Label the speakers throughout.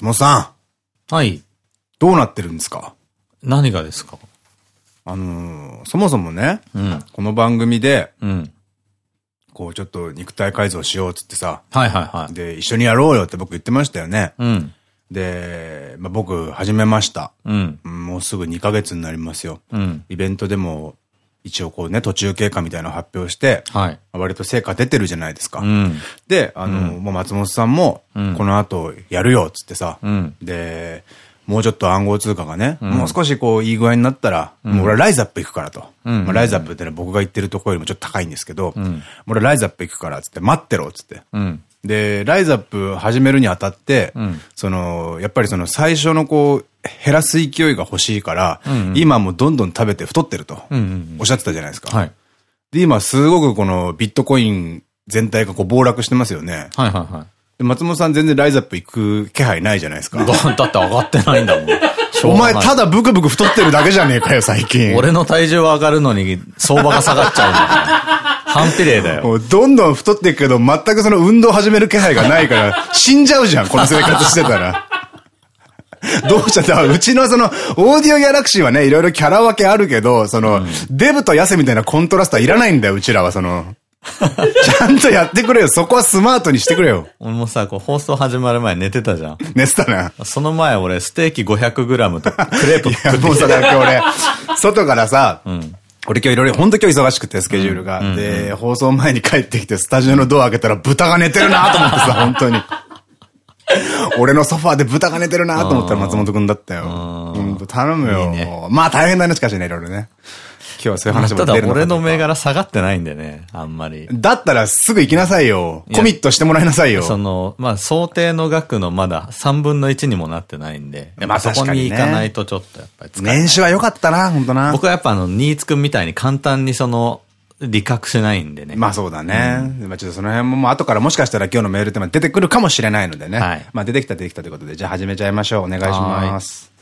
Speaker 1: 松本さ
Speaker 2: ん。はい。
Speaker 1: どうなってるんですか？
Speaker 2: 何がですか？
Speaker 1: あのー、そもそもね、うん、この番組で、うん、こうちょっと肉体改造しようっつってさ、
Speaker 2: はいはいはい。
Speaker 1: で、一緒にやろうよって僕言ってましたよね。うん。で、まあ、僕始めました。うん。もうすぐ2ヶ月になりますよ。うん。イベントでも一応こうね、途中経過みたいなのを発表して、はい。割と成果出てるじゃないですか。うん。で、あの、うん、もう松本さんも、この後やるよっつってさ、うん。で、もうちょっと暗号通貨がね、うん、もう少しこういい具合になったら、うん、もう俺はライズアップ行くからと。まあライズアップってね、僕が言ってるところよりもちょっと高いんですけど、うん、俺ライズアップ行くからっつって待ってろっつって。で、ライズアップ始めるにあたって、その、やっぱりその最初のこう、減らす勢いが欲しいから、今もどんどん食べて太ってると、おっしゃってたじゃないですか。はい、で、今すごくこのビットコイン全体がこう暴落してますよね。はいはいはい。松本さん全然ライズアップ行く気配ないじゃないですか。
Speaker 2: だって上がってないんだもん。
Speaker 1: お前ただブクブク太ってるだけじゃねえかよ、最近。
Speaker 2: 俺の体重は上がるのに相場が下がっちゃうんだ反比例だよ。
Speaker 1: どんどん太っていくけど、全くその運動始める気配がないから、死んじゃうじゃん、この生活してたら。どうしちゃったうちのその、オーディオギャラクシーはね、いろいろキャラ分けあるけど、その、うん、デブと痩せみたいなコントラストはいらないんだよ、うちらは、その。ちゃんとやってくれよ。そこはスマートにしてくれよ。
Speaker 2: 俺もさ、こう放送始まる前寝てたじゃん。
Speaker 1: 寝てたな。
Speaker 2: その前俺、ステーキ 500g とクレープ食って
Speaker 1: もうさ、今日俺、外からさ、うん、俺今日いろいろ、本当今日忙しくて、スケジュールが。で、放送前に帰ってきて、スタジオのドア開けたら豚が寝てるなと思ってさ、本当に。俺のソファーで豚が寝てるなと思ったら松本くんだったよ。本当頼むよ。いいね、まあ大変だね、しかしね、いろいろね。今日はそういう話も
Speaker 2: 出るのただ俺の銘柄下がってないんでね、あんまり。
Speaker 1: だったらすぐ行きなさいよ。コミットしてもらいなさいよ。
Speaker 2: その、まあ想定の額のまだ3分の1にもなってないんで、まあそこに行かないとちょっとやっぱり
Speaker 1: 年始は良かったな、本当な。
Speaker 2: 僕はやっぱあの、新津くんみたいに簡単にその、理覚しないんでね。
Speaker 1: まあそうだね。うん、まあちょっとその辺も、まあ後からもしかしたら今日のメールテーマ出てくるかもしれないのでね。はい。まあ出てきた出てきたということで、じゃあ始めちゃいましょう。お願いします。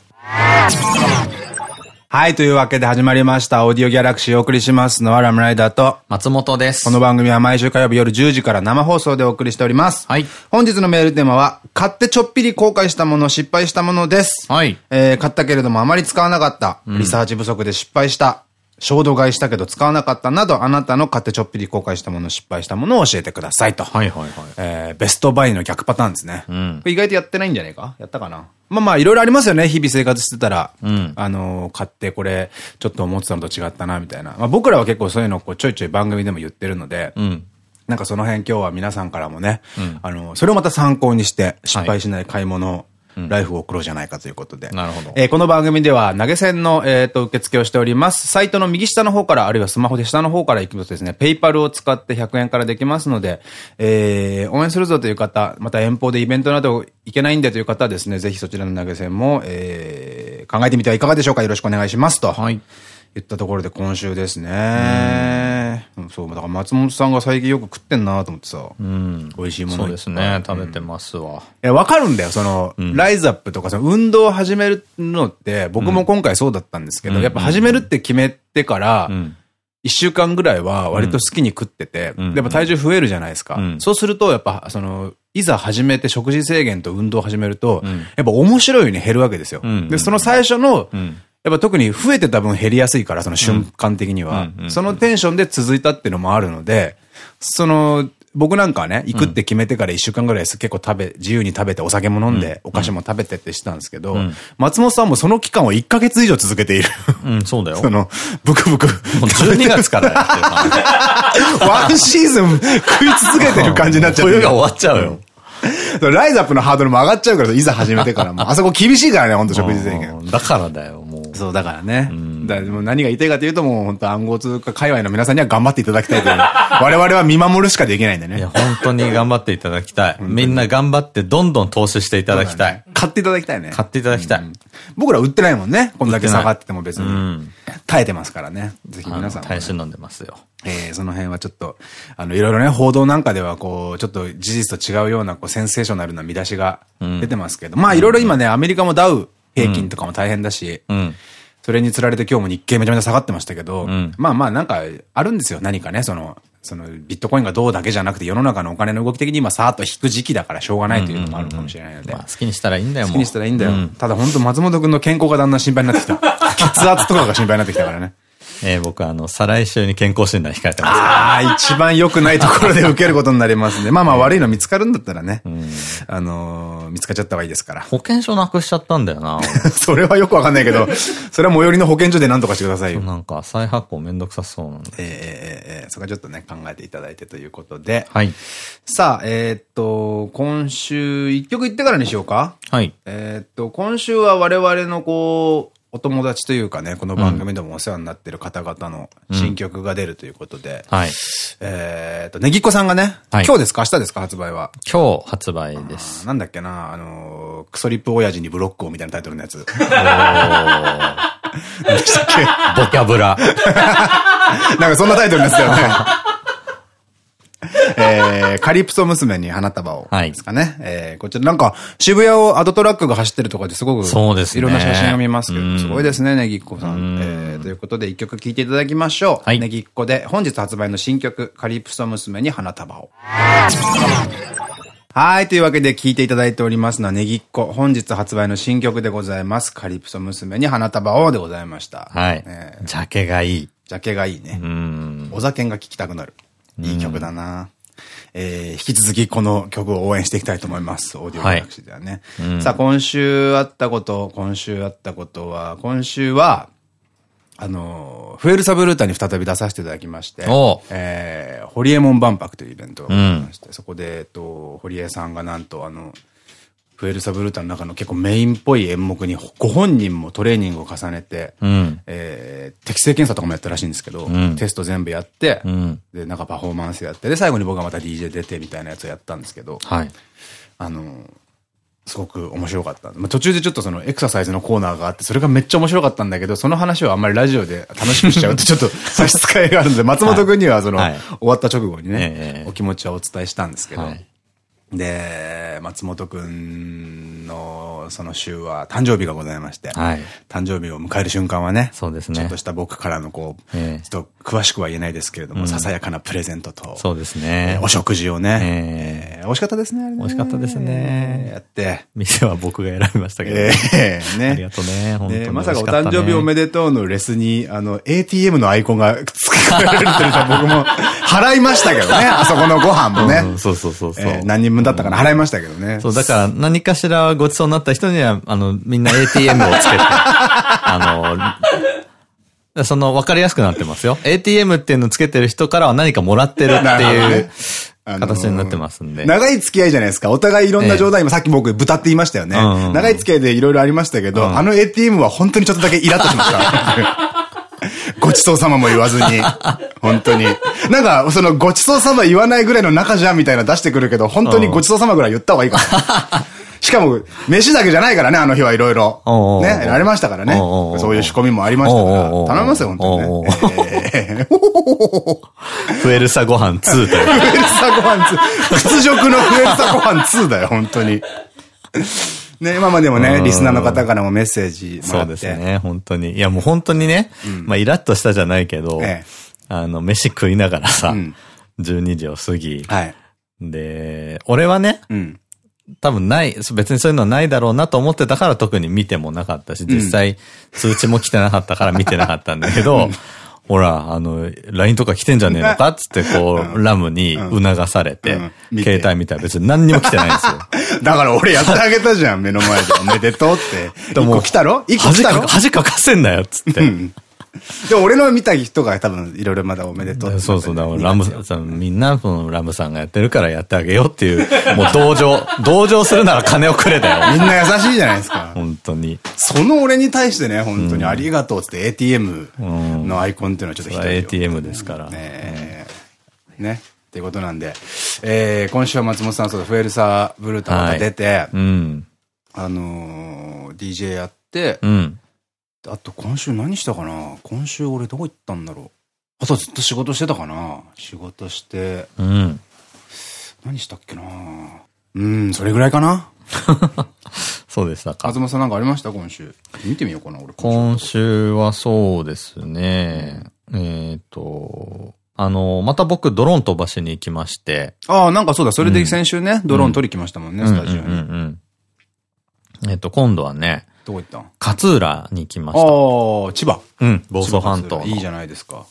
Speaker 1: はい。というわけで始まりました。オーディオギャラクシーをお送りしますのはラムライダーと
Speaker 2: 松本です。
Speaker 1: この番組は毎週火曜日夜10時から生放送でお送りしております。はい。本日のメールテーマは、買ってちょっぴり後悔したもの、失敗したものです。はい。えー、買ったけれどもあまり使わなかった。リサーチ不足で失敗した。衝動買いしたけど使わなかったなど、あなたの買ってちょっぴり後悔したもの、失敗したものを教えてくださいと。はいはいはい。えー、ベストバイの逆パターンですね。うん。意外とやってないんじゃないかやったかなまあまあ、いろいろありますよね。日々生活してたら。うん。あのー、買ってこれ、ちょっと思ってたのと違ったな、みたいな。まあ僕らは結構そういうのをこうちょいちょい番組でも言ってるので、うん。なんかその辺今日は皆さんからもね、うん、あの、それをまた参考にして失敗しない買い物ライフを送ろうじゃないかということで。なるほど。えー、この番組では投げ銭の、えっ、と、受付をしております。サイトの右下の方から、あるいはスマホで下の方から行くとですね、ペイパルを使って100円からできますので、えー、応援するぞという方、また遠方でイベントなど行けないんでという方はですね、ぜひそちらの投げ銭も、えー、考えてみてはいかがでしょうか。よろしくお願いしますと。はい。言ったところで今週ですね。そう、だから松本さんが最近よく食ってんなと思ってさ。うん。美味しいもの。
Speaker 2: そうですね。食べてますわ。い
Speaker 1: や、わかるんだよ。その、ライズアップとか、その運動を始めるのって、僕も今回そうだったんですけど、やっぱ始めるって決めてから、一週間ぐらいは割と好きに食ってて、やっぱ体重増えるじゃないですか。そうすると、やっぱ、その、いざ始めて食事制限と運動を始めると、やっぱ面白いように減るわけですよ。で、その最初の、やっぱ特に増えてた分減りやすいから、その瞬間的には。そのテンションで続いたっていうのもあるので、その、僕なんかはね、行くって決めてから一週間ぐらい結構食べ、自由に食べてお酒も飲んで、お菓子も食べてってしてたんですけど、松本さんもその期間を1ヶ月以上続けている。
Speaker 2: うん、そうだよ。
Speaker 1: その、ブクブク。もう
Speaker 2: 12月から。
Speaker 1: ワンシーズン食い続けてる感じになっちゃう。
Speaker 2: 冬が終わっちゃうよ。
Speaker 1: ライズアップのハードルも上がっちゃうから、いざ始めてからも。あそこ厳しいからね、ほんと食事制限。
Speaker 2: だからだよ。
Speaker 1: そう、だからね。だも何が言いたいかというと、もう本当暗号通貨界隈の皆さんには頑張っていただきたいという。我々は見守るしかできないんでね。いや、
Speaker 2: 本当に頑張っていただきたい。みんな頑張ってどんどん投資していただきたい。
Speaker 1: 買っていただきたいね。
Speaker 2: 買っていただきたい。
Speaker 1: 僕ら売ってないもんね。こんだけ下がってても別に。耐えてますからね。ぜひ皆さん。
Speaker 2: 耐え忍んでますよ。
Speaker 1: えー、その辺はちょっと、あの、いろいろね、報道なんかでは、こう、ちょっと事実と違うような、こう、センセーショナルな見出しが出てますけど、うん、まあ、いろいろ今ね、アメリカもダウ平均とかも大変だし、うん、それにつられて今日も日経めちゃめちゃ下がってましたけど、うん、まあまあ、なんか、あるんですよ、何かね、その、そのビットコインがどうだけじゃなくて世の中のお金の動き的に今さーっと引く時期だからしょうがないというのもあるかもしれないので。好
Speaker 2: きにしたらいいんだよ、
Speaker 1: 好きにしたらいいんだよ。ただ本当松本くんの健康がだんだん心配になってきた。血圧とかが心配になってきたからね。
Speaker 2: えー、僕あの、再来週に健康診断控えてます。
Speaker 1: ああ、一番良くないところで受けることになりますね。まあまあ悪いの見つかるんだったらね。うん、あのー、見つかっちゃった方がいいですから。
Speaker 2: 保険証なくしちゃったんだよな。
Speaker 1: それはよくわかんないけど、それは最寄りの保健所で何とかしてくださいよ。
Speaker 2: なんか再発行めんどくさそうなんで。
Speaker 1: えー、えー、えー、そこはちょっとね、考えていただいてということで。
Speaker 2: はい。
Speaker 1: さあ、えー、っと、今週、一曲言ってからにしようか。
Speaker 2: はい。
Speaker 1: えっと、今週は我々のこう、お友達というかね、この番組でもお世話になってる方々の新曲が出るということで、
Speaker 2: うん、はい。
Speaker 1: えっと、ネギっ子さんがね、はい、今日ですか？明日ですか？発売は。
Speaker 2: 今日発売です。
Speaker 1: なんだっけな、あのクソリップ親父にブロックをみたいなタイトルのやつ。おー。
Speaker 2: ボキャブラ。
Speaker 1: なんかそんなタイトルですよね。えー、カリプソ娘に花束を。はい。ですかね。えー、こちらなんか、渋谷をアドトラックが走ってるところですごく、
Speaker 2: そうですね。
Speaker 1: いろんな写真を見ますけど、すごいですね、ネギっ子さん。えー、ということで一曲聴いていただきましょう。はい。ネギっ子で、本日発売の新曲、カリプソ娘に花束を。はい。というわけで聴いていただいておりますのは、ネギっ子。本日発売の新曲でございます。カリプソ娘に花束をでございました。
Speaker 2: はい。えー、ジャケがいい。
Speaker 1: ジャケがいいね。うん。お酒が聴きたくなる。いい曲だな。えー、引き続きこの曲を応援していきたいと思います。オーディオギャラクシーではね。はいうん、さあ、今週あったこと、今週あったことは、今週は、あの、フエルサブルータに再び出させていただきまして、えー、ホリエモン万博というイベントがありまして、うん、そこで、えっと、堀江さんがなんと、あの、フエルサブルータの中の結構メインっぽい演目にご本人もトレーニングを重ねて、うん、えー、適正検査とかもやったらしいんですけど、うん、テスト全部やって、うん、で、なんかパフォーマンスやって、で、最後に僕がまた DJ 出てみたいなやつをやったんですけど、
Speaker 2: はい、
Speaker 1: あの、すごく面白かった。まあ、途中でちょっとそのエクササイズのコーナーがあって、それがめっちゃ面白かったんだけど、その話をあんまりラジオで楽しくしちゃうと ちょっと差し支えがあるので、松本くんにはその、はい、終わった直後にね、お気持ちはお伝えしたんですけど、はいで、松本くんのその週は誕生日がございまして、はい、誕生日を迎える瞬間はね、
Speaker 2: そうですね。
Speaker 1: ちょっとした僕からのこう、えー、ちょっと詳しくは言えないですけれども、うん、ささやかなプレゼントと、
Speaker 2: そうですね。
Speaker 1: えー、お食事をね、えー、美味しかったですね、
Speaker 2: ね美味しかったですね。
Speaker 1: やって。
Speaker 2: 店は僕が選びましたけど、ね。
Speaker 1: えー、ね。
Speaker 2: ありがとうね、本当に、
Speaker 1: ね。まさかお誕生日おめでとうのレスに、あの、ATM のアイコンが使われていう僕も 払いましたけどね、あそこのご飯もね。
Speaker 2: うん、そうそうそうそう、
Speaker 1: えー、何人分だったかな、払いましたけどね。
Speaker 2: そう、だから何かしらごちそうになった人には、あの、みんな ATM をつけて、あの、その、わかりやすくなってますよ。ATM っていうのをつけてる人からは何かもらってるっていう。形になってますんで。
Speaker 1: 長い付き合いじゃないですか。お互いいろんな冗談、今さっき僕豚って言いましたよね。長い付き合いでいろいろありましたけど、あの ATM は本当にちょっとだけイラッとしました。ごちそうさまも言わずに。本当に。なんか、そのごちそうさま言わないぐらいの仲じゃんみたいな出してくるけど、本当にごちそうさまぐらい言った方がいいかな。しかも、飯だけじゃないからね、あの日はいろいろ。ね、やられましたからね。そういう仕込みもありましたから。頼みますよ、本当にね。
Speaker 2: フエルサご飯2と。フ
Speaker 1: エルサご飯2。屈辱のフエルサご飯2だよ、本当に。ね、まあまあでもね、リスナーの方からもメッセージ
Speaker 2: もらって。そうですね、本当に。いやもう本当にね、まあイラッとしたじゃないけど、あの、飯食いながらさ、12時を過ぎ、で、俺はね、多分ない、別にそういうのはないだろうなと思ってたから特に見てもなかったし、実際通知も来てなかったから見てなかったんだけど、ほら、あの、LINE とか来てんじゃねえのか？っつってこう、ラムに促されて、携帯見たら別に何にも来てないんですよ。
Speaker 1: だから俺やってあげたじゃん、目の前で。おめでとうって。でも来たろ？一個来たろ？
Speaker 2: 恥かかせんなよ、っつって。
Speaker 1: でも俺の見た人が多分いろいろまだおめでとう
Speaker 2: そうそう、だからラムさん、みんなそのラムさんがやってるからやってあげようっていう、もう同情、同情するなら金をくれだよ。
Speaker 1: みんな優しいじゃないですか。
Speaker 2: 本当に。
Speaker 1: その俺に対してね、本当にありがとうって ATM のアイコンっていうのはちょっと
Speaker 2: ひどい。ATM ですから。
Speaker 1: ねね。っていうことなんで、えー、今週は松本さん、そうだ、フエルサブルータが出て、うん、あのー、DJ やって、うん、あと今週何したかな？今週俺どこ行ったんだろう？あとずっと仕事してたかな？仕事して、うん。何したっけな？うん、それぐらいかな？
Speaker 2: そうでしたか。
Speaker 1: 東さんなんかありました？今週。見てみようかな俺
Speaker 2: 今週はそうですね。えっと、あの、また僕ドローン飛ばしに行きまして。
Speaker 1: ああ、なんかそうだ、それで先週ね、ドローン取り来ましたもんね、スタジオに。
Speaker 2: えっと、今度はね、
Speaker 1: どこ行った
Speaker 2: 勝浦に来ました。
Speaker 1: ああ、千葉。
Speaker 2: うん、房総半島。
Speaker 1: いいじゃないですか。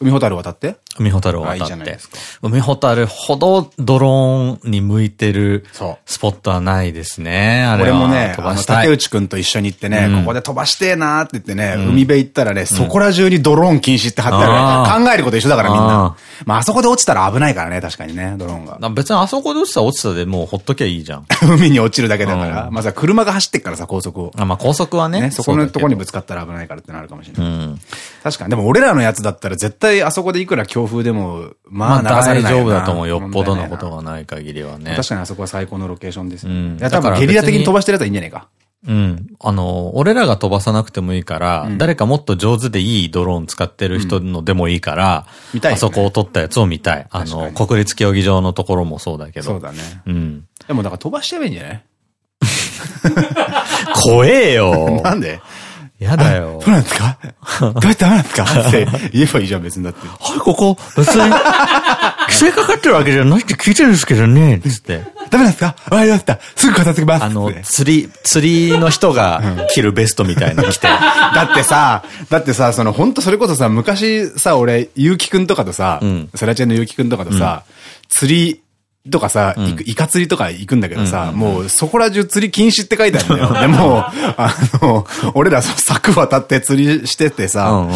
Speaker 1: 海ほたる渡って？
Speaker 2: 海ほたるを渡って。海ほたるほどドローンに向いてるスポットはないですね。あ
Speaker 1: れ俺もね、あの、竹内くんと一緒に行ってね、ここで飛ばしてえなーって言ってね、海辺行ったらね、そこら中にドローン禁止って貼ってある。考えること一緒だからみんな。まあ、あそこで落ちたら危ないからね、確かにね、ドローンが。
Speaker 2: 別にあそこで落ちたら落ちたでもうほっときゃいいじゃん。
Speaker 1: 海に落ちるだけだから。まずは車が走ってっからさ、高速を。
Speaker 2: あ、まあ高速はね。
Speaker 1: そこのとこにぶつかったら危ないからってなるかもしれない。確かに。でも俺らのやつだったら絶対あそこでいくら強風でも、まあ流され
Speaker 2: ない大丈夫だと思う。よっぽどのことがない限りはね。
Speaker 1: 確かにあそこは最高のロケーションですよ。うん。いや、多分ゲリラ的に飛ばしてるやつはいいんじゃないか。
Speaker 2: うん。あの、俺らが飛ばさなくてもいいから、うん、誰かもっと上手でいいドローン使ってる人のでもいいから、うんね、あそこを撮ったやつを見たい。あの、国立競技場のところもそうだけど。
Speaker 1: そうだね。うん。でもだから飛ばしちゃえばいいんじゃない？
Speaker 2: 怖えよ。
Speaker 1: なんで？
Speaker 2: やだよ。
Speaker 1: そうなんですか？どうやってダメなんですか？って言えばいいじゃん、別にだって。
Speaker 2: はい、ここ、別に、規制かかってるわけじゃないって聞いてるんですけどね、つって。
Speaker 1: ダメなんですか？わかりました。すぐ片付けます。
Speaker 2: あの、釣り、釣りの人が着るベストみたいなの着て。
Speaker 1: だってさ、だってさ、その、本当それこそさ、昔さ、俺、ゆうきくんとかとさ、そらちゃんのゆうきくんとかとさ、釣り、とかさ、いく、イカ釣りとか行くんだけどさ、もうそこら中釣り禁止って書いてあるんだよ。でも、あの、俺ら柵渡って釣りしててさ、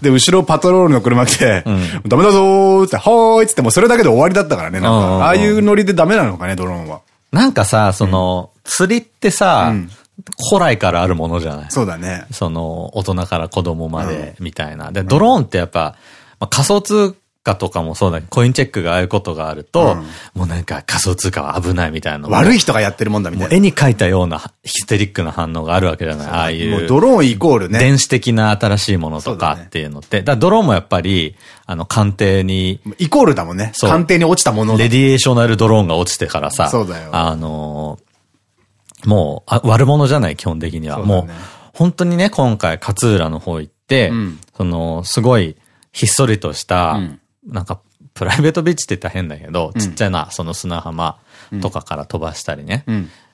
Speaker 1: で、後ろパトロールの車来て、ダメだぞーって、はーいっつってもそれだけで終わりだったからね、なんか。ああいうノリでダメなのかね、ドローンは。
Speaker 2: なんかさ、その、釣りってさ、古来からあるものじゃない？
Speaker 1: そうだね。
Speaker 2: その、大人から子供まで、みたいな。で、ドローンってやっぱ、まあ、仮想通貨とかもそうだけど、コインチェックがああいうことがあると、うん、もうなんか仮想通貨は危ないみたいな
Speaker 1: 悪い人がやってるもんだみたいな。
Speaker 2: 絵に描いたようなヒステリックな反応があるわけじゃないああいう。もう
Speaker 1: ドローンイコールね。
Speaker 2: 電子的な新しいものとかっていうのって。だだドローンもやっぱり、あの、艦艇に。
Speaker 1: イコールだもんね。艦艇に落ちたもの
Speaker 2: レディエーショナルドローンが落ちてからさ。
Speaker 1: そうだよ。
Speaker 2: あのー、もうあ、悪者じゃない、基本的には。ね、もう、本当にね、今回、勝浦の方行って、うん、その、すごい、ひっそりとした、うん、なんか、プライベートビーチって言ったら変だけど、ちっちゃなその砂浜とかから飛ばしたりね、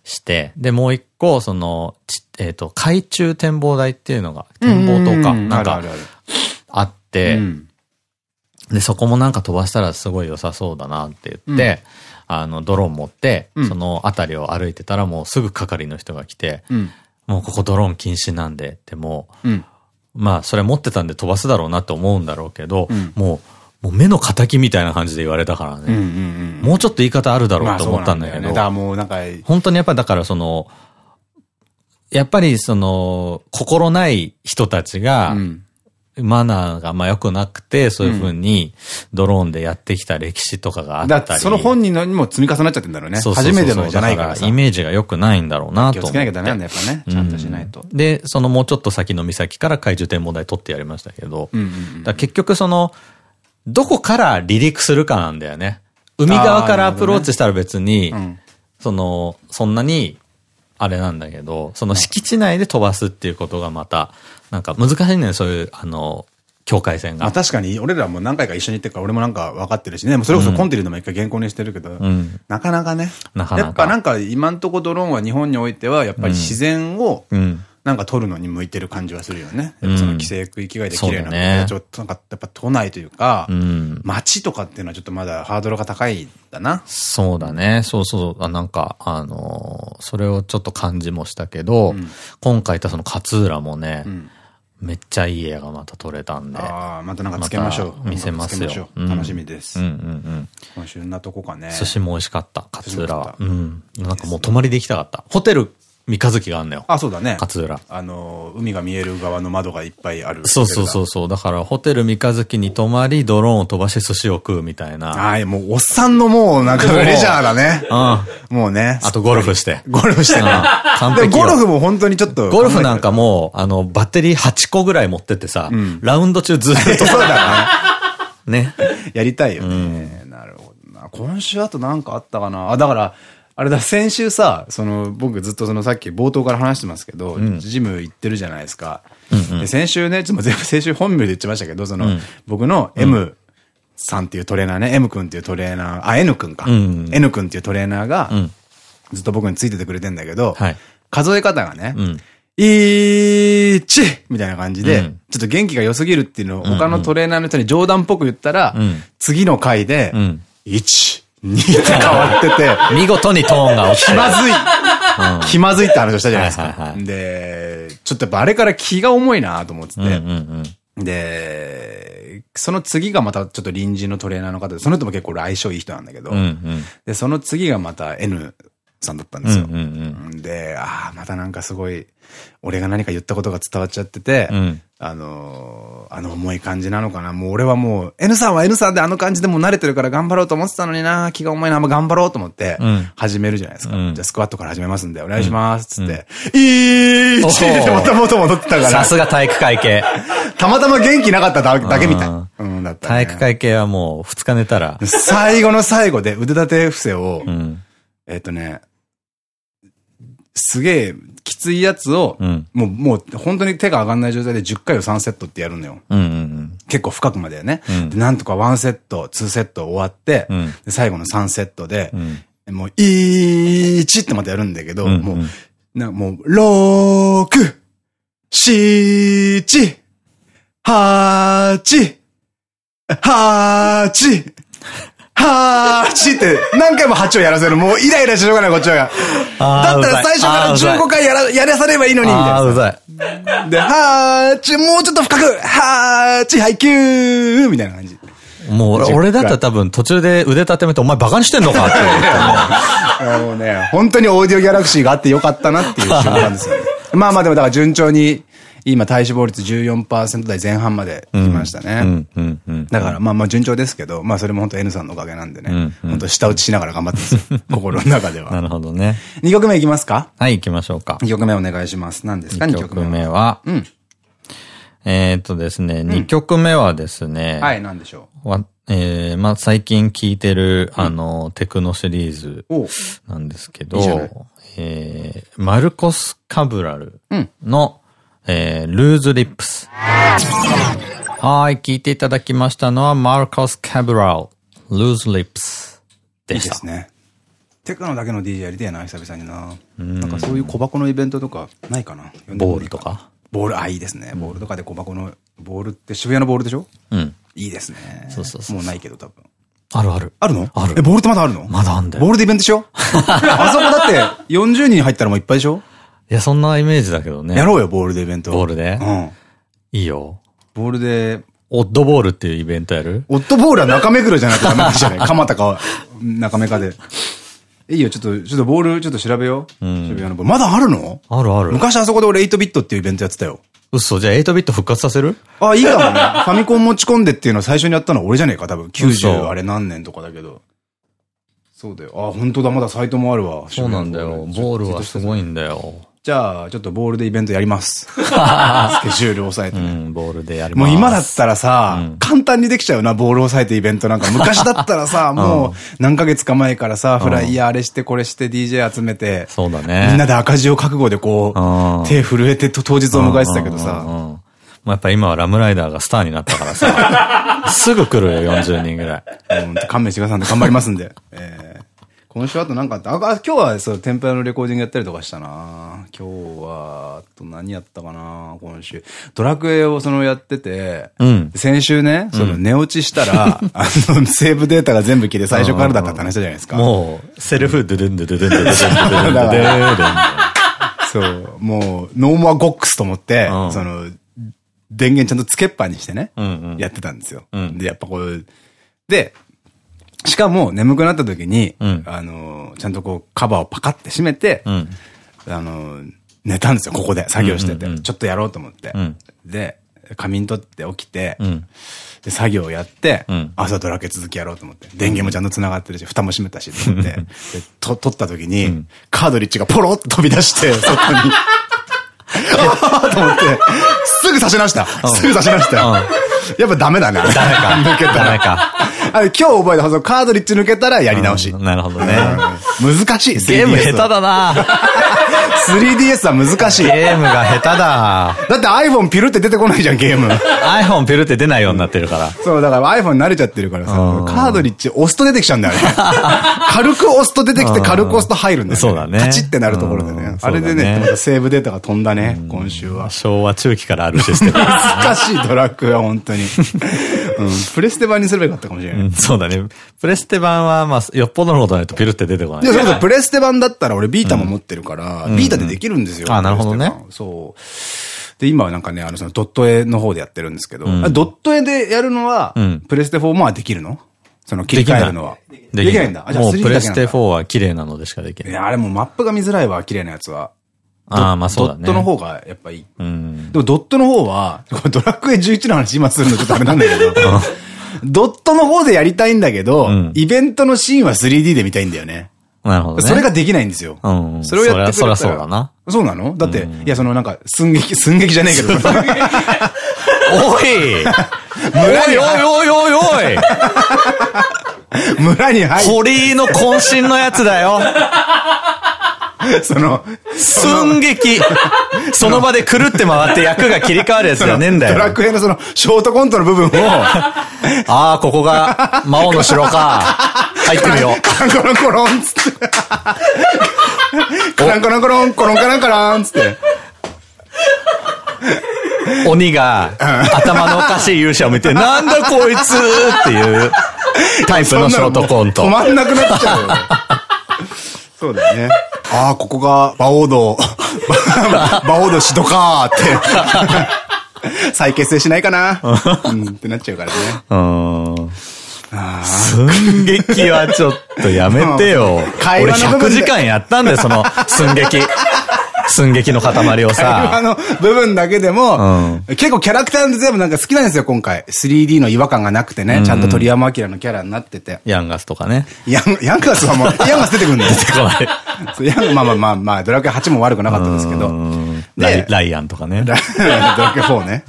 Speaker 2: して、で、もう一個、その、えっ、と、海中展望台っていうのが、展望塔か、なんか、あって、で、そこもなんか飛ばしたらすごい良さそうだなって言って、あの、ドローン持って、その辺りを歩いてたらもうすぐ係の人が来て、もうここドローン禁止なんで、でも、まあ、それ持ってたんで飛ばすだろうなって思うんだろうけど、もう、もう目の敵みたいな感じで言われたからね。もうちょっと言い方あるだろうと思ったんだけど。だもうなんか。本当にやっぱりだからその、やっぱりその、心ない人たちが、マナーがまあ良くなくて、そういうふうにドローンでやってきた歴史とかがあったり。だ
Speaker 1: その本人のにも積み重なっちゃってんだろうね。そう初めてのじゃないから
Speaker 2: イメージが良くないんだろうなと。
Speaker 1: 気をつけなきゃダメなんだやっぱね。ちゃんとしないと。
Speaker 2: で、そのもうちょっと先の岬から怪獣天文台取ってやりましたけど、結局その、どこから離陸するかなんだよね。海側からアプローチしたら別に、ねうん、その、そんなに、あれなんだけど、その敷地内で飛ばすっていうことがまた、なんか難しいね、そういう、あの、境界線が。
Speaker 1: あ、確かに、俺らも何回か一緒に行ってるから、俺もなんか分かってるしね。それこそコンテリでも一回原稿にしてるけど、うん、なかなかね。なかなか。やっぱなんか今んとこドローンは日本においては、やっぱり自然を、うんなんか撮るのに向いてる感じはするよね。その規制区域外で綺麗なね、ちょっとなんかやっぱ都内というか、うん、街とかっていうのはちょっとまだハードルが高いんだな。
Speaker 2: そうだね。そうそう。あなんか、あのー、それをちょっと感じもしたけど、うん、今回行ったその勝浦もね、うんめっちゃいい映画また撮れたんで。
Speaker 1: ああ、またなんかつけましょ
Speaker 2: う。見せますよ。
Speaker 1: 楽しみです。うんうんうん。今週なとこかね。
Speaker 2: 寿司も美味しかった、勝浦は。うん。なんかもう泊まりで行きたかった。ホテル三日月があんのよ。
Speaker 1: あ、そうだね。
Speaker 2: 勝浦。
Speaker 1: あの、海が見える側の窓がいっぱいある。
Speaker 2: そうそうそうそう。だからホテル三日月に泊まり、ドローンを飛ばして寿司を食うみたいな。
Speaker 1: はい、もうおっさんのもうなんかレジャーだね。うん。もうね。
Speaker 2: あとゴルフして。
Speaker 1: ゴルフして。完璧。ゴルフも本当にちょっと。
Speaker 2: ゴルフなんかもう、あの、バッテリー8個ぐらい持ってってさ、ラウンド中ずっと。
Speaker 1: そうだ
Speaker 2: ね。ね。
Speaker 1: やりたいよね。なるほどな。今週あとなんかあったかな。あ、だから、あれだ、先週さ、その、僕ずっとそのさっき冒頭から話してますけど、うん、ジム行ってるじゃないですか。で先週ね、ちょっと全部 先週本名で言ってましたけど、その、うん、僕の M、さんっていうトレーナーね、M 君っていうトレーナー、あ、N 君か。うん、N 君っていうトレーナーが、ずっと僕についててくれてんだけど、はい、数え方がね、うん、1! みたいな感じで、うん、ちょっと元気が良すぎるっていうのを他のトレーナーの人に冗談っぽく言ったら、うん、次の回で、うん、1、2って変わってて、
Speaker 2: 見事にトーンが落ち
Speaker 1: て気まずい。気まずいって話をしたじゃないですか。で、ちょっとやっぱあれから気が重いなと思ってて、で、その次がまたちょっと臨時のトレーナーの方で、その人も結構相性いい人なんだけど、で、その次がまた N さんだったんですよ。で、ああ、またなんかすごい、俺が何か言ったことが伝わっちゃってて、うん、あのー、あの重い感じなのかな。もう俺はもう、N さんは N さんであの感じでもう慣れてるから頑張ろうと思ってたのにな、気が重いな、頑張ろうと思って、始めるじゃないですか。うん、じゃあスクワットから始めますんで、お願いします、つって、うん、いーってまた元戻ってたから。
Speaker 2: さすが体育会系。
Speaker 1: たまたま元気なかっただけみたい。うん、
Speaker 2: だった、体育会系はもう二日寝たら。
Speaker 1: 最後の最後で腕立て伏せを、えっとね、すげえきついやつを、うん、もう、もう本当に手が上がんない状態で10回を3セットってやるのよ。結構深くまでね。うん、でなんとか1セット、2セット終わって、うん、で最後の3セットで、もう、1ってまたやるんだけど、もう、なもう、6、7、8、8、はーちって何回も8をやらせる。もうイライラしょうがない、こっちは。だったら最初から15回やら、やらさればいいのに、みたいな。あうざい。で、はーち、もうちょっと深く、はーち、はい、キューみたいな感じ。
Speaker 2: もう俺だったら多分途中で腕立てめてお前バカにしてんのかって
Speaker 1: 思った。もうね、本当にオーディオギャラクシーがあってよかったなっていう瞬間ですよね。まあまあでもだから順調に今体脂肪率14%台前半まで来ましたね。だからまあまあ順調ですけど、まあそれも本当 N さんのおかげなんでね、本当下打ちしながら頑張ってますよ。心の中では。
Speaker 2: なるほどね。
Speaker 1: 2曲目いきますか？
Speaker 2: はい、行きましょうか。
Speaker 1: 2曲目お願いします。何ですか ?2
Speaker 2: 曲目は。うん。えっとですね、2曲目はですね。
Speaker 1: はい、何でしょう？
Speaker 2: えー、まあ最近聴いてる、あの、テクノシリーズなんですけど、えー、マルコス・カブラルの、えー、ルーズリップス。はい、聞いていただきましたのは、マルコス・カブラル、ルーズリップスでした。いいですね。
Speaker 1: テクノだけの DJ やりたいな、久々にな。んなんかそういう小箱のイベントとかないかな？
Speaker 2: ボールとか？
Speaker 1: ボール、あ、いいですね。ボールとかで小箱の、ボールって渋谷のボールでしょ？うん。いいですね。そうそうそう。もうないけど多分。
Speaker 2: あるある。
Speaker 1: あるの？ある。え、ボールってまだあるの？
Speaker 2: まだあんだ
Speaker 1: よ。ボールでイベントしよう？あそこだって40人入ったらもういっぱいでしょ？
Speaker 2: いや、そんなイメージだけどね。
Speaker 1: やろうよ、ボールでイベント。
Speaker 2: ボールで？うん。いいよ。
Speaker 1: ボールで、
Speaker 2: オッドボールっていうイベントやる？
Speaker 1: オッドボールは中目黒じゃなくてダメじゃない？蒲田か、中目かで。いいよ、ちょっと、ちょっとボールちょっと調べよう。うん、渋谷のボール。まだあるの？
Speaker 2: あるある。
Speaker 1: 昔あそこで俺8ビットっていうイベントやってたよ。
Speaker 2: 嘘、じゃあ8ビット復活させる？
Speaker 1: あ、いいかもね。ファミコン持ち込んでっていうのを最初にやったのは俺じゃねえか、多分。90あれ何年とかだけど。そうだよ。あ、本当だ、まだサイトもあるわ。
Speaker 2: そうなんだよ。ボールはすごいんだよ。
Speaker 1: じゃあ、ちょっとボールでイベントやります。スケジュール押さえて、ね。
Speaker 2: うん、ボールでやります。
Speaker 1: もう今だったらさ、うん、簡単にできちゃうな、ボール押さえてイベントなんか。昔だったらさ、もう何ヶ月か前からさ、フライヤーあれしてこれして DJ 集めて。
Speaker 2: そうだね。
Speaker 1: みんなで赤字を覚悟でこう、手震えて当日を迎えてたけどさ。も
Speaker 2: うやっぱ今はラムライダーがスターになったからさ、すぐ来るよ、40人ぐらい。
Speaker 1: 勘弁してください頑張りますんで。えー今週あと何かあった？あ、今日はそう、天ぷらのレコーディングやったりとかしたな今日は、あと何やったかな今週。ドラクエをそのやってて、うん、先週ね、その寝落ちしたら、あの、セーブデータが全部消えて最初からだったって話じゃないですか。
Speaker 2: もう、セルフドゥドゥンドゥドゥドゥンドゥドゥンドゥドゥンドゥドゥン
Speaker 1: そう、もう、ノーモアゴックスと思って、その、電源ちゃんとつけっぱにしてね、やってたんですよ。で、やっぱこう、で、しかも眠くなった時に、うん、あの、ちゃんとこうカバーをパカって閉めて、うん、あの、寝たんですよ、ここで作業してて。ちょっとやろうと思って。うん、で、仮眠取って起きて、で、作業やって、朝ドラケ続きやろうと思って。電源もちゃんと繋がってるし、蓋も閉めたし、と思って。で、と、取った時に、カードリッジがポロッと飛び出して、外に。ああと思って、すぐ差し直した。すぐ差し直した。やっぱダメだね。
Speaker 2: ダメか。
Speaker 1: 抜けた。
Speaker 2: ダメか。
Speaker 1: あ今日覚えた、そのカードリッジ抜けたらやり直し。
Speaker 2: なるほどね。
Speaker 1: 難しい、
Speaker 2: ゲーム下手だな
Speaker 1: 3DS は難しい。
Speaker 2: ゲームが下手だ。
Speaker 1: だって iPhone ピルって出てこないじゃん、ゲーム。
Speaker 2: iPhone ピルって出ないようになってるから。
Speaker 1: そう、だから iPhone 慣れちゃってるからさ、カードリッジ押すと出てきちゃうんだよね。軽く押すと出てきて、軽く押すと入るんだよね。
Speaker 2: そうだね。
Speaker 1: パチってなるところでね。あれでね、またセーブデータが飛んだね、今週は。
Speaker 2: 昭和中期からあるシステム。
Speaker 1: 難しいドラッグは本当に。うん、プレステ版にすればよかったかもしれない。
Speaker 2: そうだね。プレステ版は、まあ、よっぽどのことないとピルって出てこない。い
Speaker 1: や、そうそう、プレステ版だったら俺ビータも持ってるから、ビータでできるんですよ。
Speaker 2: あ、なるほどね。
Speaker 1: そう。で、今はなんかね、あの、そのドット絵の方でやってるんですけど、ドット絵でやるのは、プレステ4もはできるの？その切り替えるのは。
Speaker 2: できないんだ。もうプレステ4は綺麗なのでしかできない。い
Speaker 1: や、あれもマップが見づらいわ、綺麗なやつは。
Speaker 2: ああ、まあそうだね。
Speaker 1: ドットの方がやっぱいい。うん。でもドットの方は、ドラクエ11の話今するのちょっとあれなんだけど、ドットの方でやりたいんだけど、イベントのシーンは 3D で見たいんだよね。
Speaker 2: なるほど、
Speaker 1: それができないんですよ。うん。それをやってくれたら。
Speaker 2: そりゃそうだな。
Speaker 1: そうなの？だって、いや、そのなんか、寸劇、寸劇じゃねえけど。
Speaker 2: おいおいおいおいおいおい
Speaker 1: 村に入って。
Speaker 2: 堀井の渾身のやつだよ。
Speaker 1: その、
Speaker 2: 寸劇。その場でくるって回って役が切り替わるやつじゃねえんだよ。
Speaker 1: ドラクエのその、ショートコントの部分を。
Speaker 2: ああ、ここが、魔王の城か。入ってみよう。
Speaker 1: カランコロンコロンつって。カランコロンコロン、コロンカランカランつって。
Speaker 2: 鬼が、頭のおかしい勇者を見て、なんだこいつっていうタイプのショートコント。
Speaker 1: 止まんなくなっちゃう。そうだよね。ああ、ここが、馬王道、馬王道シドかーって。再結成しないかな うん、ってなっちゃうからね。うん。
Speaker 2: 寸劇はちょっとやめてよ。俺100時間やったんだよ、その寸劇。寸劇の塊をさ。
Speaker 1: あの部分だけでも、うん、結構キャラクター全部なんか好きなんですよ、今回。3D の違和感がなくてね、ちゃんと鳥山明のキャラになってて。
Speaker 2: ヤンガスとかね。
Speaker 1: ヤン、ヤンガスはもう、ヤンガス出てくるんだよ。ヤンまあまあまあまあ、ドラクエ8も悪くなかったですけど。
Speaker 2: ライライアンとかね。ドラ
Speaker 1: クエ4ね。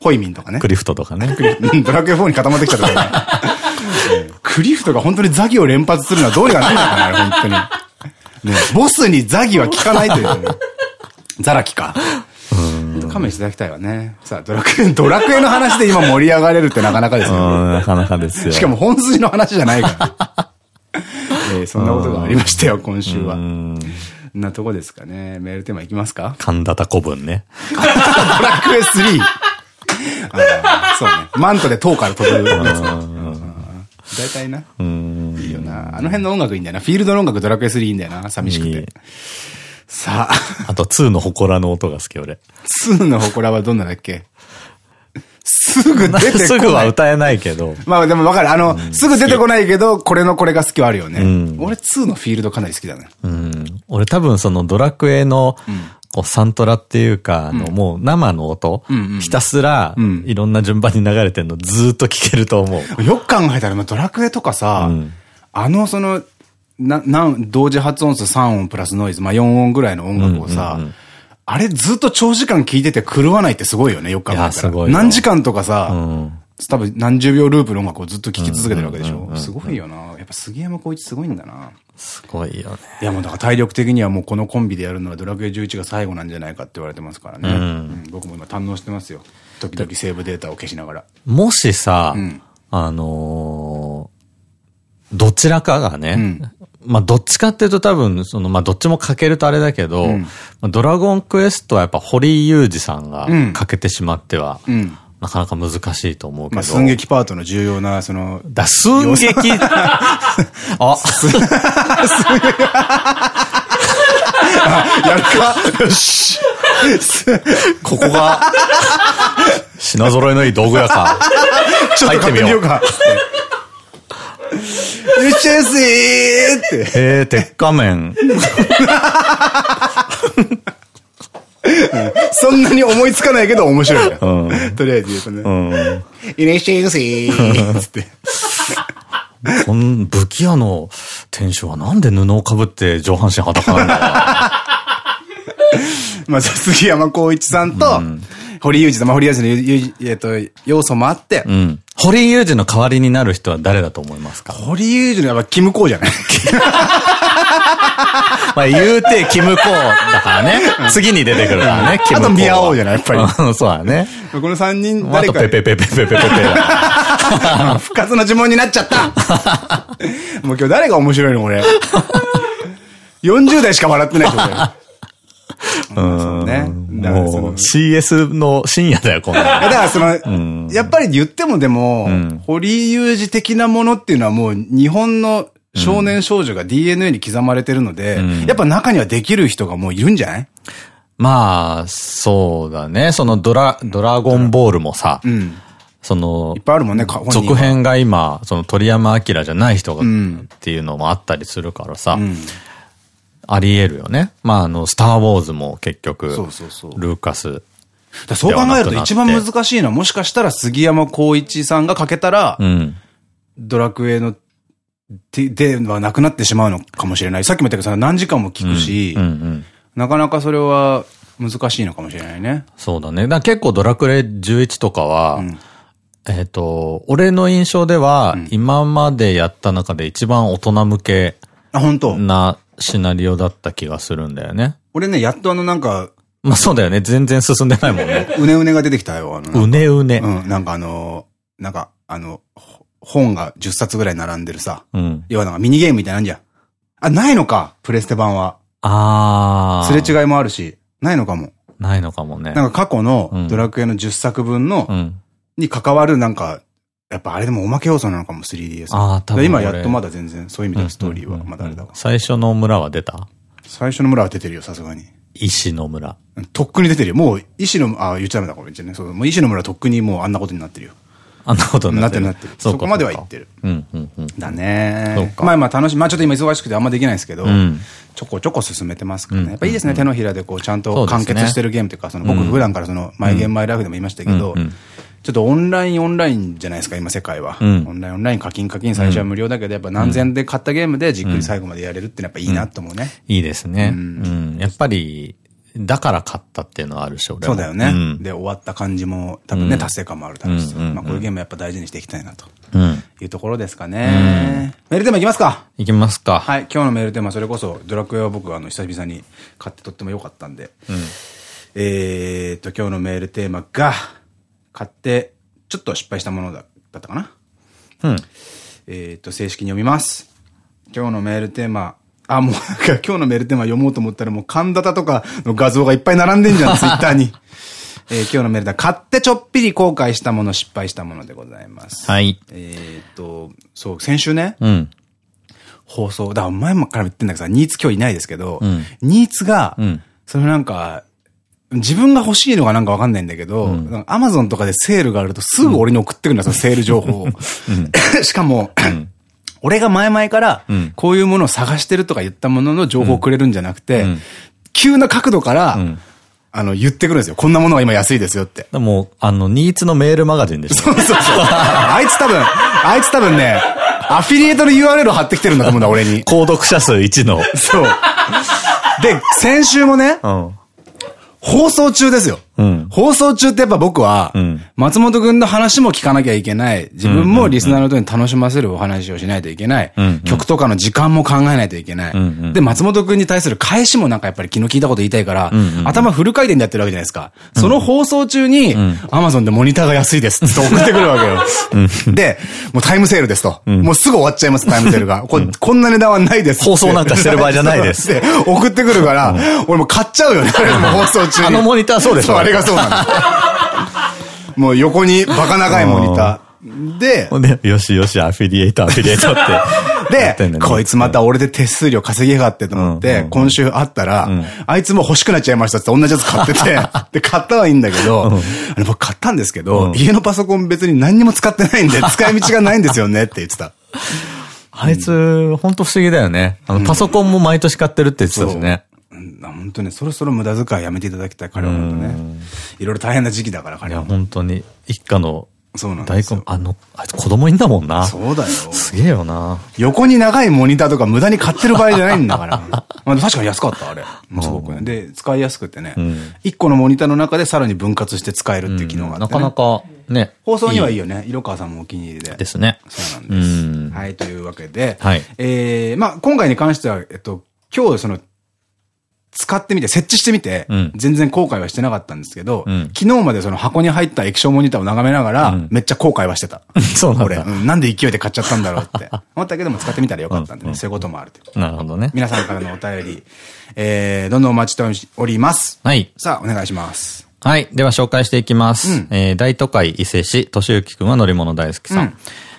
Speaker 1: ホイミンとかね。
Speaker 2: クリフトとかね。
Speaker 1: ドラクエ4に固まってきたとかクリフトが本当にザギを連発するのはどうにかないかな、本当に。ね、ボスにザギは効かないという、ね。ザラキか。勘弁していただきたいわね。さあ、ドラクエ、ドラクエの話で今盛り上がれるってなかなかですよ
Speaker 2: ね。なかなかですよ。
Speaker 1: しかも本筋の話じゃないから。えー、そんなことがありましたよ、今週は。なとこですかね。メールテーマいきますか？
Speaker 2: 神田古文ね。ド
Speaker 1: ラクエ 3! あそうね。マントで塔から飛ぶやつ大体な。いいよな。あの辺の音楽いいんだよな。フィールドの音楽ドラクエ3いいんだよな。寂しくて。さあ。
Speaker 2: あと2の祠の音が好き、俺。
Speaker 1: 2の祠はどんなだっけ？すぐ出てこない。
Speaker 2: すぐは歌えないけど。
Speaker 1: まあでもわかる。あの、すぐ出てこないけど、これのこれが好きはあるよね。俺2のフィールドかなり好きだね。
Speaker 2: うん。俺多分そのドラクエの、こうサントラっていうか、あの、もう生の音、ひたすら、いろんな順番に流れてるのずっと聴けると思
Speaker 1: う。よく考えたら、ドラクエとかさ、あの、その、な、な、同時発音数3音プラスノイズ、まあ4音ぐらいの音楽をさ、あれずっと長時間聴いてて狂わないってすごいよね、よく考えたら。すごい。何時間とかさ、多分何十秒ループの音楽をずっと聴き続けてるわけでしょ。すごいよな。やっぱ杉山浩一すごいんだな。
Speaker 2: すごいよね。
Speaker 1: いやもうだから体力的にはもうこのコンビでやるのはドラクエ11が最後なんじゃないかって言われてますからね。うん、僕も今堪能してますよ。時々セーブデータを消しながら。
Speaker 2: もしさ、うん、あのー、どちらかがね、うん、まあどっちかっていうと多分、そのまあどっちも欠けるとあれだけど、ドラゴンクエストはやっぱ堀井雄二さんが欠けてしまっては、なかなか難しいと思うけど。まあ、
Speaker 1: 寸劇パートの重要な、その。
Speaker 2: だ、寸劇？あ、
Speaker 1: やるかよし。
Speaker 2: ここが、品揃えのいい道具屋か。
Speaker 1: ちょっと入ってみようか。いっちゃいすーって。
Speaker 2: えー、鉄仮面。
Speaker 1: そんなに思いつかないけど面白い。うん、とりあえず言うとね。うん、いらっしゃいませーつって。
Speaker 2: こん、武器屋の店主はなんで布をかぶって上半身裸なんだ
Speaker 1: まあ、杉山光一さんと、堀裕二さん、まあ、堀裕二の、えっと、要素もあって、うん。
Speaker 2: 堀裕二の代わりになる人は誰だと思いますか？
Speaker 1: 堀裕二のやっぱキムコーじゃない？
Speaker 2: まあ言うて、キムコーだからね。次に出てくるからね、
Speaker 1: キムコー。あとミヤオーじゃない？やっぱり。
Speaker 2: そうだね。
Speaker 1: この三人誰か。
Speaker 2: あとペペペペペペペペ。
Speaker 1: 復活の呪文になっちゃった もう今日誰が面白いの俺。40代しか笑ってないと思う。
Speaker 2: うん。ね。もう CS の深夜だよ、こんな
Speaker 1: だからその、やっぱり言ってもでも、堀裕二的なものっていうのはもう日本の少年少女が DNA に刻まれてるので、やっぱ中にはできる人がもういるんじゃない？
Speaker 2: まあ、そうだね。そのドラ、ドラゴンボールもさ、その、
Speaker 1: いっぱいあるもんね、
Speaker 2: 続編が今、その鳥山明じゃない人が、っていうのもあったりするからさ、あり得るよね。まあ、あの、スター・ウォーズも結局、そうそうそうルーカス。
Speaker 1: そう考えると一番難しいのは、もしかしたら杉山浩一さんがかけたら、うん、ドラクエの、ではなくなってしまうのかもしれない。さっきも言ったけどさ、何時間も聞くし、なかなかそれは難しいのかもしれないね。
Speaker 2: そうだね。だ結構ドラクエ11とかは、うん、えっと、俺の印象では、今までやった中で一番大人向け
Speaker 1: あ、本当
Speaker 2: なシナリオだった気がするんだよね。
Speaker 1: 俺ね、やっとあのなんか、
Speaker 2: まあそうだよね。全然進んでないもんね。
Speaker 1: うねうねが出てきたよ。あ
Speaker 2: のうねうね。う
Speaker 1: ん、なんかあの、なんか、あの、本が10冊ぐらい並んでるさ。うん。要はなんかミニゲームみたいなんじゃん。あ、ないのか、プレステ版は。ああ。すれ違いもあるし、ないのかも。
Speaker 2: ないのかもね。
Speaker 1: なんか過去のドラクエの10作分の、うん、に関わるなんか、やっぱあれでもおまけ要素なのかも、3DS。ああ、多分。今やっとまだ全然、そういう意味ではストーリーはまだあれだわ。
Speaker 2: 最初の村は出た？
Speaker 1: 最初の村は出てるよ、さすがに。
Speaker 2: 石の村。
Speaker 1: とっくに出てるよ。もう、石の、あ、言っちゃダメだ、これね。そう、もう石の村とっくにもうあんなことになってるよ。
Speaker 2: あんなことになってる。
Speaker 1: なってる、なってる。そこまでは言ってる。うんうんうん。だねまあまあ楽しい。まあちょっと今忙しくてあんまできないですけど、ちょこちょこ進めてますからね。やっぱいいですね、手のひらでこう、ちゃんと完結してるゲームというか、その僕普段からその、マイゲームマイライフでも言いましたけど、ちょっとオンラインオンラインじゃないですか、今世界は。うん、オンラインオンライン課金課金最初は無料だけど、やっぱ何千で買ったゲームでじっくり最後までやれるってやっぱいいなと思うね。
Speaker 2: うん、いいですね。うん。やっぱり、だから買ったっていうのはあるし、俺
Speaker 1: そうだよね。で、終わった感じも多分ね、達成感もあるだろうし。まあこういうゲームやっぱ大事にしていきたいなと。いうところですかね。メールテーマいきますか
Speaker 2: いきますか。
Speaker 1: はい。今日のメールテーマ、それこそ、ドラクエは僕、あの、久々に買ってとっても良かったんで。えっと、今日のメールテーマが、買ってちょっと失敗したものだったかな。うん。えっと、正式に読みます。今日のメールテーマ、あ、もうなんか今日のメールテーマ読もうと思ったらもう神田とかの画像がいっぱい並んでんじゃん、ツイッターに。えー、今日のメールテーマ、買ってちょっぴり後悔したもの、失敗したものでございます。はい。えっと、そう、先週ね。うん。放送、だから前もから言ってんだけどさ、ニーツ今日いないですけど、うん、ニーツが、うん、そのなんか、自分が欲しいのがなんかわかんないんだけど、アマゾンとかでセールがあるとすぐ俺に送ってくるんだよ、そのセール情報を。しかも、俺が前々から、こういうものを探してるとか言ったものの情報をくれるんじゃなくて、急な角度から、あの、言ってくるんですよ。こんなものは今安いですよって。
Speaker 2: もう、あの、ニーツのメールマガジンでしょ。そうそうそう。
Speaker 1: あいつ多分、あいつ多分ね、アフィリエイトの URL を貼ってきてるんだと思うんだ、俺に。
Speaker 2: 購読者数1の。
Speaker 1: そう。で、先週もね、うん放送中ですよ。うん、放送中ってやっぱ僕は、松本くんの話も聞かなきゃいけない。自分もリスナーの人に楽しませるお話をしないといけない。曲とかの時間も考えないといけない。で、松本くんに対する返しもなんかやっぱり昨日聞いたこと言いたいから、頭フル回転でやってるわけじゃないですか。その放送中に、アマゾンでモニターが安いですって送ってくるわけよ。で、もうタイムセールですと。もうすぐ終わっちゃいます、タイムセールが。ここんな値段はないです。
Speaker 2: 放送なんかしてる場合じゃないです。
Speaker 1: 送ってくるから、俺も買っちゃうよね、放送中に。
Speaker 2: あのモニターそうでしょ
Speaker 1: あれがそうなんだ。もう横にバカ長いモニター。で、
Speaker 2: で、よしよし、アフィリエイト、アフィリエイトって。
Speaker 1: で、こいつまた俺で手数料稼ぎやがってと思って、今週会ったら、あいつも欲しくなっちゃいましたって同じやつ買ってて、で、買ったはいいんだけど、あの、僕買ったんですけど、家のパソコン別に何にも使ってないんで、使い道がないんですよねって言ってた。
Speaker 2: あいつ、ほんと不思議だよね。あの、パソコンも毎年買ってるって言ってたしね。
Speaker 1: 本当ね、そろそろ無駄遣いやめていただきたい、彼は本当ね。いろいろ大変な時期だから、彼は。
Speaker 2: いや、本当に、一家の
Speaker 1: そうなんです
Speaker 2: よ。大根、あの、あいつ子供いんだもんな。
Speaker 1: そうだよ。
Speaker 2: すげえよな。
Speaker 1: 横に長いモニターとか無駄に買ってる場合じゃないんだから。まあ確かに安かった、あれ。すごくね。で、使いやすくてね。一、個のモニターの中でさらに分割して使えるっていう機能があって、
Speaker 2: なかなか、ね。
Speaker 1: 放送にはいいよね。色川さんもお気に入りで。
Speaker 2: ですね。
Speaker 1: そうなんです。はい、というわけで。はい。えー、まあ今回に関しては、えっと、今日その、使ってみて、設置してみて、全然後悔はしてなかったんですけど、昨日までその箱に入った液晶モニターを眺めながら、めっちゃ後悔はしてた。
Speaker 2: そうなんだ。
Speaker 1: 俺、なんで勢いで買っちゃったんだろうって思ったけども使ってみたらよかったんでね、そういうこともある
Speaker 2: なるほどね。
Speaker 1: 皆さんからのお便り、えー、どんどんお待ちしております。
Speaker 2: はい。
Speaker 1: さあ、お願いします。
Speaker 2: はい。では紹介していきます。うん、えー、大都会伊勢市、としゆきくんは乗り物大好きさん。うん、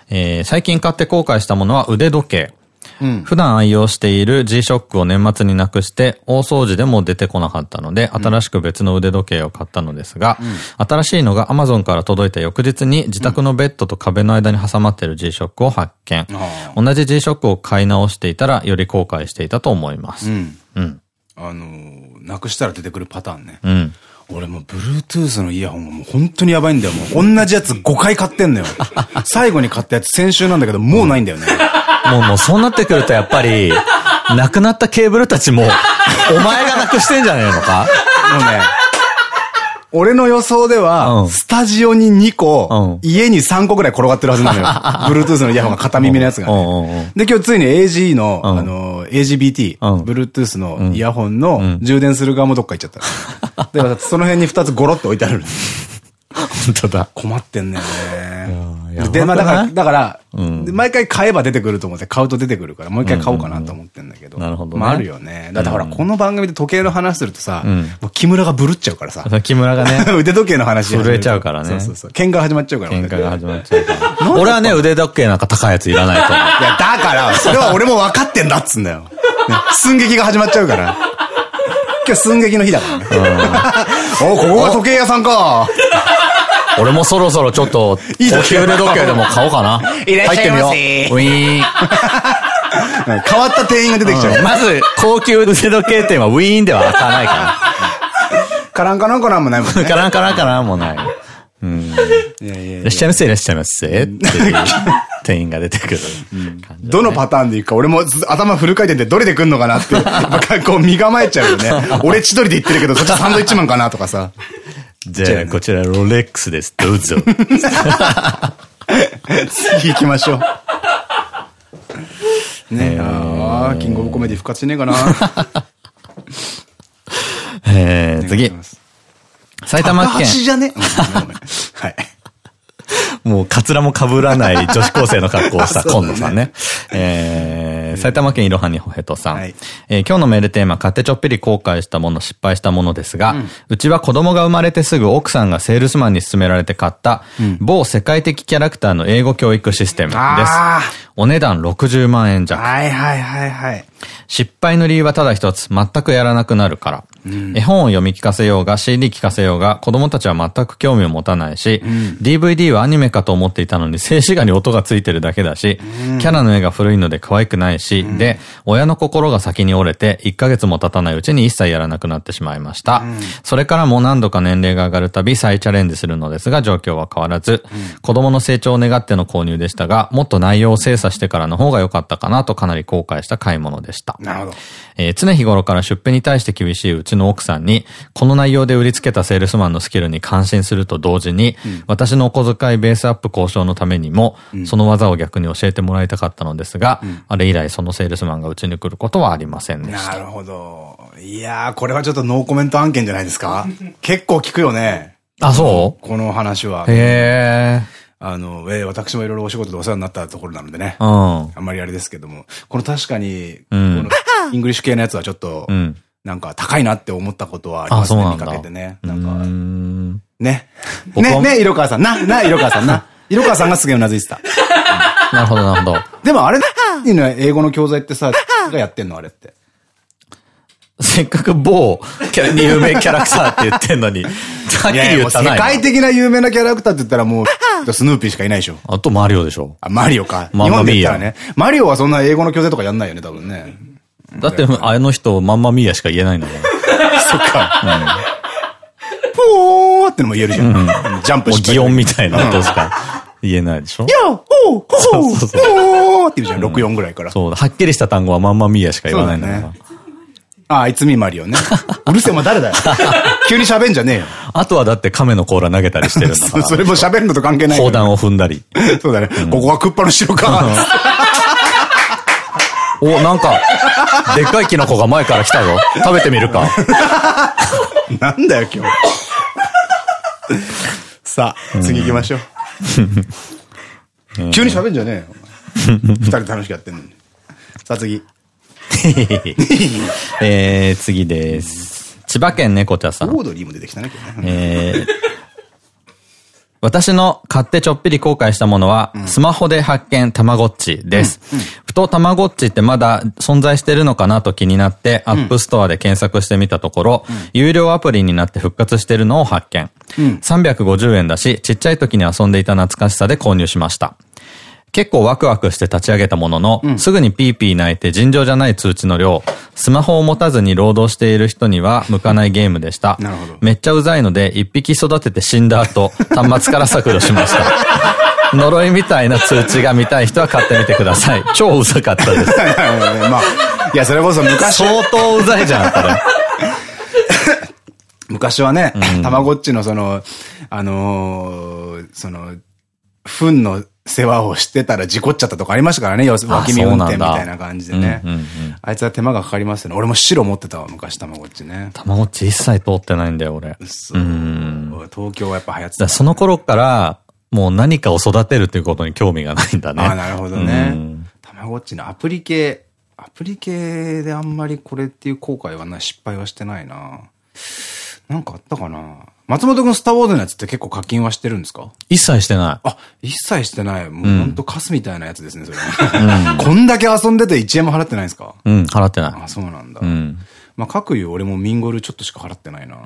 Speaker 2: えー、最近買って後悔したものは腕時計。うん、普段愛用している G-SHOCK を年末になくして、大掃除でも出てこなかったので、新しく別の腕時計を買ったのですが、うん、新しいのが Amazon から届いた翌日に自宅のベッドと壁の間に挟まっている G-SHOCK を発見。うん、同じ G-SHOCK を買い直していたら、より後悔していたと思います。うん。
Speaker 1: うん。あのー、なくしたら出てくるパターンね。うん。俺も Bluetooth のイヤホンがもう本当にやばいんだよ。もう同じやつ5回買ってんのよ。最後に買ったやつ先週なんだけど、もうないんだよね。
Speaker 2: もうもうそうなってくるとやっぱり、なくなったケーブルたちも、お前がなくしてんじゃねえのか？もうね、
Speaker 1: 俺の予想では、スタジオに2個、家に3個ぐらい転がってるはずなのよ。Bluetooth のイヤホンが片耳のやつがね。で、今日ついに AG の、あの、AGBT、Bluetooth のイヤホンの充電する側もどっか行っちゃった。で、その辺に2つゴロって置いてある。
Speaker 2: 本当だ。
Speaker 1: 困ってんだよね。で、まあだから、だから、毎回買えば出てくると思って、買うと出てくるから、もう一回買おうかなと思ってんだけど。
Speaker 2: なるほど。
Speaker 1: まああるよね。だってほら、この番組で時計の話するとさ、もう木村がブルっちゃうからさ。
Speaker 2: 木村がね。
Speaker 1: 腕時計の話
Speaker 2: 震えちゃうからね。
Speaker 1: そうそうそう。喧嘩始まっちゃうから。
Speaker 2: 喧嘩が始まっちゃうから。俺はね、腕時計なんか高いやついらないと思う。い
Speaker 1: や、だから、それは俺も分かってんだっつんだよ。寸劇が始まっちゃうから。今日寸劇の日だからね。お、ここが時計屋さんか。
Speaker 2: 俺もそろそろちょっと、高級腕時計でも買おうかな。
Speaker 1: 入ってみよう。ウィ
Speaker 2: ーン。
Speaker 1: 変わった店員が出てきちゃ
Speaker 2: う。まず、高級腕時計店はウィーンでは開かないから。
Speaker 1: カランカランカランもないもんね。
Speaker 2: カランカランカランもない。うん。いらっしゃいませ、いらっしゃいませ。っていう店員が出てくる。
Speaker 1: どのパターンでいくか、俺も頭フル回転でどれで来んのかなって、こう身構えちゃうよね。俺千鳥で言ってるけど、そっちサンドイッチマンかなとかさ。
Speaker 2: じゃあ、こちらロレックスです。どうぞ。
Speaker 1: 次行きましょう。ねえ、ああ、キングオブコメディ復活しねえかな。
Speaker 2: えー、次。埼玉県。
Speaker 1: じゃね？はい。
Speaker 2: もう、カツラも被らない 女子高生の格好をした今野さんね。えー、埼玉県いろはにほへとさん。はい、えー、今日のメールテーマ、買ってちょっぴり後悔したもの、失敗したものですが、うん、うちは子供が生まれてすぐ奥さんがセールスマンに勧められて買った、某世界的キャラクターの英語教育システムです。お値段60万円弱。
Speaker 1: はいはいはいはい。
Speaker 2: 失敗の理由はただ一つ、全くやらなくなるから。うん、絵本を読み聞かせようが CD 聞かせようが子供たちは全く興味を持たないし、うん、DVD はアニメかと思っていたのに静止画に音がついてるだけだし、うん、キャラの絵が古いので可愛くないし、で、親の心が先に折れて1ヶ月も経たないうちに一切やらなくなってしまいました。それからもう何度か年齢が上がるたび再チャレンジするのですが状況は変わらず、子供の成長を願っての購入でしたが、もっと内容を精査してからの方が良かったかなとかなり後悔した買い物でした。
Speaker 1: なるほど。
Speaker 2: えー、常日頃から出費に対して厳しいうちの奥さんに、この内容で売りつけたセールスマンのスキルに感心すると同時に、うん、私のお小遣いベースアップ交渉のためにも、うん、その技を逆に教えてもらいたかったのですが、うん、あれ以来そのセールスマンがうちに来ることはありませんでした。
Speaker 1: なるほど。いやー、これはちょっとノーコメント案件じゃないですか 結構聞くよね。
Speaker 2: あ、そう？
Speaker 1: この話は。
Speaker 2: へー。
Speaker 1: あの、えー、私もいろいろお仕事でお世話になったところなのでね。うん。あんまりあれですけども。この確かに、このイングリッシュ系のやつはちょっと、なんか高いなって思ったことはありますね。見かけてね。なんか、ね。ね、ね、色川さん。な、な、色川さんな。色川さんがすげえうなずいてた。
Speaker 2: なるほど、なるほど。
Speaker 1: でもあれっていうのは英語の教材ってさ、がやってんのあれって。
Speaker 2: せっかく某有名キャラクターって言ってんのに、はっきり言ったな
Speaker 1: 世界的な有名なキャラクターって言ったらもう、スヌーピーしかいないでしょ。
Speaker 2: あとマリオでしょ。
Speaker 1: あ、マリオか。マンマミーヤ。ね。マリオはそんな英語の教材とかやんないよね、多分ね。
Speaker 2: だって、あの人、マンマミーヤしか言えないんだもん。
Speaker 1: そっか。うん。ぽーーってのも言えるじゃん。ジャンプ
Speaker 2: して。擬音みたいな音しか言えないでしょ？
Speaker 1: いや、ほう、ほう、ほうって言うじゃん、64ぐらいから。
Speaker 2: そう、はっきりした単語はまんまみやしか言わないんだから。
Speaker 1: ああ、いつみまりよね。うるせえ、お前誰だよ。急に喋んじゃねえよ。
Speaker 2: あとはだって亀の甲羅投げたりしてるんだから。
Speaker 1: それも喋るのと関係ない。
Speaker 2: 砲弾を踏んだり。
Speaker 1: そうだね。ここはクッパの城か。
Speaker 2: お、なんか、でっかいキノコが前から来たぞ。食べてみるか。
Speaker 1: なんだよ、今日。さあ、次行きましょう。急に喋んじゃねえよ。二人楽しくやってんのに。さあ次。
Speaker 2: えー、次です。千葉県猫茶さん。
Speaker 1: オードリーも出てきたね、
Speaker 2: えー、私の買ってちょっぴり後悔したものは、スマホで発見たまごっちです。ふとたまごっちってまだ存在してるのかなと気になって、 App Store で検索してみたところ、有料アプリになって復活してるのを発見。350円だし、ちっちゃい時に遊んでいた懐かしさで購入しました。結構ワクワクして立ち上げたものの、うん、すぐにピーピー泣いて尋常じゃない通知の量、スマホを持たずに労働している人には向かないゲームでした。なるほど。めっちゃうざいので、一匹育てて死んだ後、端末から削除しました。呪いみたいな通知が見たい人は買ってみてください。超うざかったです。
Speaker 1: まあ、いや、それこそ昔。
Speaker 2: 相当うざいじゃん、これ。
Speaker 1: 昔はね、たまごっちのその、あのー、その、糞の世話をしてたら事故っちゃったとかありましたからね、要するに脇見運転みたいな感じでね。あいつは手間がかかりますよね。俺も白持ってたわ、昔、たまごっちね。
Speaker 2: たまごっち一切通ってないんだよ、俺。
Speaker 1: そう。東京はやっぱ流行ってた。
Speaker 2: その頃から、もう何かを育てるっていうことに興味がないんだね。
Speaker 1: ああ、なるほどね。たまごっちのアプリ系、アプリ系であんまりこれっていう後悔はな、失敗はしてないな。なんかあったかな松本くんスターウォーズのやつって結構課金はしてるんですか？
Speaker 2: 一切してない。
Speaker 1: あ、一切してない。もうほんとカスみたいなやつですね、それ。こんだけ遊んでて1円も払ってないんですか？
Speaker 2: うん、払ってない。
Speaker 1: あ、そうなんだ。うん。まあ、各言う俺もミンゴルちょっとしか払ってないな。い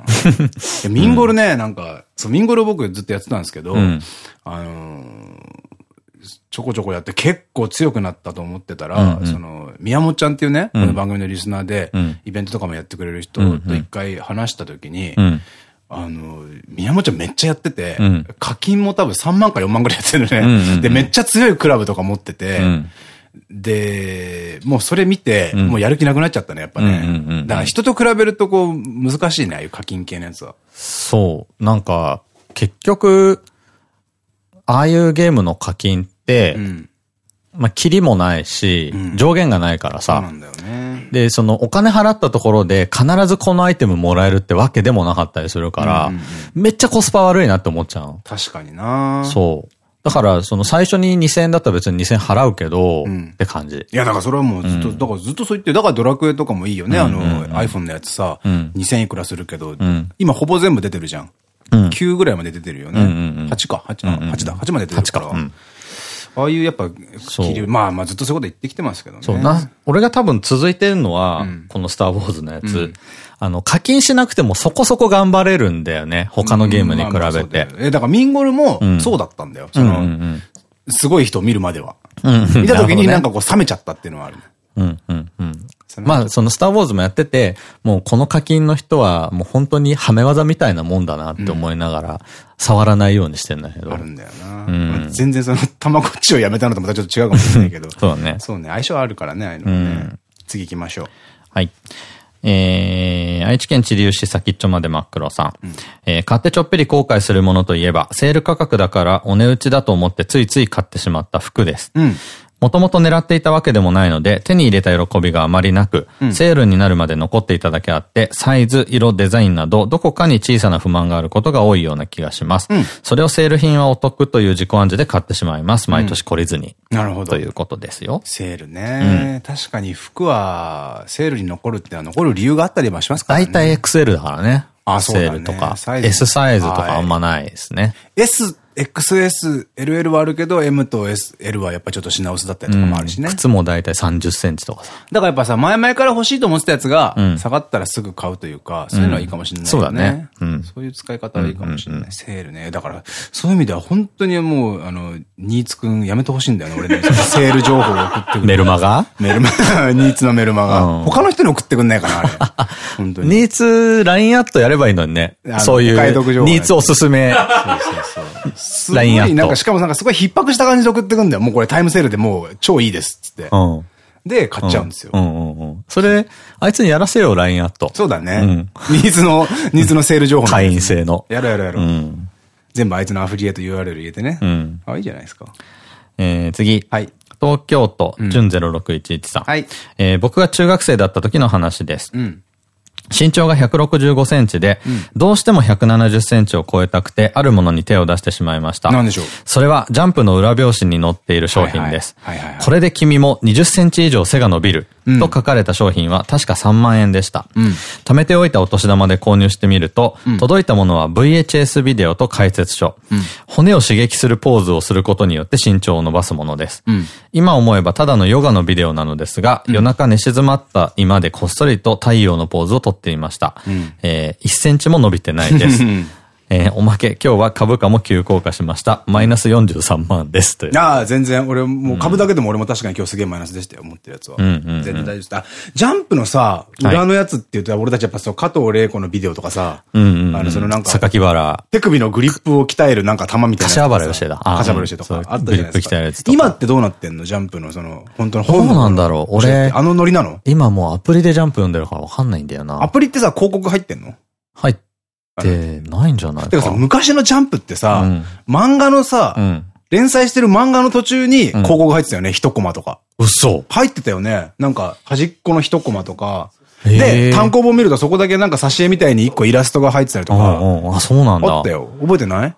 Speaker 1: やミンゴルね、なんか、そう、ミンゴル僕ずっとやってたんですけど、うん、あのーちょこちょこやって結構強くなったと思ってたら、その、宮本ちゃんっていうね、この番組のリスナーで、イベントとかもやってくれる人と一回話した時に、あの、宮本ちゃんめっちゃやってて、課金も多分3万から4万ぐらいやってるね。で、めっちゃ強いクラブとか持ってて、で、もうそれ見て、もうやる気なくなっちゃったね、やっぱね。だから人と比べるとこう、難しいね、ああいう課金系のやつは。
Speaker 2: そう。なんか、結局、ああいうゲームの課金って、うん、まあ、キリもないし、うん、上限がないからさ。そうなんだよね。で、そのお金払ったところで必ずこのアイテムもらえるってわけでもなかったりするから、めっちゃコスパ悪いなって思っちゃう。
Speaker 1: 確かにな
Speaker 2: そう。だから、その最初に2000円だったら別に2000円払うけど、うん、って感じ。
Speaker 1: いや、だからそれはもうずっと、うん、だからずっとそう言って、だからドラクエとかもいいよね。あの、iPhone のやつさ、うん、2000いくらするけど、今ほぼ全部出てるじゃん。9ぐらいまで出てるよね。8か、8, 8だ、8まで出てるから。ああいうやっぱ、まあまあずっとそういうこと言ってきてますけどね。
Speaker 2: そうな。俺が多分続いてるのは、このスターウォーズのやつ。あの、課金しなくてもそこそこ頑張れるんだよね。他のゲームに比べて。
Speaker 1: え、だからミンゴルもそうだったんだよ。その、すごい人を見るまでは。見た時になんかこう冷めちゃったっていうのはある。うんうん
Speaker 2: うん。まあ、そのスターウォーズもやってて、もうこの課金の人はもう本当にはめ技みたいなもんだなって思いながら、触らないようにしてんだけど。
Speaker 1: あるんだよな。うん、全然その、たまごっちをやめたのとまたちょっと違うかもしれないけど。
Speaker 2: そうだね。
Speaker 1: そうね。相性あるからね、ああいうのね。うん、次行きましょう。
Speaker 2: はい。えー、愛知県知立市先っちょまで真っ黒さん。うん、えー、買ってちょっぴり後悔するものといえば、セール価格だからお値打ちだと思ってついつい買ってしまった服です。うん。もともと狙っていたわけでもないので、手に入れた喜びがあまりなく、うん、セールになるまで残っていただけあって、サイズ、色、デザインなど、どこかに小さな不満があることが多いような気がします。うん、それをセール品はお得という自己暗示で買ってしまいます。毎年懲りずに。
Speaker 1: なるほど。
Speaker 2: ということですよ。
Speaker 1: セールね。確かに服は、セールに残るって残る理由があったりはしますからね。
Speaker 2: 大体 XL だからね。あ、そうだね。セールとか。S サイズとかあんまないですね。
Speaker 1: S XS、LL はあるけど、M と S、L はやっぱちょっと品薄だったりとかもあるしね。
Speaker 2: 靴もだいたい30センチとかさ。
Speaker 1: だからやっぱさ、前々から欲しいと思ってたやつが、下がったらすぐ買うというか、そういうのはいいかもしれないね。そうだね。そういう使い方はいいかもしれない。セールね。だから、そういう意味では本当にもう、あの、ニーツくんやめてほしいんだよね、俺ね。セール情報を送ってくる。
Speaker 2: メルマガ？
Speaker 1: メルマガ、ニーツのメルマガ。他の人に送ってくんないかな、あれ。
Speaker 2: 本当に。ニーツ LINE アットやればいいのにね。そういう。ニーツおすすめ。そうそう
Speaker 1: そう。アット。なんかしかもなんかすごい逼迫した感じで送ってくんだよ。もうこれタイムセールでもう超いいですっつって。うん。で、買っちゃうんですよ。うんうん
Speaker 2: うん。それ、あいつにやらせよ、LINE アット。
Speaker 1: そうだね。うん。ニーズの、ニーズのセール情報
Speaker 2: 会員制の。
Speaker 1: やろうやろうやろ。全部あいつのアフリエイト URL 入れてね。うん。あ、いいじゃないですか。
Speaker 2: えー、次。はい。東京都、純0611さん。はい。えー、僕が中学生だった時の話です。うん。身長が165センチで、うん、どうしても170センチを超えたくて、あるものに手を出してしまいました。
Speaker 1: 何でしょう？
Speaker 2: それは、ジャンプの裏表紙に載っている商品です。これで君も20センチ以上背が伸びる。と書かれた商品は確か3万円でした。うん、貯めておいたお年玉で購入してみると、うん、届いたものは VHS ビデオと解説書。うん、骨を刺激するポーズをすることによって身長を伸ばすものです。今思えばただのヨガのビデオなのですが、夜中寝静まった今でこっそりと太陽のポーズをとっていました。えー、1センチも伸びてないです。えー、おまけ、今日は株価も急降下しました。マイナス43万です。と
Speaker 1: いう。ああ、全然、俺、もう株だけでも俺も確かに今日すげえマイナスでしたよ、思ってるやつは。全然大丈夫です。あ、ジャンプのさ、裏のやつって言うと、俺たちやっぱそう、加藤玲子のビデオとかさ、あの、そのなんか、
Speaker 2: 榊原。
Speaker 1: 手首のグリップを鍛えるなんか玉みたいな。
Speaker 2: 柏原吉田。
Speaker 1: 柏原吉田とか、あったじゃないですか。今ってどうなってんのジャンプのその、本当の
Speaker 2: 本どうなんだろう俺、
Speaker 1: あのノリなの？
Speaker 2: 今もうアプリでジャンプ読んでるからわかんないんだよな。
Speaker 1: アプリってさ、広告入ってんの？
Speaker 2: 入ってってないんじゃないか？
Speaker 1: かさ、昔のジャンプってさ、うん、漫画のさ、うん、連載してる漫画の途中に広告入ってたよね、一、コマとか。
Speaker 2: 嘘
Speaker 1: 入ってたよね。なんか、端っこの一コマとか。で、単行本見るとそこだけなんか挿絵みたいに一個イラストが入ってたりとか。
Speaker 2: あ、そうなんだ。
Speaker 1: あったよ。覚えてない？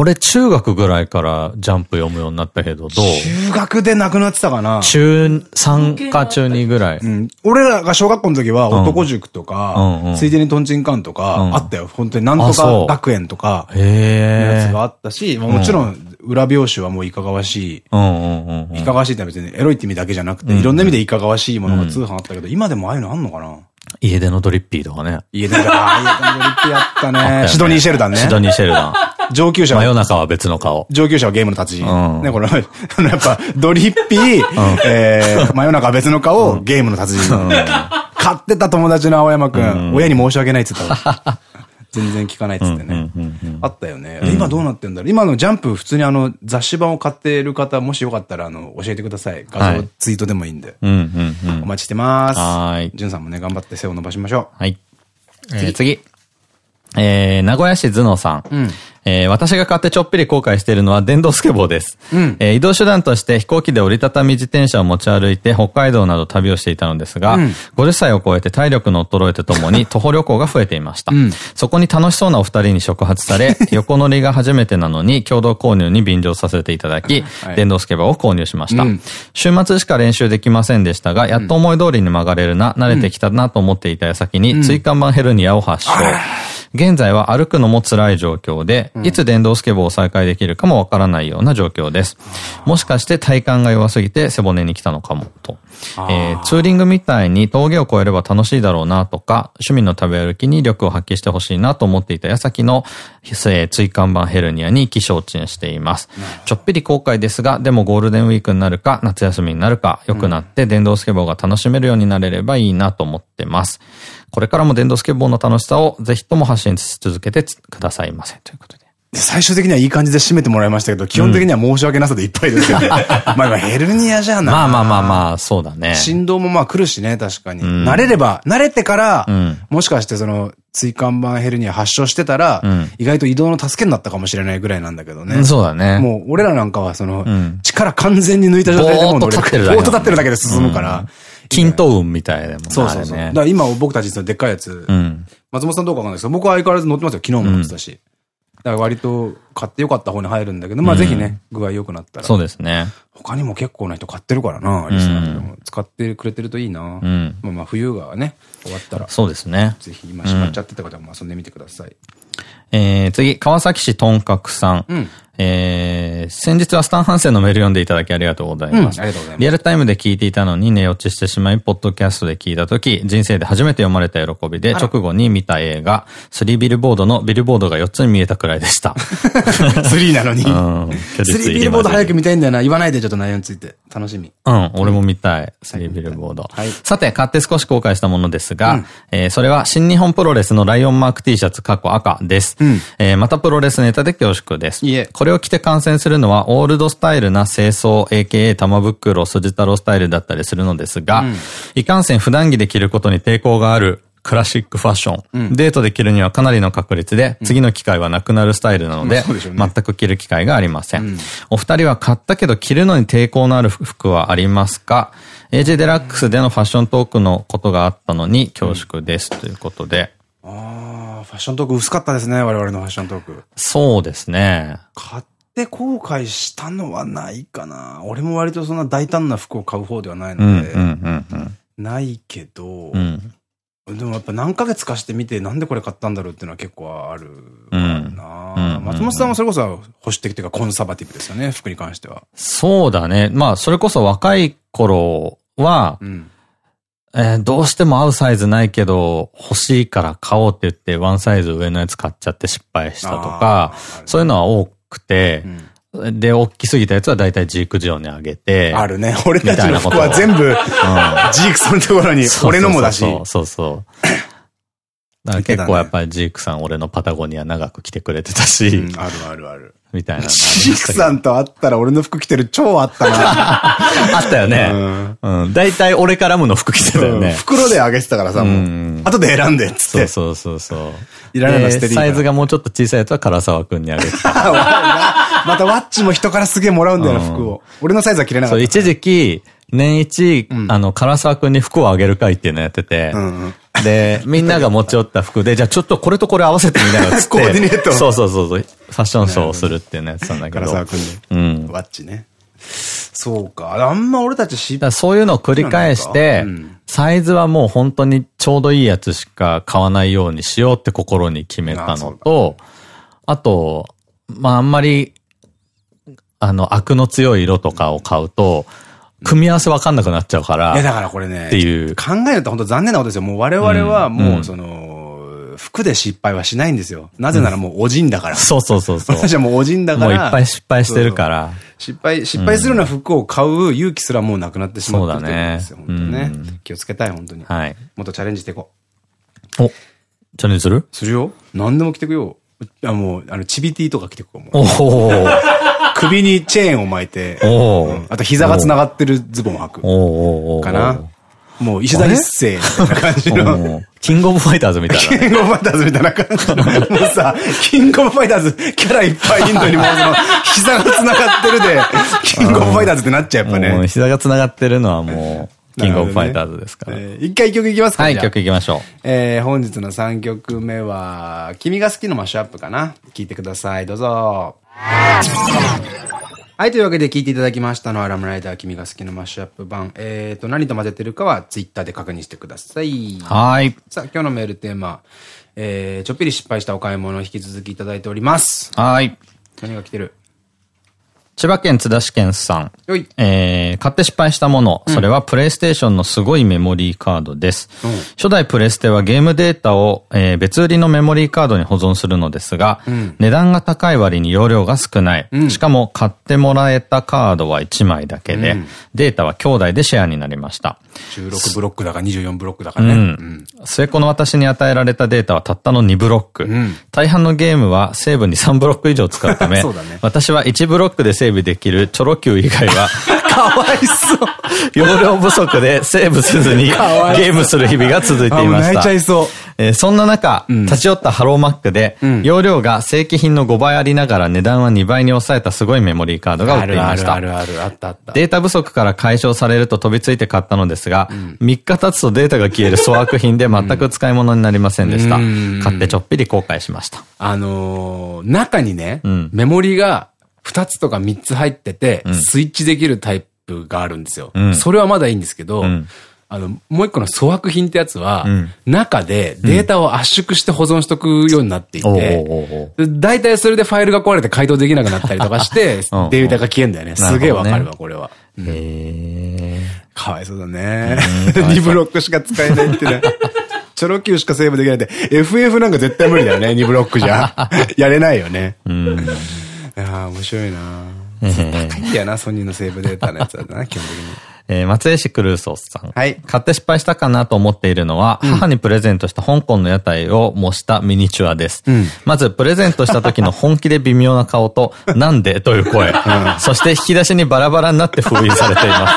Speaker 2: 俺中学ぐらいからジャンプ読むようになったけど、どう？
Speaker 1: 中学でなくなってたかな。
Speaker 2: 中3か中2ぐらい。う
Speaker 1: ん。俺らが小学校の時は男塾とか、ついでにトンチンカンとか、あったよ。本当になんとか学園とか、やつがあったし、もちろん裏表紙はもういかがわしい。いかがわしいって別にエロいって意味だけじゃなくて、いろんな意味でいかがわしいものが通販あったけど、今でもああいうのあんのかな？
Speaker 2: 家出のドリッピーとかね。
Speaker 1: 家出のドリッピーあったね。シドニーシェルダンね。
Speaker 2: シドニーシェルダン。
Speaker 1: 上級者
Speaker 2: は。真夜中は別の顔。
Speaker 1: 上級者はゲームの達人。ね、これ、やっぱ、ドリッピー、え真夜中は別の顔、ゲームの達人。買ってた友達の青山くん、親に申し訳ないって言った全然聞かないっつってね。あったよね。今どうなってんだろう？今のジャンプ普通にあの雑誌版を買っている方、もしよかったらあの、教えてください。画像、ツイートでもいいんで。お待ちしてます。はい。じゅんさんもね、頑張って背を伸ばしましょ
Speaker 2: う。はい。次。えー、名古屋市頭脳さん。うん、えー、私が買ってちょっぴり後悔しているのは電動スケボーです。うん、えー、移動手段として飛行機で折りたたみ自転車を持ち歩いて北海道など旅をしていたのですが、うん、50歳を超えて体力の衰えとともに徒歩旅行が増えていました。うん、そこに楽しそうなお二人に触発され、横乗りが初めてなのに共同購入に便乗させていただき、はい、電動スケボーを購入しました。週末しか練習できませんでしたが、やっと思い通りに曲がれるな、慣れてきたなと思っていた矢先に、椎間板ヘルニアを発症。現在は歩くのも辛い状況で、いつ電動スケボーを再開できるかもわからないような状況です。もしかして体幹が弱すぎて背骨に来たのかも、と。えー、ツーリングみたいに峠を越えれば楽しいだろうなとか、趣味の食べ歩きに力を発揮してほしいなと思っていた矢先の、えー、椎間板ヘルニアに気象鎮しています。ちょっぴり後悔ですが、でもゴールデンウィークになるか、夏休みになるか、良くなって電動スケボーが楽しめるようになれればいいなと思ってます。これからも電動スケボーの楽しさをぜひとも発信し続けてくださいませ。ということで。
Speaker 1: 最終的にはいい感じで締めてもらいましたけど、基本的には申し訳なさでいっぱいですよね。まあヘルニアじゃな
Speaker 2: まあまあまあまあ、そうだね。
Speaker 1: 振動もまあ来るしね、確かに。慣れれば、慣れてから、もしかしてその、椎間板ヘルニア発症してたら、意外と移動の助けになったかもしれないぐらいなんだけどね。
Speaker 2: そうだね。
Speaker 1: もう、俺らなんかはその、力完全に抜いた状態でもう、ぼーっと立ってるだけで進むから。
Speaker 2: 均等運みたいでも
Speaker 1: そうそうそう。だから今僕たちでっかいやつ、松本さんどうかわかんないですけど、僕は相変わらず乗ってますよ。昨日も乗ってたし。だから割と買ってよかった方に入るんだけど、まあぜひね、具合良くなったら。
Speaker 2: そうですね。
Speaker 1: 他にも結構な人買ってるからな、リスナーでも。使ってくれてるといいな。うん、まあまあ冬がね、終わったら。
Speaker 2: そうですね。
Speaker 1: ぜひ今閉まっちゃってた方も遊んでみてください。
Speaker 2: えー、次、川崎市とんかくさん。うん、えー、先日はスタンハンセンのメール読んでいただきありがとうございます。うん、ありがとうございます。リアルタイムで聞いていたのに寝落ちしてしまい、ポッドキャストで聞いたとき、人生で初めて読まれた喜びで、直後に見た映画、スリービルボードのビルボードが4つに見えたくらいでした。
Speaker 1: スリーなのに。うん。スリービルボード早く見たいんだよな。言わないでちょっと内容について。楽しみ。
Speaker 2: うん、俺も見たい。スリービルボード。はい。さて、買って少し後悔したものですが、うん、えー、それは新日本プロレスのライオンマーク T シャツ、過去赤です。うん、えー、またプロレスネタで恐縮です。いえ。これを着て観戦するのは、オールドスタイルな清掃、AKA 玉袋、筋太郎スタイルだったりするのですが、うん、いかんせん普段着で着ることに抵抗があるクラシックファッション。うん、デートで着るにはかなりの確率で、次の機会はなくなるスタイルなので、全く着る機会がありません。うん、お二人は買ったけど着るのに抵抗のある服はありますか ?AJ デラックスでのファッショントークのことがあったのに恐縮です。ということで。
Speaker 1: ああ、ファッショントーク薄かったですね、我々のファッショントーク。
Speaker 2: そうですね。
Speaker 1: 買って後悔したのはないかな。俺も割とそんな大胆な服を買う方ではないので、ないけど、うん、でもやっぱ何ヶ月かしてみてなんでこれ買ったんだろうっていうのは結構あるな松本さんはそれこそ保守的というかコンサバティブですよね、服に関しては。
Speaker 2: そうだね。まあそれこそ若い頃は、うんえー、どうしても合うサイズないけど、欲しいから買おうって言って、ワンサイズ上のやつ買っちゃって失敗したとか、そういうのは多くて、うん、で、大きすぎたやつは大体ジークジオにあげて。
Speaker 1: あるね。俺たちの服は全部、うん、ジークさんのところに、俺のもだし。
Speaker 2: そうそうそう。だから結構やっぱりジークさん俺のパタゴニア長く着てくれてたし。うん、
Speaker 1: あるあるある。
Speaker 2: みたいな。
Speaker 1: ジークさんと会ったら俺の服着てる超あったな。
Speaker 2: あったよね。うん。大体俺からもの服着てたよね。
Speaker 1: 袋であげてたからさ、もう。後で選んでっつって。
Speaker 2: そうそうそうそう。
Speaker 1: いらないの捨て
Speaker 2: サイズがもうちょっと小さいやつは唐沢くんにあげて た。
Speaker 1: またワッチも人からすげえもらうんだよな、服を。俺のサイズは着れなかった。そう、
Speaker 2: 一時期、年一、あの、唐沢くんに服をあげる会っていうのやってて、で、みんなが持ち寄った服で、じゃあちょっとこれとこれ合わせてみなよっつって。コ
Speaker 1: ーディネート。
Speaker 2: そうそうそうそう。ファッションショーをするっていうのやつなんだけど。唐
Speaker 1: 沢くんで。うん。ワッチね。そうか。あんま俺たち知
Speaker 2: そういうのを繰り返して、サイズはもう本当にちょうどいいやつしか買わないようにしようって心に決めたのと、あと、まああんまり、あの、悪の強い色とかを買うと、組み合わせわかんなくなっちゃうから。
Speaker 1: いや、だからこれね。
Speaker 2: っていう。
Speaker 1: 考えると本当残念なことですよ。もう我々はもう、その、服で失敗はしないんですよ。なぜならもうおじんだから。
Speaker 2: そうそうそうそう。
Speaker 1: 私はもうおじんだから。
Speaker 2: もういっぱい失敗してるから。
Speaker 1: 失敗、失敗するような服を買う勇気すらもうなくなってしまってるんですよ。本当ね。気をつけたい、本当に。はい。もっとチャレンジしていこ
Speaker 2: う。おチャレンジする？
Speaker 1: するよ。何でも着てくよ。あ、もう、あの、チビ T とか着てくかも。おお。首にチェーンを巻いて、あと膝が繋がってるズボンを履く。かな。もういしだ壱成みたいな感じの。
Speaker 2: キングオブファイターズみたい
Speaker 1: な。キングオブファイターズみたいな感じの。もうさ、キングオブファイターズ、キャラいっぱいいんのにもうその、膝が繋がってるで、キングオブファイターズってなっちゃうやっぱね。
Speaker 2: 膝が繋がってるのはもう、キングオブファイターズですから。
Speaker 1: 一回一曲いきますか
Speaker 2: はい、一曲いきましょう。
Speaker 1: えー、本日の3曲目は、君が好きのマッシュアップかな？聞いてください。どうぞ。はい、というわけで聞いていただきましたのは、ラムライダー君が好きなマッシュアップ版。えっ、ー、と、何と混ぜてるかはツイッターで確認してください。
Speaker 2: はい。
Speaker 1: さあ、今日のメールテーマ、えー、ちょっぴり失敗したお買い物を引き続きいただいております。
Speaker 2: はい。
Speaker 1: 何が来てる？
Speaker 2: 千葉県津田市県さん。えー、買って失敗したもの。それはプレイステーションのすごいメモリーカードです。うん、初代プレステはゲームデータを、えー、別売りのメモリーカードに保存するのですが、うん、値段が高い割に容量が少ない。うん、しかも買ってもらえたカードは1枚だけで、データは兄弟でシェアになりました。
Speaker 1: 16ブロックだか24ブロックだかね。うん。
Speaker 2: 末っ子の私に与えられたデータはたったの2ブロック。大半のゲームはセーブに3ブロック以上使うため、ね、私は1ブロックでセーブできるチョロ Q 以外は、
Speaker 1: かわいそう。
Speaker 2: 容量不足でセーブせずにゲームする日々が続いていました。
Speaker 1: 泣いちゃいそう。
Speaker 2: えー、そんな中、うん、立ち寄ったハローマックで、うん、容量が正規品の5倍ありながら値段は2倍に抑えたすごいメモリーカードが売っていました。
Speaker 1: あるあるあるあったあった。
Speaker 2: データ不足から解消されると飛びついて買ったのですが、うん、3日経つとデータが消える粗悪品で全く使い物になりませんでした。買ってちょっぴり後悔しました。
Speaker 1: あのー、中にね、メモリが2つとか3つ入ってて、スイッチできるタイプがあるんですよ。それはまだいいんですけど、あの、もう一個の粗悪品ってやつは、中でデータを圧縮して保存しとくようになっていて、大体それでファイルが壊れて解凍できなくなったりとかして、データが消えんだよね。すげえわかるわ、これは。へかわいそうだね。2ブロックしか使えないってね。チョロ Q しかセーブできないんで、FF なんか絶対無理だよね、2ブロックじゃ。やれないよね。うん。いや面白いな高いんだよな、ソニーのセーブデータのやつだな、基本的に。
Speaker 2: えー、松江市クルーソーさん。はい。買って失敗したかなと思っているのは、うん、母にプレゼントした香港の屋台を模したミニチュアです。うん、まず、プレゼントした時の本気で微妙な顔と、なんでという声。うん、そして引き出しにバラバラになって封印されています。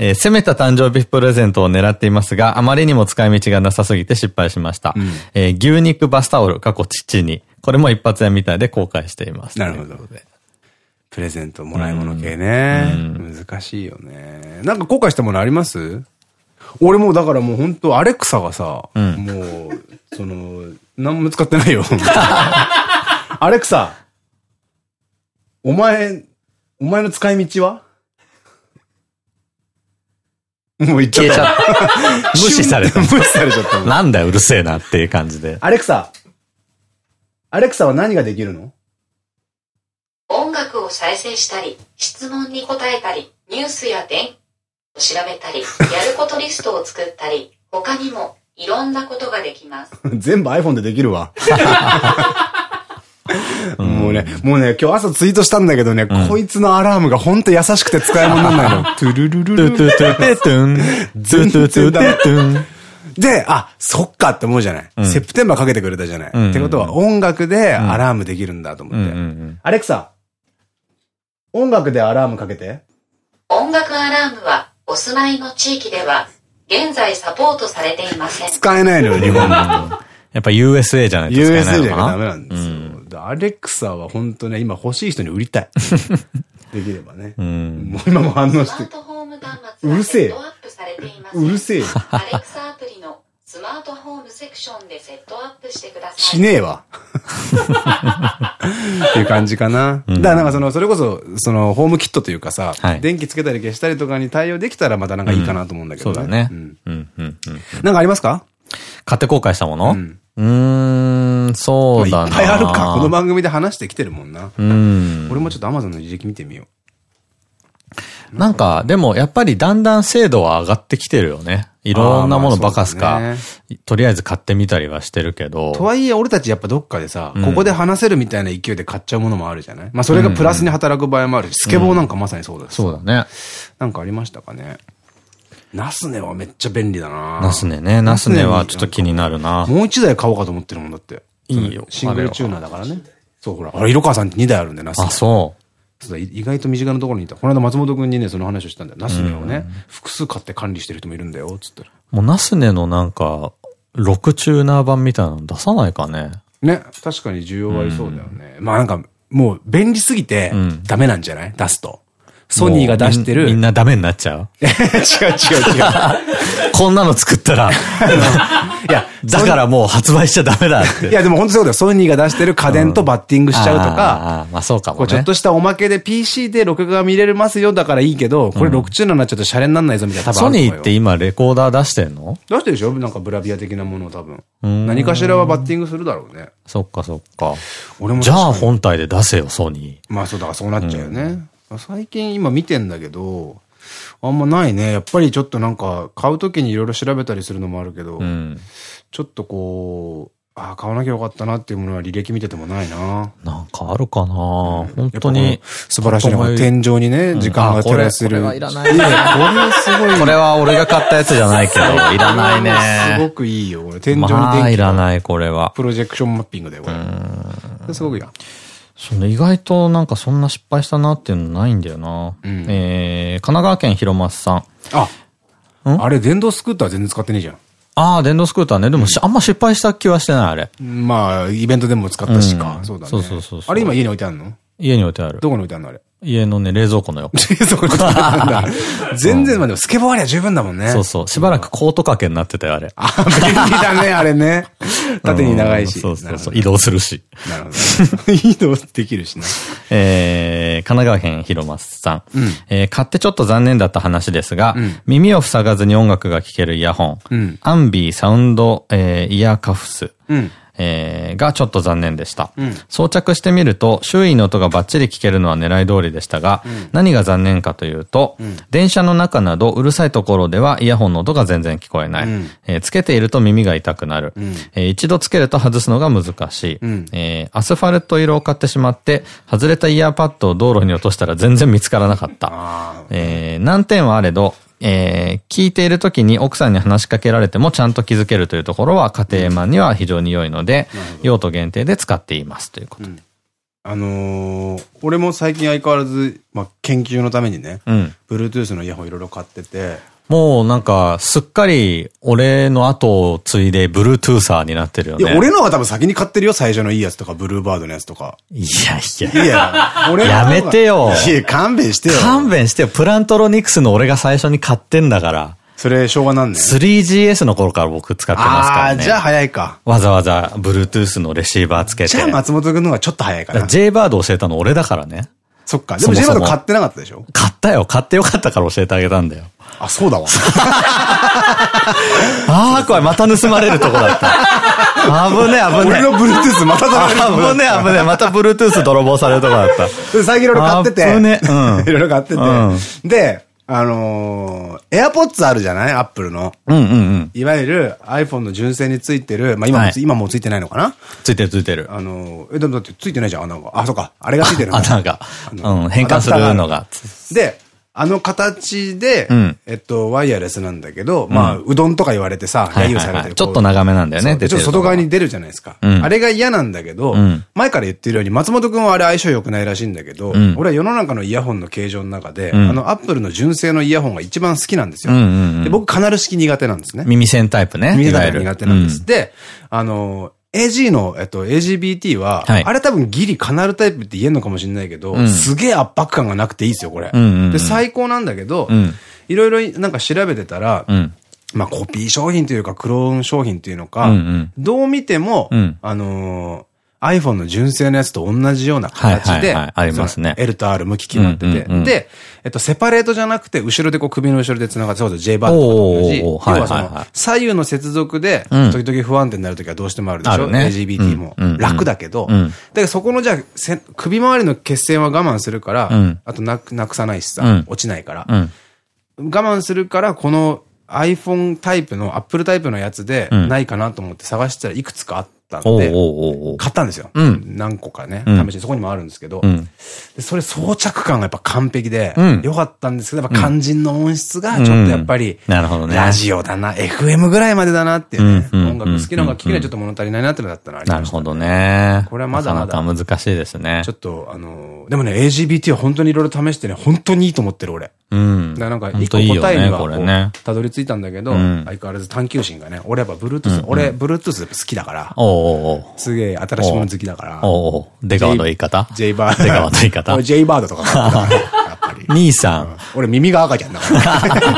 Speaker 2: えー、攻めた誕生日プレゼントを狙っていますが、あまりにも使い道がなさすぎて失敗しました。うん、えー、牛肉バスタオル、過去父に。これも一発屋みたいで後悔しています。
Speaker 1: なるほど。プレゼント、もらい物系ね。難しいよね。なんか後悔したものあります？俺もだからもう本当アレクサがさ、うん、もう、その、何も使ってないよ。アレクサ、お前、お前の使い道は？もう言っちゃった。
Speaker 2: 無視された。無
Speaker 1: 視されちゃった。
Speaker 2: なんだよ、うるせえなっていう感じで。
Speaker 1: アレクサ、アレクサは何ができるの？
Speaker 3: 音楽を再生したり、質問に答えたり、ニュースや電を調べたり、やることリストを作ったり、他にもいろんなことができます。
Speaker 1: 全部 iPhone でできるわ。もうね、もうね、今日朝ツイートしたんだけどね、こいつのアラームがほんと優しくて使い物にならないの。トゥルルルル。トゥトゥトゥトゥン。全然ダメ。で、あ、そっかって思うじゃない。セプテンバーかけてくれたじゃない。ってことは音楽でアラームできるんだと思って。アレクサ、音楽でアラームかけて。
Speaker 3: 音楽アラームは、お住まいの地域では、現在サポートされていません。
Speaker 1: 使えないのよ、日本
Speaker 2: 語。やっぱ USA じゃないと使えないのかな USA じゃダ
Speaker 1: メなんですよ。うん、アレクサは本当ね、今欲しい人に売りたい。できればね。うん、もう今も反応して。うるせえ。うるせえ。アレクサアプリートホームセクションでセットアップしてください。しねえわ。っていう感じかな。うん、だからなんかその、それこそ、その、ホームキットというかさ、はい、電気つけたり消したりとかに対応できたらまたなんかいいかなと思うんだけどね。そうだね。うん。うん。うん。なんかありますか？
Speaker 2: 買って後悔したもの？うん。うん、そうだな。いっ
Speaker 1: ぱいあるか。この番組で話してきてるもんな。うん。俺もちょっと Amazon の履歴見てみよう。
Speaker 2: なんか、でもやっぱりだんだん精度は上がってきてるよね。いろんなものばかすか、ね、とりあえず買ってみたりはしてるけど。
Speaker 1: とはいえ俺たちやっぱどっかでさ、うん、ここで話せるみたいな勢いで買っちゃうものもあるじゃない？まあそれがプラスに働く場合もあるし、スケボーなんかまさにそうだし、
Speaker 2: そうだね。
Speaker 1: なんかありましたかね？ナスネはめっちゃ便利だな
Speaker 2: ナスネね。ナスネはちょっと気になるな
Speaker 1: もう一台買おうかと思ってるもんだって。
Speaker 2: いいよ。
Speaker 1: シングルチューナーだからね。そう、ほら。あれ、色川さんって2台あるんだよ、ナスネ。
Speaker 2: あ、そう。
Speaker 1: 意外と身近なところにいた。この間松本くんにね、その話をしたんだよ。ナスネをね、複数買って管理してる人もいるんだよ、つって。
Speaker 2: もうナスネのなんか、6チューナー版みたいなの出さないかね？
Speaker 1: ね、確かに需要はありそうだよね。うん、まあなんか、もう便利すぎて、ダメなんじゃない、出すと。ソニーが出してる。
Speaker 2: みんなダメになっちゃう？
Speaker 1: 違う違う違う。
Speaker 2: こんなの作ったら。いや、だからもう発売しちゃダメだって。
Speaker 1: いや、でも本当そうだよ。ソニーが出してる家電とバッティングしちゃうとか。
Speaker 2: まあそうかも、ね。
Speaker 1: ちょっとしたおまけで PC で録画が見れますよだからいいけど、これ6チューナーになっちゃうとシャレになんないぞみたいな多分
Speaker 2: ソニーって今レコーダー出してんの？
Speaker 1: 出してるでしょなんかブラビア的なものを多分。何かしらはバッティングするだろうね。
Speaker 2: そっかそっか。俺も。じゃあ本体で出せよ、ソニ
Speaker 1: ー。まあそうだからそうなっちゃうよね。最近今見てんだけど、あんまないね。やっぱりちょっとなんか、買うときにいろいろ調べたりするのもあるけど、うん、ちょっとこう、ああ、買わなきゃよかったなっていうものは履歴見ててもないな。
Speaker 2: なんかあるかな、うん、本当に。
Speaker 1: 素晴らしいのが天井にね、時間が照らせる。これはいらないね。こ
Speaker 2: れすごい。これは俺が買ったやつじゃないけど、いらないね。
Speaker 1: すごくいいよ、これ。天井に電気。
Speaker 2: まあ、いらない、これは。
Speaker 1: プロジェクションマッピングだよ、これ。すごくいいや。
Speaker 2: その意外となんかそんな失敗したなっていうのないんだよな。うん、えー、神奈川県広松さん。
Speaker 1: あ、あれ電動スクーター全然使ってねえじゃん。
Speaker 2: ああ、電動スクーターね。でも、うん、あんま失敗した気はしてない、あれ。
Speaker 1: まあ、イベントでも使ったしか。うん、そうだね。
Speaker 2: そうそうそう
Speaker 1: あれ今家に置いてあるの？
Speaker 2: 家に置いてある。
Speaker 1: どこに置いてあるのあれ？
Speaker 2: 家のね、冷蔵庫の横。
Speaker 1: 冷蔵庫の横全然、まあでもスケボーありゃ十分だもんね。
Speaker 2: そうそう。しばらくコート掛けになってたよ、あれ。
Speaker 1: あ、便利だね、あれね。縦に長いし。
Speaker 2: そうそうそう。移動するし。
Speaker 1: なるほど。移動できるしね。
Speaker 2: えー、神奈川県広松さん。えー、買ってちょっと残念だった話ですが、耳を塞がずに音楽が聴けるイヤホン。アンビーサウンド、えイヤーカフス。えー、がちょっと残念でした。うん、装着してみると、周囲の音がバッチリ聞けるのは狙い通りでしたが、うん、何が残念かというと、うん、電車の中などうるさいところではイヤホンの音が全然聞こえない。えー、つけていると耳が痛くなる。えー、一度つけると外すのが難しい。えアスファルト色を買ってしまって、外れたイヤーパッドを道路に落としたら全然見つからなかった。え難点はあれど、えー、聞いている時に奥さんに話しかけられてもちゃんと気づけるというところは家庭マンには非常に良いので、用途限定で使っていますということ。で。うん、
Speaker 1: あのー、俺も最近相変わらず、まあ、研究のためにね、うん、Bluetooth のイヤホンいろいろ買ってて、
Speaker 2: もうなんか、すっかり俺の後を継いでブルートゥーサーになってるよね。
Speaker 1: いや、俺のは多分先に買ってるよ、最初のいいやつとか、ブルーバードのやつとか。
Speaker 2: いやいや。いや、俺やめてよ。
Speaker 1: いや、勘弁してよ。
Speaker 2: 勘弁してよ。プラントロニクスの俺が最初に買ってんだから。
Speaker 1: それ、昭和何年
Speaker 2: ?3GS の頃から僕使ってますからね。
Speaker 1: ああ、じゃあ早いか。
Speaker 2: わざわざ、ブルートゥースのレシーバーつけて。
Speaker 1: じゃあ松本君の方がちょっと早いかな。
Speaker 2: J バード教えたの俺だからね。
Speaker 1: そっか。でも J バード買ってなかったでしょ？
Speaker 2: 買ったよ。買ってよかったから教えてあげたんだよ。
Speaker 1: あ、そうだわ。
Speaker 2: ああ、怖い。また盗まれるとこだった。危ね危ね
Speaker 1: 俺の Bluetooth また
Speaker 2: 泥棒危ね危ねまた Bluetooth 泥棒されるとこだった。
Speaker 1: 最近いろいろ買ってて。危ね。うん。いろいろ買ってて。で、あのー、AirPods あるじゃない？アップルの。うんうんうん。いわゆる iPhone の純正についてる、まあ今も、はい、今もついてないのかな？
Speaker 2: ついてるついてる。
Speaker 1: あのー、え、だってついてないじゃん、穴が。あ、そうか。あれがついてる
Speaker 2: 穴が。うん、変換するのが。
Speaker 1: で、あの形で、うん、えっと、ワイヤレスなんだけど、まあ、うどんとか言われてさ、揶揄されてる。
Speaker 2: ちょっと長めなんだよね、
Speaker 1: ちょっと外側に出るじゃないですか。あれが嫌なんだけど、前から言ってるように、松本くんはあれ相性良くないらしいんだけど、俺は世の中のイヤホンの形状の中で、あの、アップルの純正のイヤホンが一番好きなんですよ。で僕、カナル式苦手なんですね。
Speaker 2: 耳栓タイプね。
Speaker 1: 耳栓タイプ苦手なんです。で、あの、AG の、えっと、AGBT は、はい、あれ多分ギリカナルタイプって言えんのかもしれないけど、うん、すげえ圧迫感がなくていいですよ、これ。で、最高なんだけど、いろいろなんか調べてたら、うん、まあコピー商品というかクローン商品っていうのか、うんうん、どう見ても、あのー iPhone の純正のやつと同じような形で、
Speaker 2: ありますね。
Speaker 1: L と R 向き決まってて。で、えっと、セパレートじゃなくて、後ろでこう首の後ろで繋がって、そう J バーとか同じ。要はその、左右の接続で、時々不安定になるときはどうしてもあるでしょ、ね、?LGBT も。楽だけど、だけどそこのじゃあ、首周りの血栓は我慢するから、あとなく、なくさないしさ、落ちないから。我慢するから、この iPhone タイプの、Apple タイプのやつでないかなと思って探したらいくつかあって、ったんで、買ったんですよ。何個かね、試しにそこにもあるんですけど、それ装着感がやっぱ完璧で、良かったんですけど、やっぱ肝心の音質がちょっとやっぱり、なるほどね。ラジオだな、FM ぐらいまでだなっていうね、音楽好きな音楽聴きにはちょっと物足りないなってのだったのありました。
Speaker 2: なるほどね。
Speaker 1: これはまだまだ。
Speaker 2: 難しいですね。
Speaker 1: ちょっと、あの、でもね、LGBT は本当にいろいろ試してね、本当にいいと思ってる俺。うん。だからなんか、一個答えにはたどり着いたんだけど、相変わらず探求心がね、俺やっぱ Bluetooth、俺 Bluetooth 好きだから、おすげえ新しいもの好きだから。お
Speaker 2: お出川の言い方
Speaker 1: ?J バード。
Speaker 2: 出川の言い方
Speaker 1: ?J バードとかやっぱり。
Speaker 2: 兄さん。
Speaker 1: 俺耳が赤ちゃんだから。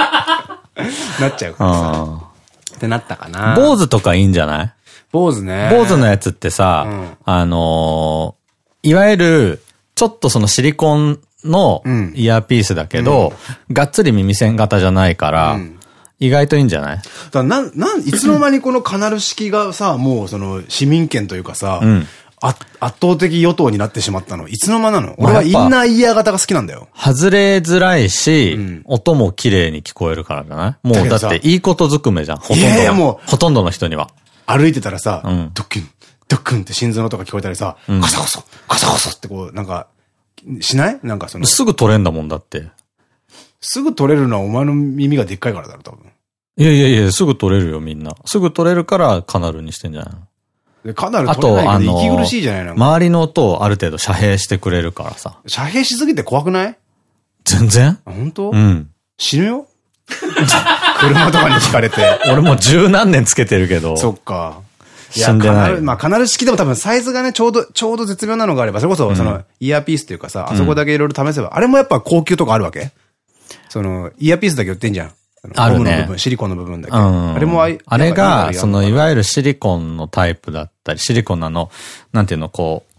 Speaker 1: なっちゃうからさ。ってなったかな。
Speaker 2: 坊主とかいいんじゃない？
Speaker 1: 坊主ね。
Speaker 2: 坊主のやつってさ、あのいわゆる、ちょっとそのシリコンのイヤーピースだけど、がっつり耳栓型じゃないから、意外といいんじゃない？
Speaker 1: だなん、なん、いつの間にこのカナル式がさ、もうその市民権というかさ、うん、圧倒的与党になってしまったの。いつの間なの？俺はインナーイヤー型が好きなんだよ。
Speaker 2: 外れづらいし、うん、音も綺麗に聞こえるからじゃな？いもうだっていいことずくめじゃん。ほとんど。いやいやもう。ほとんどの人には。
Speaker 1: 歩いてたらさ、うん、ドッキン、ドックンって心臓の音が聞こえたりさ、うん、カサコソ、カサコソってこう、なんか、しない？なんかその。
Speaker 2: すぐ取れんだもんだって。
Speaker 1: すぐ取れるのはお前の耳がでっかいからだろ、多分。
Speaker 2: いやいやいや、すぐ取れるよ、みんな。すぐ取れるからカナルにしてんじゃない
Speaker 1: の？カナル取れないあと、息苦しいじゃないの
Speaker 2: 周りの音をある程度遮蔽してくれるからさ。
Speaker 1: 遮蔽しすぎて怖くない？
Speaker 2: 全然？
Speaker 1: 本当？うん。死ぬよ？車とかに聞かれて。
Speaker 2: 俺もう十何年つけてるけど。
Speaker 1: そっか。
Speaker 2: 死んでない。
Speaker 1: まあ、カナル式でも多分サイズがね、ちょうど、ちょうど絶妙なのがあれば、それこそ、その、イヤーピースというかさ、あそこだけいろいろ試せば、あれもやっぱ高級とかあるわけ？その、イヤーピースだけ売ってんじゃん。
Speaker 2: あるね。
Speaker 1: シリコンの部分だけ。あれもあ
Speaker 2: あれが、その、いわゆるシリコンのタイプだったり、シリコンなの、なんていうの、こう、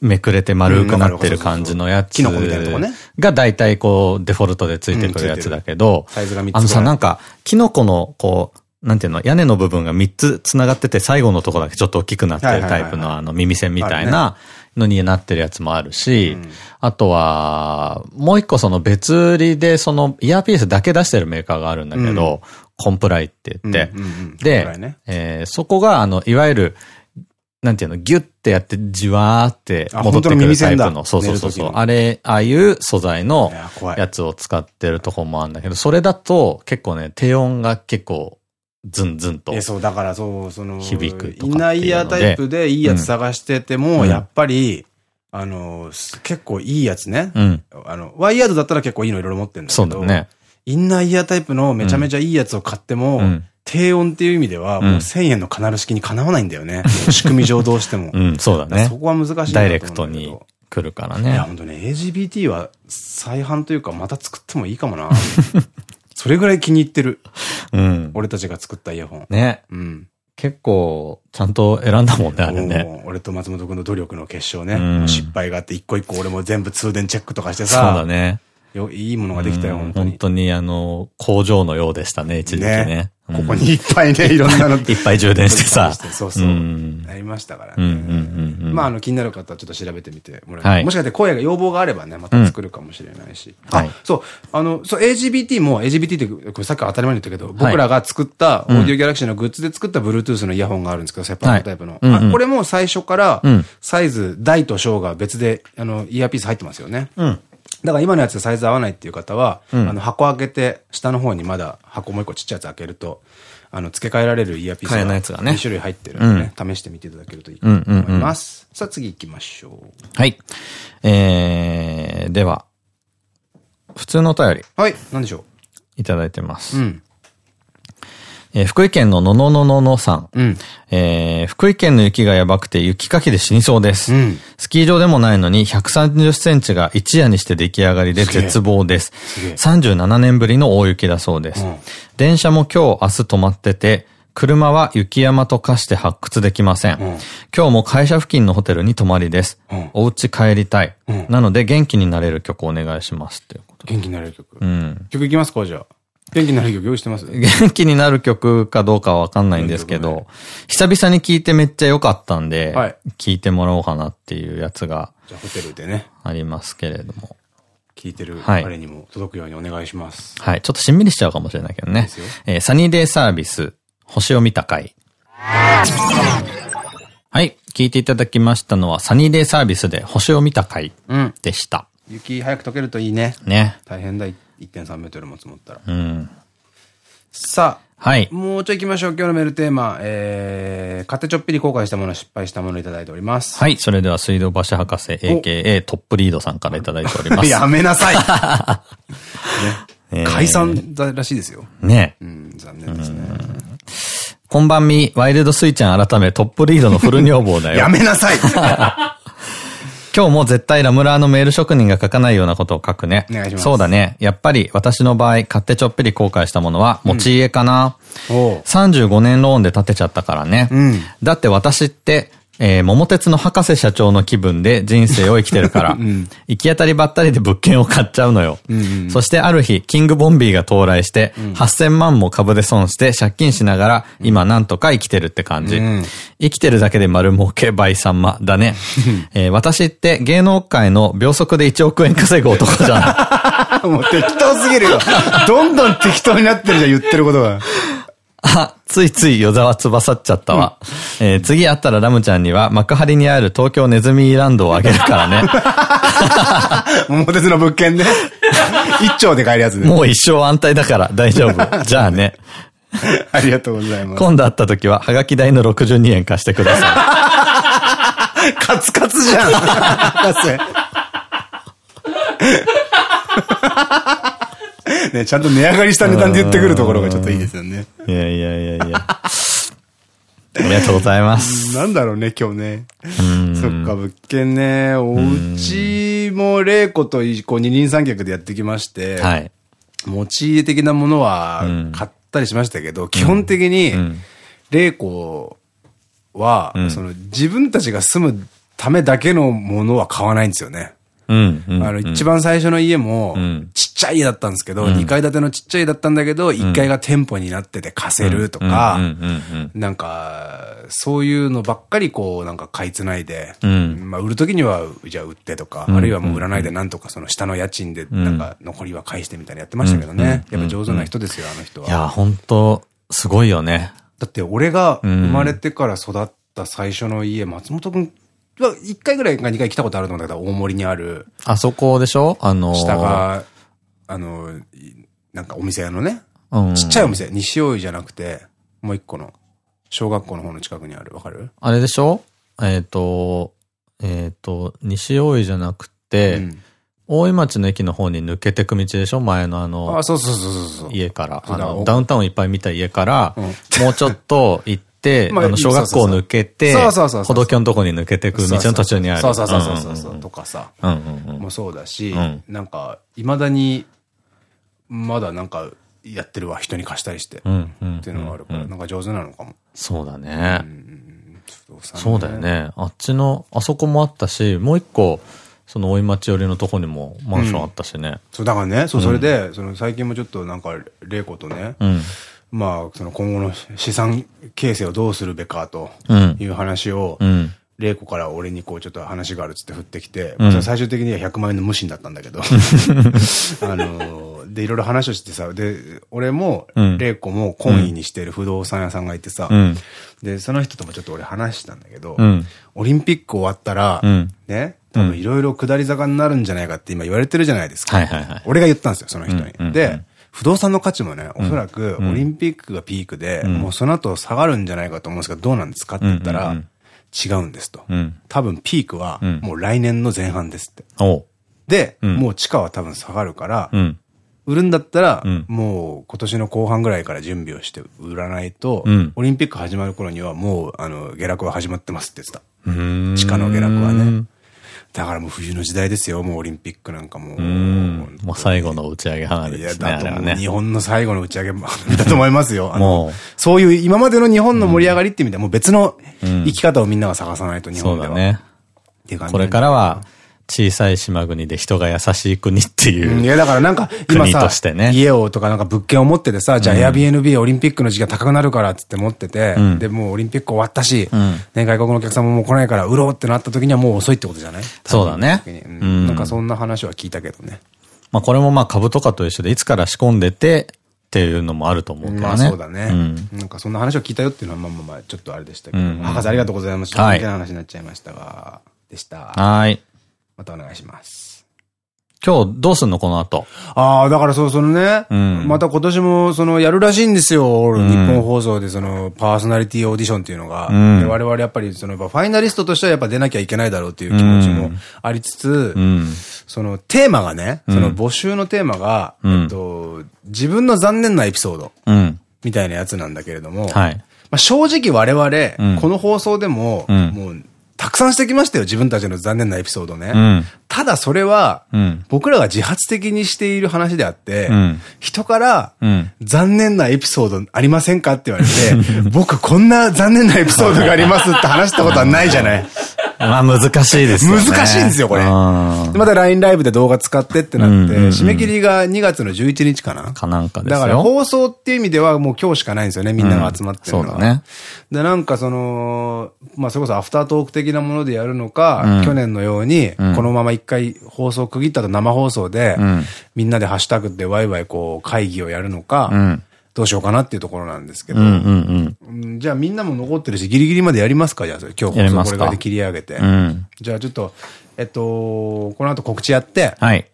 Speaker 2: めくれて丸くなってる感じのやつ。キノコみたいなとこね。が大体こう、デフォルトでついてくるやつだけど、サイズが3つ。あのさ、なんか、キノコのこう、なんていうの、屋根の部分が3つ繋がってて、最後のとこだけちょっと大きくなってるタイプのあの耳栓みたいなのになってるやつもあるし、あとは、もう一個その別売りでそのイヤーピースだけ出してるメーカーがあるんだけど、コンプライって言って、で、えそこがあの、いわゆる、なんていうの、ギュッてやって、じわーって戻ってくるタイプの、そうそうそうそう。あれ、ああいう素材のやつを使ってるとこもあるんだけど、それだと結構ね、低音が結構、ズンズンと。
Speaker 1: え、そう、だからそう、その、
Speaker 2: 響く
Speaker 1: インナーイヤータイプでいいやつ探してても、やっぱり、あの、結構いいやつね。うん。あの、ワイヤードだったら結構いいのいろいろ持ってるんだけど。そうだね。インナーイヤータイプのめちゃめちゃいいやつを買っても、低音っていう意味では、もう1000円のカナル式にかなわないんだよね。仕組み上どうしても。
Speaker 2: うん、そうだね。
Speaker 1: そこは難しい
Speaker 2: ダイレクトに来るからね。
Speaker 1: いや、本当ね、LGBT は再販というか、また作ってもいいかもな。それぐらい気に入ってる。うん。俺たちが作ったイヤホン。
Speaker 2: ね。うん。結構、ちゃんと選んだもんね、あれね。
Speaker 1: 俺と松本君の努力の結晶ね。うん、失敗があって、一個一個俺も全部通電チェックとかしてさ。
Speaker 2: そうだね。
Speaker 1: よ、いいものができたよ、本当に。
Speaker 2: 本当に、あの、工場のようでしたね、一時期ね。
Speaker 1: ここにいっぱいね、いろんなの。い
Speaker 2: っぱい充電してさ。
Speaker 1: そうそう。なりましたからね。まあ、あの、気になる方はちょっと調べてみてもらえもしかして声が要望があればね、また作るかもしれないし。あ、そう、あの、そう、LGBT も、LGBT って、これさっき当たり前に言ったけど、僕らが作った、オーディオギャラクシーのグッズで作った Bluetooth のイヤホンがあるんですけど、セパレートタイプの。これも最初から、サイズ、大と小が別で、あの、イヤーピース入ってますよね。だから今のやつサイズ合わないっていう方は、あの、箱開けて、下の方にまだ箱もう一個ちっちゃいやつ開けると、あの、付け替えられるイヤーピースが2種類入ってるんでね、試してみていただけるといいと思います。さあ次行きましょう。
Speaker 2: はい。えー、では、普通のお便り。
Speaker 1: はい、何でしょう？
Speaker 2: いただいてます。うん。えー、福井県ののののののさん。うん、えー、福井県の雪がやばくて雪かきで死にそうです。うん、スキー場でもないのに130センチが一夜にして出来上がりで絶望です。す37年ぶりの大雪だそうです。うん、電車も今日明日止まってて、車は雪山と化して発掘できません。うん、今日も会社付近のホテルに泊まりです。うん、お家帰りたい。うん、なので元気になれる曲お願いしますっていうこと
Speaker 1: 元気になれる曲。うん。曲いきますかじゃあ。元気になる曲用意してます？
Speaker 2: 元気になる曲かどうかはわかんないんですけど、久々に聴いてめっちゃ良かったんで、はい、聴いてもらおうかなっていうやつが、
Speaker 1: じゃあホテルでね。
Speaker 2: ありますけれども。
Speaker 1: 聞いてる彼にも届くようにお願いします。
Speaker 2: はい。ちょっとしんみりしちゃうかもしれないけどね。えー、サニーデイサービス、星を見た回。はい。聞いていただきましたのは、サニーデイサービスで星を見た回でした。
Speaker 1: うん、雪早く溶けるといいね。ね。大変だ。1.3メートルも積もったら。うん。さあ。はい。もうちょい行きましょう。今日のメールテーマ、えー、勝手ちょっぴり後悔したもの、失敗したものいただいております。
Speaker 2: はい。それでは、水道橋博士、AKA トップリードさんからいただいております。
Speaker 1: やめなさい ね、解散だらしいですよ。
Speaker 2: ね。
Speaker 1: うん、残念です
Speaker 2: ね。こんばんみ、ワイルドスイちゃん改めトップリードのフル女房だよ。
Speaker 1: やめなさい
Speaker 2: 今日も絶対ラムラーのメール職人が書かないようなことを書くね。お願いします。そうだね。やっぱり私の場合、買ってちょっぴり後悔したものは持ち家かな。うん、35年ローンで建てちゃったからね。うん、だって私って、えー、桃鉄の博士社長の気分で人生を生きてるから、うん、行き当たりばったりで物件を買っちゃうのよ。そしてある日、キングボンビーが到来して、うん、8000万も株で損して借金しながら、今なんとか生きてるって感じ。うん、生きてるだけで丸儲け倍3万だね。えー、私って芸能界の秒速で1億円稼ぐ男じゃ
Speaker 1: ん。もう適当すぎるよ。どんどん適当になってるじゃん、言ってることが。
Speaker 2: あ、ついつい与沢翼っちゃったわ。うん、えー、次会ったらラムちゃんには幕張にある東京ネズミランドをあげるからね。
Speaker 1: 桃鉄の物件ね。一丁で買えるやつね。
Speaker 2: もう一生安泰だから大丈夫。じゃあね。
Speaker 1: ありがとうございます。
Speaker 2: 今度会った時は、はがき代の62円貸してくだ
Speaker 1: さい。カツカツじゃん。ね、ちゃんと値上がりした値段で言ってくるところがちょっといいですよね。
Speaker 2: いやいやいやいや。いがとうございます。
Speaker 1: なんだろうね、今日ね。そっか、物件ね、お家も玲子とこう二人三脚でやってきまして、はい、持ち家的なものは買ったりしましたけど、基本的に、玲子は、その自分たちが住むためだけのものは買わないんですよね。あの、一番最初の家も、ちっちゃい家だったんですけど、2階建てのちっちゃい家だったんだけど、1階が店舗になってて貸せるとか、なんか、そういうのばっかりこう、なんか買いつないで、まあ売るときには、じゃあ売ってとか、あるいはもう売らないでなんとかその下の家賃で、なんか残りは返してみたいなやってましたけどね。やっぱ上手な人ですよ、あの人は。
Speaker 2: いや、本当すごいよね。
Speaker 1: だって俺が生まれてから育った最初の家、松本くん一回ぐらいか二回来たことあると思うんだけど、大森にある。
Speaker 2: あそこでしょ？あのー、
Speaker 1: 下が、あのー、なんかお店屋のね。うん、ちっちゃいお店。西大井じゃなくて、もう一個の、小学校の方の近くにある。わかる？
Speaker 2: あれでしょ？えっ、ー、と、えっ、と、西大井じゃなくて、うん、大井町の駅の方に抜けてく道でしょ？前のあの、
Speaker 1: あ、そうそうそうそう
Speaker 2: 家から。あの、ダウンタウンいっぱい見た家から、うん、もうちょっと行って、あの、小学校抜けて、歩道橋のとこに抜けてく道の途中にある。
Speaker 1: そうそうそうそうとかさ。もそうだし、なんか、未だに、まだなんか、やってるわ、人に貸したりして。っていうのがあるから、なんか上手なのかも。
Speaker 2: そうだね。そうだよね。あっちの、あそこもあったし、もう一個、その大井町寄りのとこにもマンションあったしね。
Speaker 1: そう、だからね、そう、それで、その最近もちょっとなんか、玲子とね、まあ、その今後の資産形成をどうするべかという話を、玲子から俺にこうちょっと話があるっつって振ってきて、うん、最終的には100万円の無心だったんだけど、あの、で、いろいろ話をしてさ、で、俺も、玲子も懇意にしてる不動産屋さんがいてさ、うん、で、その人ともちょっと俺話したんだけど、うん、オリンピック終わったら、ね、多分いろいろ下り坂になるんじゃないかって今言われてるじゃないですか。俺が言ったんですよ、その人に。で、不動産の価値もね、おそらくオリンピックがピークで、もうその後下がるんじゃないかと思うんですけど、どうなんですかって言ったら、違うんですと。多分ピークはもう来年の前半ですって。で、もう地価は多分下がるから、売るんだったら、もう今年の後半ぐらいから準備をして売らないと、オリンピック始まる頃にはもう、あの、下落は始まってますって言ってた。地価の下落はね。だからもう冬の時代ですよ、もうオリンピックなんかも。う
Speaker 2: もう最後の打ち上げ花火ですね。いや、だと
Speaker 1: ね、日本の最後の打ち上げ花火だと思いますよ。もう。そういう今までの日本の盛り上がりって意味ではもう別の生き方をみんなが探さないと日本では。そうだね。
Speaker 2: これからは、小さい島国で人が優しい国っていう。
Speaker 1: いや、だからなんか、今さ、ね、家をとかなんか物件を持っててさ、じゃあ Airbnb オリンピックの時期が高くなるからっつって持ってて、うん、で、もうオリンピック終わったし、うん、ね、外国のお客さんももう来ないから売ろうってなった時にはもう遅いってことじゃない？
Speaker 2: そうだね。
Speaker 1: うん、なんかそんな話は聞いたけどね。
Speaker 2: まあこれもまあ株とかと一緒で、いつから仕込んでて、っていうのもあると思うからね。まあ
Speaker 1: そうだね。うん、なんかそんな話を聞いたよっていうのは、まあまあまあ、ちょっとあれでしたけど。博士ありがとうございます。はい。みたいな話になっちゃいましたが、でした。
Speaker 2: はい。
Speaker 1: またお願いします。
Speaker 2: 今日どうすんのこの後？
Speaker 1: ああ、だからそう、そのね、うん、また今年もそのやるらしいんですよ。うん、日本放送でそのパーソナリティオーディションっていうのが。うん、で我々やっぱりそのファイナリストとしてはやっぱ出なきゃいけないだろうっていう気持ちもありつつ、そのテーマがね、その募集のテーマが、えっと、自分の残念なエピソードみたいなやつなんだけれども、はい、まあ正直我々、この放送でも、もうたくさんしてきましたよ、自分たちの残念なエピソードね。うん、ただそれは、うん、僕らが自発的にしている話であって、うん、人から、残念なエピソードありませんかって言われて、僕こんな残念なエピソードがありますって話したことはないじゃない？
Speaker 2: まあ難しいです
Speaker 1: ね。難しいんですよ、これ。また LINE ライブで動画使ってってなって、締め切りが2月の11日かな？
Speaker 2: かなんかです
Speaker 1: だから放送っていう意味ではもう今日しかないんですよね、みんなが集まってるのは。そうだね。で、なんかその、まあそれこそアフタートーク的なものでやるのか、去年のように、このまま一回放送区切ったと生放送で、みんなでハッシュタグでワイワイこう会議をやるのか、どうしようかなっていうところなんですけど。じゃあみんなも残ってるし、ギリギリまでやりますか？じゃあ、今日放送これで切り上げて。うん、じゃあちょっと、えっと、この後告知やって、はい。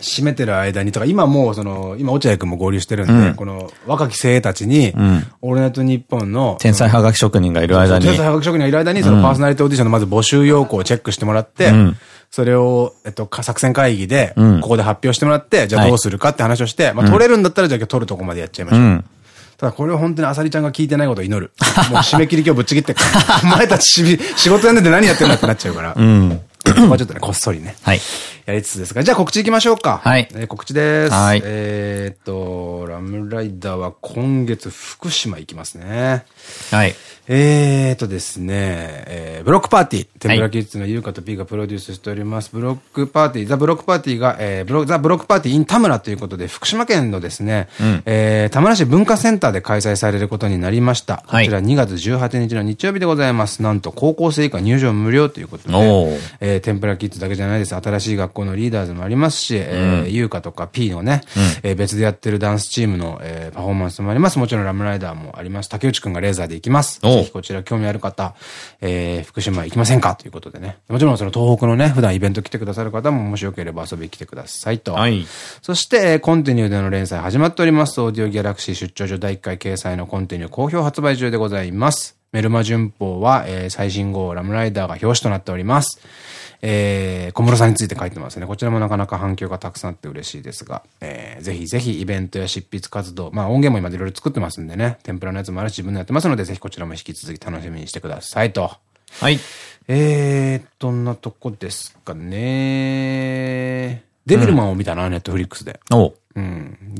Speaker 1: 閉めてる間にとか、今もうその、今落合君も合流してるんで、うん、この若き精鋭たちに、うん、オールナイトニッポンの、
Speaker 2: 天才はがき職人がいる間に。
Speaker 1: 天才はがき職人がいる間に、そのパーソナリティオーディションのまず募集要項をチェックしてもらって、うん、それを、えっと、作戦会議で、ここで発表してもらって、じゃあどうするかって話をして、まあ取れるんだったらじゃあ取るとこまでやっちゃいましょう。ただこれを本当にあさりちゃんが聞いてないことを祈る。もう締め切り今日ぶっちぎって。お前たち仕事やんでて何やってんだってなっちゃうから。うん。ここはちょっとね、こっそりね。はい。やりつつですが、じゃあ告知行きましょうか。はい。えー、告知です。はい。えっと、 RAM RIDER は今月福島行きますね。はい。えーとですね、えー、ブロックパーティー。 TEMPURA KIDZ のゆうかと P がプロデュースしております。ブロックパーティー、ザ・ブロックパーティーが、えー、ブロザ・ブロックパーティー in 田村ということで、福島県のですね、うん、えー、田村市文化センターで開催されることになりました。こちら2月18日の日曜日でございます。なんと高校生以下入場無料ということで、えー、 TEMPURA KIDZ だけじゃないです。新しい学校のリーダーズもありますし、うん、えー、ゆうかとか P のね、うん、えー、別でやってるダンスチームの、えー、パフォーマンスもあります。もちろん RAM RIDER もあります。竹内くんがレーザーで行きます。ぜひこちら興味ある方、えー、福島行きませんか？ということでね。もちろんその東北のね、普段イベント来てくださる方ももしよければ遊びに来てくださいと。はい。そして、コンティニューでの連載始まっております。オーディオギャラクシー出張所第1回掲載のコンティニュー好評発売中でございます。メルマ旬報は、えー、最新号ラムライダーが表紙となっております。えー、小室さんについて書いてますね。こちらもなかなか反響がたくさんあって嬉しいですが、えー、ぜひぜひイベントや執筆活動、まあ音源も今いろいろ作ってますんでね、天ぷらのやつもあるし自分のやってますので、ぜひこちらも引き続き楽しみにしてくださいと。はい。えー、どんなとこですかね。デビルマンを見たな、ネットフリックスで。おうん。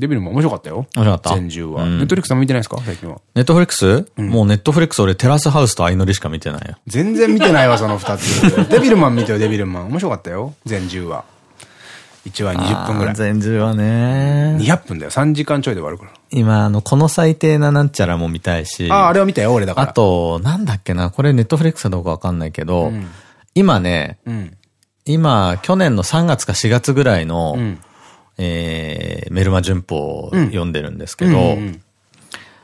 Speaker 1: デビルマン面白かったよ。面白かった？全十話。ネットフリックスは見てないですか？最近は。
Speaker 2: ネットフリックス？もうネットフリックス俺テラスハウスとあいのりしか見てないよ。
Speaker 1: 全然見てないわ、その二つ。デビルマン見てよ、デビルマン。面白かったよ。全十話。1話20分ぐらい。
Speaker 2: 全十話ね。
Speaker 1: 200分だよ。3時間ちょいで終わるから。
Speaker 2: 今、あの、この最低ななんちゃらも見たいし。
Speaker 1: ああ、あれは見たよ、俺だから。
Speaker 2: あと、なんだっけな、これネットフリックスかどうかわかんないけど、うん、今ね、うん、今、去年の3月か4月ぐらいの、うんえー、メルマ旬報を読んでるんですけど、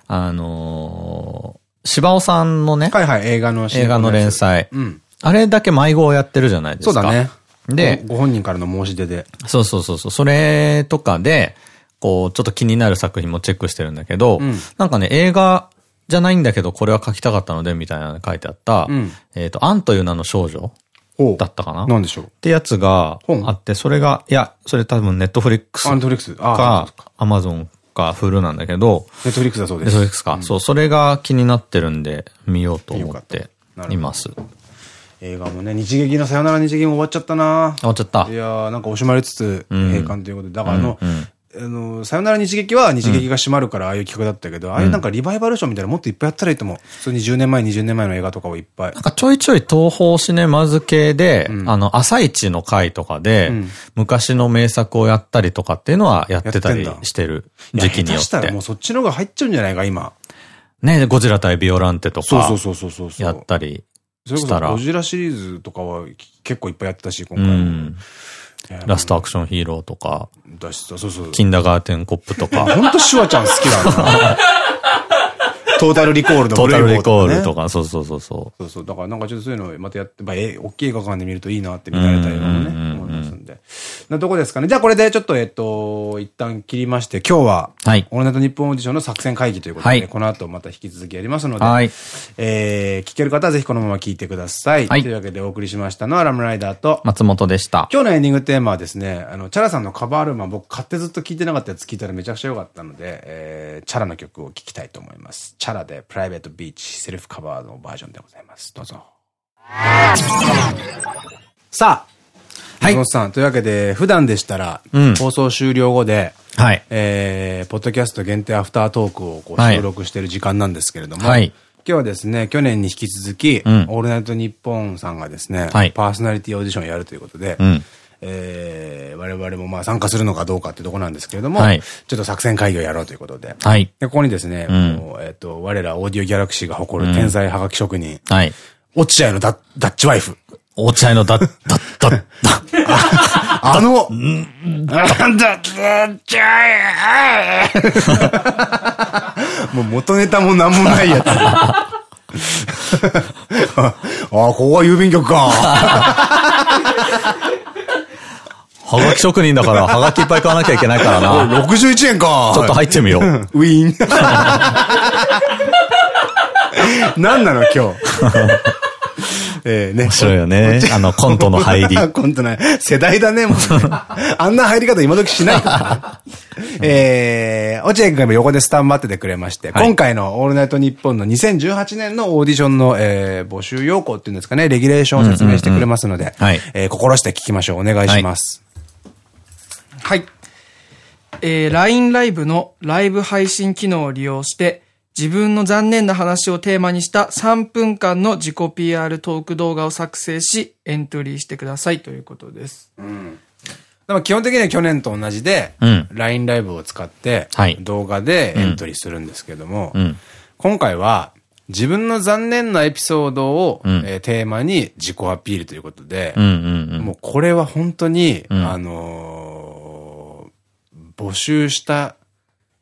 Speaker 2: あのー、芝尾さんのね、
Speaker 1: はいはい、映画の
Speaker 2: 映画の連載。うん、あれだけ迷子をやってるじゃないですか。
Speaker 1: そうだね。で、ご本人からの申し出で。
Speaker 2: そうそうそうそう。それとかで、こう、ちょっと気になる作品もチェックしてるんだけど、うん、なんかね、映画じゃないんだけど、これは書きたかったので、みたいなの書いてあった、うん、えっと、アンという名の少女だったかな。
Speaker 1: なんでしょう。
Speaker 2: ってやつがあって、それが、いや、それ多分ネットフリックス。か、アマゾンか Hulu なんだけど、
Speaker 1: ネットフリックスだそうです。
Speaker 2: ネットフリックスか。うん、そう、それが気になってるんで、見ようと思っています。
Speaker 1: 映画もね、日劇のさよなら日劇も終わっちゃったな。
Speaker 2: 終わっちゃった。
Speaker 1: いやー、なんか惜しまれつつ、閉館ということで、だからあの、あの、さよなら日劇は日劇が閉まるからああいう企画だったけど、うん、ああいうなんかリバイバルショーみたいなもっといっぱいやったらいいと思う。普通に10年前、20年前の映画とかをいっぱい。
Speaker 2: なんかちょいちょい東宝シネマズ系で、うん、あの、朝一の回とかで、うん、昔の名作をやったりとかっていうのはやってたりしてる時期によって。した
Speaker 1: らもうそっちの方が入っちゃうんじゃないか、今。
Speaker 2: ねゴジラ対ビオランテとか。そうそうそうそうそう。やったりしたら。
Speaker 1: ゴジラシリーズとかは結構いっぱいやってたし、今回も。
Speaker 2: ラストアクションヒーローとか、
Speaker 1: 出した、そうそう。
Speaker 2: キンダーガーテンコップとか。
Speaker 1: ほんとシュワちゃん好きだな。トータルリコールの
Speaker 2: トータルリコールとか、そうそうそうそ
Speaker 1: う。そうそう。だからなんかちょっとそういうのをまたやって、まあ、え、大きい映画館で見るといいなって見られたいなね、思いますんで。なとこですかね。じゃあこれでちょっと、えっと、一旦切りまして、今日は、はい。オールナイト日本オーディションの作戦会議ということで、はい、この後また引き続きやりますので、はい。えー、聞ける方はぜひこのまま聞いてください。はい。というわけでお送りしましたのはラムライダーと、
Speaker 2: 松本でした。
Speaker 1: 今日のエンディングテーマはですね、あの、チャラさんのカバーアルバム僕買ってずっと聞いてなかったやつ聞いたらめちゃくちゃ良かったので、えー、チャラの曲を聴きたいと思います。チャラでプライベートビーチセルフカバーのバージョンでございます。どうぞ。さあ、はい。松さん、というわけで、普段でしたら、うん、放送終了後で、はい。えー、ポッドキャスト限定アフタートークをこう収録している時間なんですけれども、はい。今日はですね、去年に引き続き、うん、オールナイトニッポンさんがですね、はい、パーソナリティオーディションをやるということで、うん。えー、我々もまあ参加するのかどうかっていうところなんですけれども、はい、ちょっと作戦会議をやろうということで、はい、でここにですね、うん、もうえっ、ー、と、我らオーディオギャラクシーが誇る天才はがき職人、うん、はい、落合のダダッチワイフ。
Speaker 2: 落合のダッ、ダッ、ダッ、
Speaker 1: ああの、ダッチワイフもう元ネタもなんもないやつ。あ、ここは郵便局か。
Speaker 2: はがき職人だから、はがきいっぱい買わなきゃいけないからな。
Speaker 1: 61円か。
Speaker 2: ちょっと入ってみよう。
Speaker 1: ウィーン。何なの今日？
Speaker 2: ええね。面白いよね。あの、コントの入り。
Speaker 1: コントの世代だね、もう、ね。あんな入り方今時しないからね。えー、落合君が横でスタンバっててくれまして、はい、今回のオールナイトニッポンの2018年のオーディションの、えー、募集要項っていうんですかね、レギュレーションを説明してくれますので、心して聞きましょう。お願いします。
Speaker 4: はい。えー、LINE ライブのライブ配信機能を利用して、自分の残念な話をテーマにした3分間の自己 PR トーク動画を作成し、エントリーしてください。ということです。うん。
Speaker 1: でも基本的には去年と同じで、うん、LINE ライブを使って、動画でエントリーするんですけども、うん、今回は自分の残念なエピソードを、うん、えー、テーマに自己アピールということで、もうこれは本当に、あのー、募集した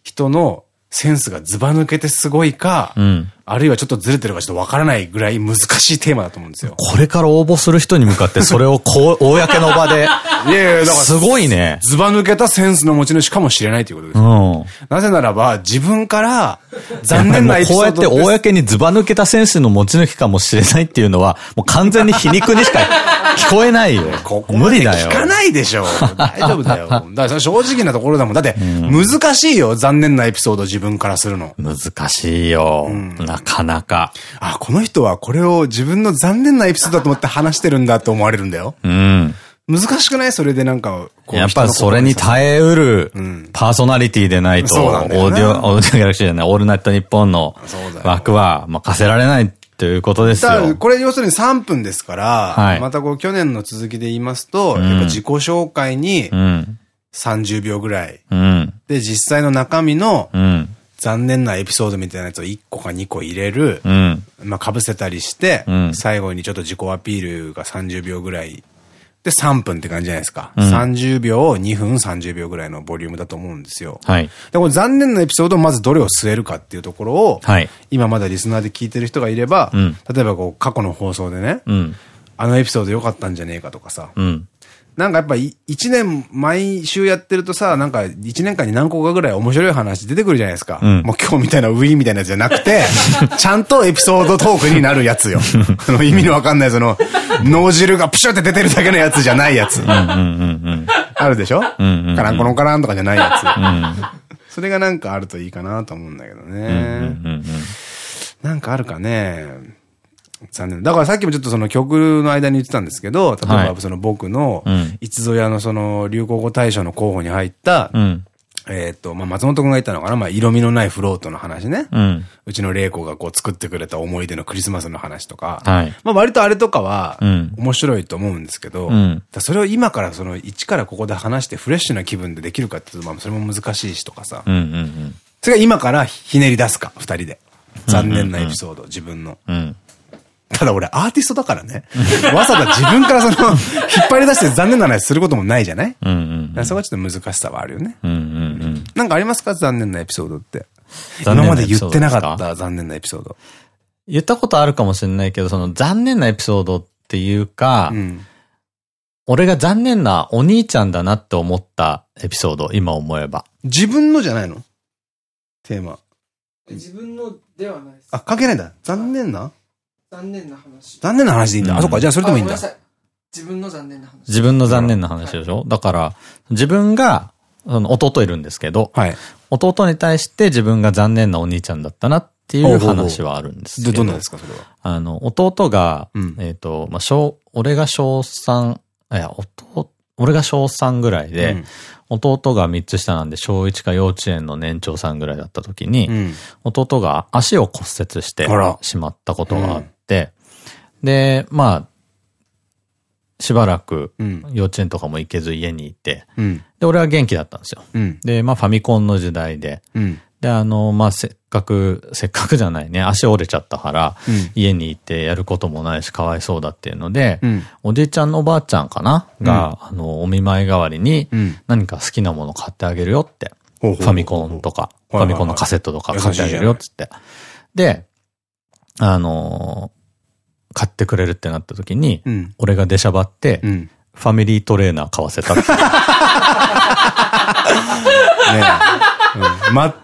Speaker 1: 人のセンスがズバ抜けてすごいか、うん、あるいはちょっとずれてるかちょっとわからないぐらい難しいテーマだと思うんですよ。
Speaker 2: これから応募する人に向かってそれをこう、公の場で。いやいや、だから。すごいね。
Speaker 1: ズバ抜けたセンスの持ち主かもしれないということです。うん、なぜならば、自分から残念なエピソー
Speaker 2: ドこうやって公にズバ抜けたセンスの持ち主かもしれないっていうのは、もう完全に皮肉にしか聞こえないよ。ここ無理だよ。
Speaker 1: 聞かないでしょ。大丈夫だよ。だから正直なところだもん。だって、難しいよ。残念なエピソード自分からするの。
Speaker 2: 難しいよ。なかなか。
Speaker 1: あ、この人はこれを自分の残念なエピソードだと思って話してるんだと思われるんだよ。うん。難しくないそれでなんか、
Speaker 2: やっぱそれに耐えうるパーソナリティでないと、オーディオ、オーディオギャラクシーじゃない、オールナイトニッポンの枠は任せられないということですよ。
Speaker 1: これ要するに3分ですから、はい、またこう去年の続きで言いますと、うん、やっぱ自己紹介に30秒ぐらい。うん、で、実際の中身の残念なエピソードみたいなやつを1個か2個入れる。うん、まあ被せたりして、最後にちょっと自己アピールが30秒ぐらいで、3分って感じじゃないですか。うん、30秒、2分30秒ぐらいのボリュームだと思うんですよ。はい。で、これ残念なエピソードをまずどれを据えるかっていうところを、はい。今まだリスナーで聞いてる人がいれば、うん、例えばこう、過去の放送でね、うん。あのエピソード良かったんじゃねえかとかさ、うん。なんかやっぱ一年毎週やってるとさ、なんか一年間に何個かぐらい面白い話出てくるじゃないですか。うん、もう今日みたいなウィーみたいなやつじゃなくて、ちゃんとエピソードトークになるやつよ。あの意味のわかんないその、脳汁がプシュって出てるだけのやつじゃないやつ。あるでしょ？カランコロンカランとかじゃないやつ。それがなんかあるといいかなと思うんだけどね。なんかあるかね。残念。だからさっきもちょっとその曲の間に言ってたんですけど、例えばその僕の、いつぞやのその流行語大賞の候補に入った、うん、えっと、まあ、松本くんが言ったのかな？まあ、色味のないフロートの話ね。うん。うちの玲子がこう作ってくれた思い出のクリスマスの話とか。はい。まあ、割とあれとかは、面白いと思うんですけど、うん。それを今からその、一からここで話してフレッシュな気分でできるかっていうと、まあ、それも難しいしとかさ。それが今からひねり出すか、二人で。残念なエピソード、自分の。うん。ただ俺アーティストだからね。わざわざ自分からその、引っ張り出して残念な話することもないじゃない？そこはちょっと難しさはあるよね。なんかありますか？残念なエピソードって。今まで言ってなかった残念なエピソード。
Speaker 2: 言ったことあるかもしれないけど、その残念なエピソードっていうか、うん、俺が残念なお兄ちゃんだなって思ったエピソード、今思えば。
Speaker 1: 自分のじゃないの？テーマ。
Speaker 4: 自分のではないです。
Speaker 1: あ、関係ないんだ。残念な？
Speaker 4: 残念な話。
Speaker 1: 残念な話でいいんだ。あ、そっか、じゃあそれでもいいんだ。
Speaker 4: 自分の残念な話。
Speaker 2: 自分の残念な話でしょ？だから、自分が、その弟いるんですけど、はい、弟に対して自分が残念なお兄ちゃんだったなっていう話はあるんですけど。
Speaker 1: ど、んなですか、それは？
Speaker 2: あの、弟が、うん、えっと、まあ、小、俺が小3、いや、弟、俺が小3ぐらいで、うん、弟が3つ下なんで小1か幼稚園の年長さんぐらいだった時に、うん、弟が足を骨折してしまったことがあって、で、まあ、しばらく幼稚園とかも行けず家にいて、うん、で、俺は元気だったんですよ。うん、で、まあファミコンの時代で、うん、で、あの、まあせっかく、せっかくじゃないね、足折れちゃったから、家にいてやることもないしかわいそうだっていうので、おじいちゃんのおばあちゃんかな？が、あの、お見舞い代わりに何か好きなもの買ってあげるよって、ファミコンとか、ファミコンのカセットとか買ってあげるよっつって。で、あの買ってくれるってなった時に、うん、俺が出しゃばって、うん、ファミリートレーナー買わせたって。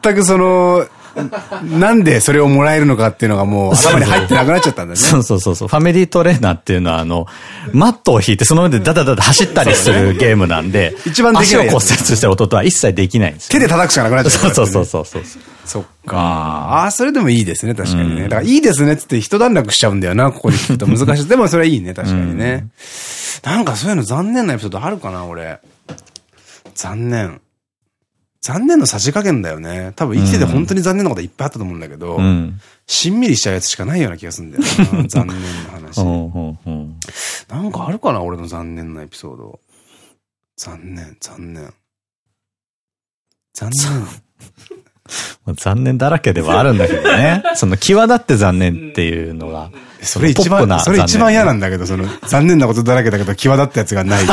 Speaker 1: 全くその、なんでそれをもらえるのかっていうのがもう頭に入ってなくなっちゃったんだね。
Speaker 2: そうそうそうそう。ファミリートレーナーっていうのはあの、マットを引いてその上でダダダダ走ったりするゲームなんで、
Speaker 1: 一番で
Speaker 2: きない。足を骨折してる弟は一切できないんです
Speaker 1: 手で叩くしかなくなっちゃ
Speaker 2: う、そうそうそうそう。
Speaker 1: そっか。ああ、それでもいいですね、確かにね。だからいいですねっつって一段落しちゃうんだよな、ここで聞くと難しい。でもそれはいいね、確かにね。なんかそういうの残念なエピソードあるかな、俺。残念。残念のさじ加減だよね。多分生きてて本当に残念なこといっぱいあったと思うんだけど、うん、しんみりしちゃうやつしかないような気がするんだよな。残念な話。なんかあるかな俺の残念なエピソード。残念、残念。残念。
Speaker 2: 残念だらけではあるんだけどね。その際立って残念っていうのが。
Speaker 1: それ一番、それ一番嫌なんだけど、その、残念なことだらけだけど、際立ったやつがない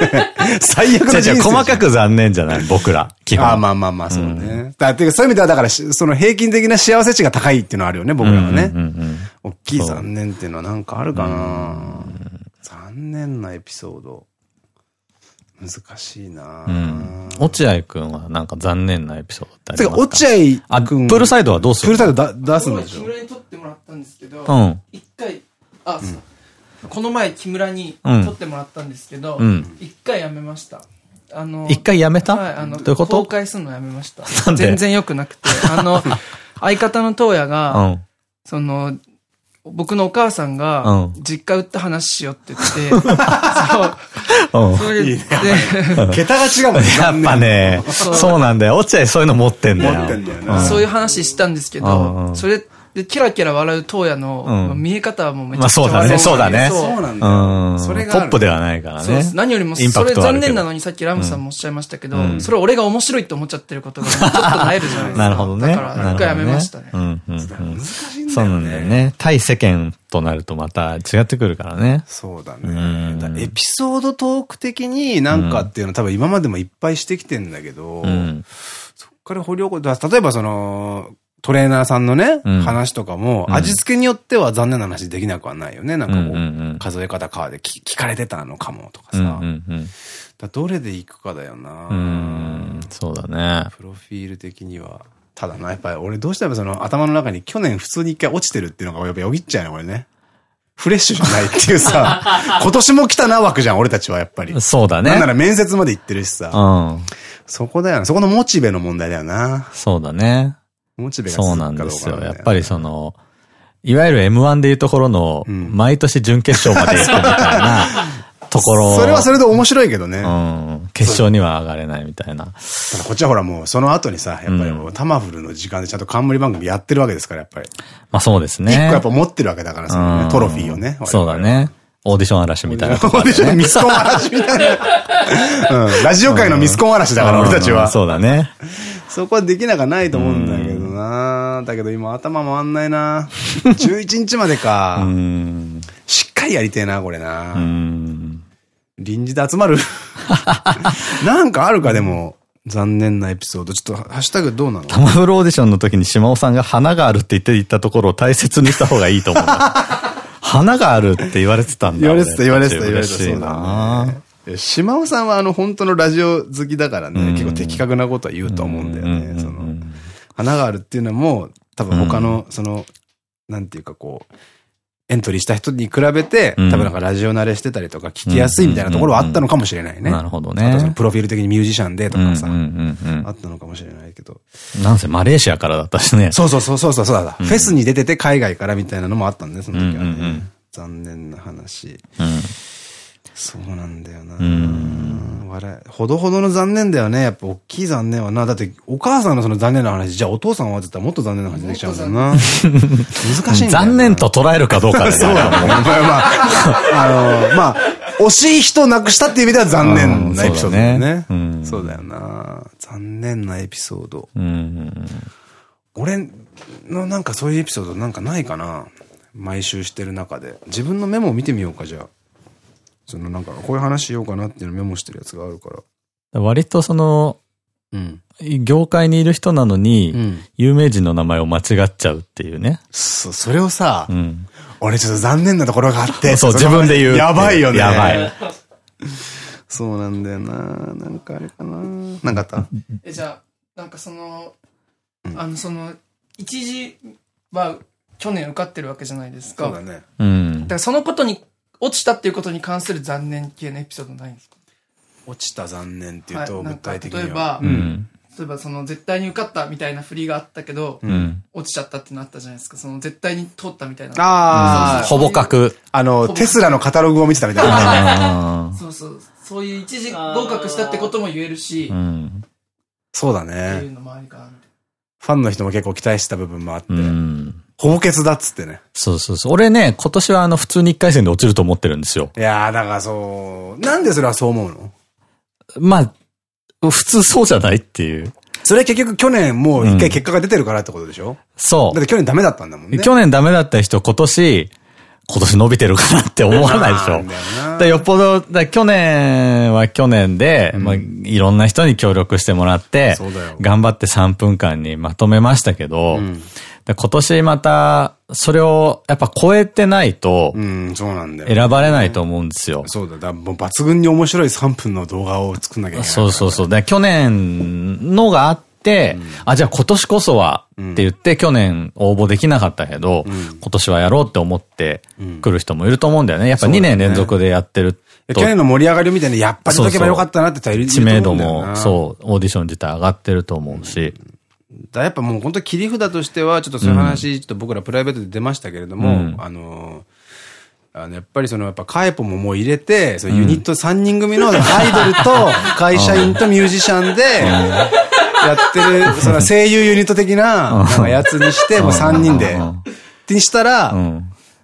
Speaker 1: 最悪な人
Speaker 2: 生。細かく残念じゃない、僕ら。
Speaker 1: 基本。あまあまあまあ、そうね。だってそういう意味では、だから、その平均的な幸せ値が高いっていうのはあるよね、僕らはね。大きい残念っていうのはなんかあるかな残念なエピソード。難しいなうん。
Speaker 2: 落合くんはなんか残念なエピソードってありますか？
Speaker 1: 落合
Speaker 2: くん。プールサイドはどうする
Speaker 1: プールサイドだ出すんでしょ？
Speaker 4: 木村に撮ってもらったんですけど、うん。一回、あ、うん、この前木村に撮ってもらったんですけど、うん。一回やめました。
Speaker 2: あの、一回やめた？
Speaker 4: はい、あの、
Speaker 2: どういうこと？
Speaker 4: 公開するのやめました。全然良くなくて、あの、相方の東野が、うん、その、僕のお母さんが、実家売った話しようって言って、
Speaker 1: そう。それで、桁が違うもん
Speaker 2: ね。やっぱね、そうなんだよ。落合そういうの持ってんだよ。持ってんだ
Speaker 4: よね。そういう話したんですけど、それで、キラキラ笑う東野の見え方はもうめちゃくちゃ、
Speaker 2: まあそうだね、そうだね。
Speaker 1: そうなんだよ。
Speaker 2: それが。ポップではないからね。
Speaker 4: 何よりも、それ残念なのにさっきラムさんもおっしゃいましたけど、それ俺が面白いって思っちゃってることがちょっとなえるじゃないですか。
Speaker 2: なるほどね。
Speaker 4: だから一回やめましたね。難
Speaker 1: しいんだよね。
Speaker 2: そうなんだよね。対世間となるとまた違ってくるからね。
Speaker 1: そうだね。エピソードトーク的になんかっていうの多分今までもいっぱいしてきてんだけど、そっから掘り起こ例えばその、トレーナーさんのね、うん、話とかも、味付けによっては残念な話できなくはないよね。なんかこう、数え方変わで聞かれてたのかもとかさ。だどれでいくかだよな
Speaker 2: そうだね。
Speaker 1: プロフィール的には。ただな、やっぱり俺どうしてもその頭の中に去年普通に一回落ちてるっていうのがやっぱよぎっちゃうね、これね。フレッシュじゃないっていうさ、今年も来たな枠じゃん、俺たちはやっぱり。
Speaker 2: そうだね。
Speaker 1: なんなら面接まで行ってるしさ。うん。そこだよな。そこのモチベの問題だよな。
Speaker 2: そうだね。
Speaker 1: モチベ
Speaker 2: がそうなんですよ。やっぱりその、いわゆる M1 でいうところの、毎年準決勝まで行くみたいなところ。
Speaker 1: それはそれで面白いけどね。う
Speaker 2: ん。決勝には上がれないみたいな。こ
Speaker 1: っちはほらもう、その後にさ、やっぱりもう、タマフルの時間でちゃんと冠番組やってるわけですから、やっぱり。
Speaker 2: まあそうですね。
Speaker 1: 一個やっぱ持ってるわけだからさ、トロフィーをね。
Speaker 2: そうだね。オーディション嵐みたいな。オ
Speaker 1: ーディションミスコン嵐みたいな。うん。ラジオ界のミスコン嵐だから、俺たちは。
Speaker 2: そうだね。
Speaker 1: そこはできなくないと思うんだけどなだけど今頭回んないな 11日までか。しっかりやりてえな、これな臨時で集まる なんかあるか、でも。残念なエピソード。ちょっと、ハッシュタグどうなの？
Speaker 2: タマフルオーディションの時に島尾さんが花があるって言って言ったところを大切にした方がいいと思う。花があるって言われてたんだ
Speaker 1: 言われてた、言われてた、言われてた。そうだね。島尾さんはあの本当のラジオ好きだからね、結構的確なことは言うと思うんだよね。その、花があるっていうのも、多分他の、その、なんていうかこう、エントリーした人に比べて、多分なんかラジオ慣れしてたりとか聞きやすいみたいなところはあったのかもしれないね。
Speaker 2: なるほどね。
Speaker 1: あとそのプロフィール的にミュージシャンでとかさ、あったのかもしれないけど。
Speaker 2: なんせマレーシアからだったしね。
Speaker 1: そうそうそうそうそうだ。フェスに出てて海外からみたいなのもあったんで、その時はね。残念な話。そうなんだよな笑い。ほどほどの残念だよね。やっぱ大きい残念はな。だってお母さんのその残念な話、じゃあお父さんはって言ったらもっと残念な話できちゃうもんな。難しいんだよ
Speaker 2: 残念と捉えるかどうか
Speaker 1: そうだもん。まあ、あの、まあ、惜しい人を亡くしたっていう意味では残念なエピソードだよね。そうだよな。残念なエピソード。俺のなんかそういうエピソードなんかないかな毎週してる中で。自分のメモを見てみようか、じゃあ。そのなんか、こういう話しようかなっていうのメモしてるやつがあるから。
Speaker 2: 割とその、うん。業界にいる人なのに、うん、有名人の名前を間違っちゃうっていうね。
Speaker 1: そ、それをさ、うん、俺ちょっと残念なところがあって。
Speaker 2: そう、自分で言う。
Speaker 1: やばいよね。
Speaker 2: やばい。
Speaker 1: そうなんだよななんかあれかななんかあった？
Speaker 4: え、じゃあ、なんかその、あの、その、一時は去年受かってるわけじゃないですか。
Speaker 1: そうだね。
Speaker 2: うん。
Speaker 4: だからそのことに、落ちたっていうことに関する残念系のエピソードないんですか？
Speaker 1: 落ちた残念っていうと、具体的に
Speaker 4: は。例えば、うん、例えばその絶対に受かったみたいな振りがあったけど、うん、落ちちゃったってなったじゃないですか。その絶対に通ったみたいな。
Speaker 2: ああ、ほぼ確。
Speaker 1: あの、テスラのカタログを見てたみたいな。
Speaker 4: そうそう。そういう一時合格したってことも言えるし、うん、
Speaker 1: そうだね。っていうのもありかな。ファンの人も結構期待した部分もあって。うん高血だっつってね。
Speaker 2: そうそうそう。俺ね、今年はあの、普通に一回戦で落ちると思ってるんですよ。
Speaker 1: いやー、だからそう、なんでそれはそう思うの？
Speaker 2: まあ、普通そうじゃないっていう。
Speaker 1: それ結局去年もう一回結果が出てるからってことでしょ、うん、
Speaker 2: そ
Speaker 1: う。だって去年ダメだったんだもんね。
Speaker 2: 去年ダメだった人、今年、今年伸びてるかなって思わないでしょ。だよっぽど、だ去年は去年で、うん、まあ、いろんな人に協力してもらって、頑張って3分間にまとめましたけど、うん今年また、それをやっぱ超えてないと、うん、そうなんだよ。選ばれないと思うんですよ。
Speaker 1: そうだ、だもう抜群に面白い3分の動画を作んなきゃいけない。
Speaker 2: そうそうそう。で、去年のがあって、うん、あ、じゃあ今年こそはって言って、去年応募できなかったけど、うん、今年はやろうって思ってくる人もいると思うんだよね。やっぱ2年連続でやってる
Speaker 1: 去年の盛り上がりを見てね、やっぱりとけばよかったなって言ったら
Speaker 2: 知名度も、そう、オーディション自体上がってると思うし。
Speaker 1: だやっぱもう本当切り札としては、ちょっとそういう話、ちょっと僕らプライベートで出ましたけれども、うん、あの、あの、やっぱりその、やっぱカエポももう入れて、そのユニット3人組の アイドルと、会社員とミュージシャンで、やってる、その声優ユニット的な、やつにして、もう3人で、ってにしたら、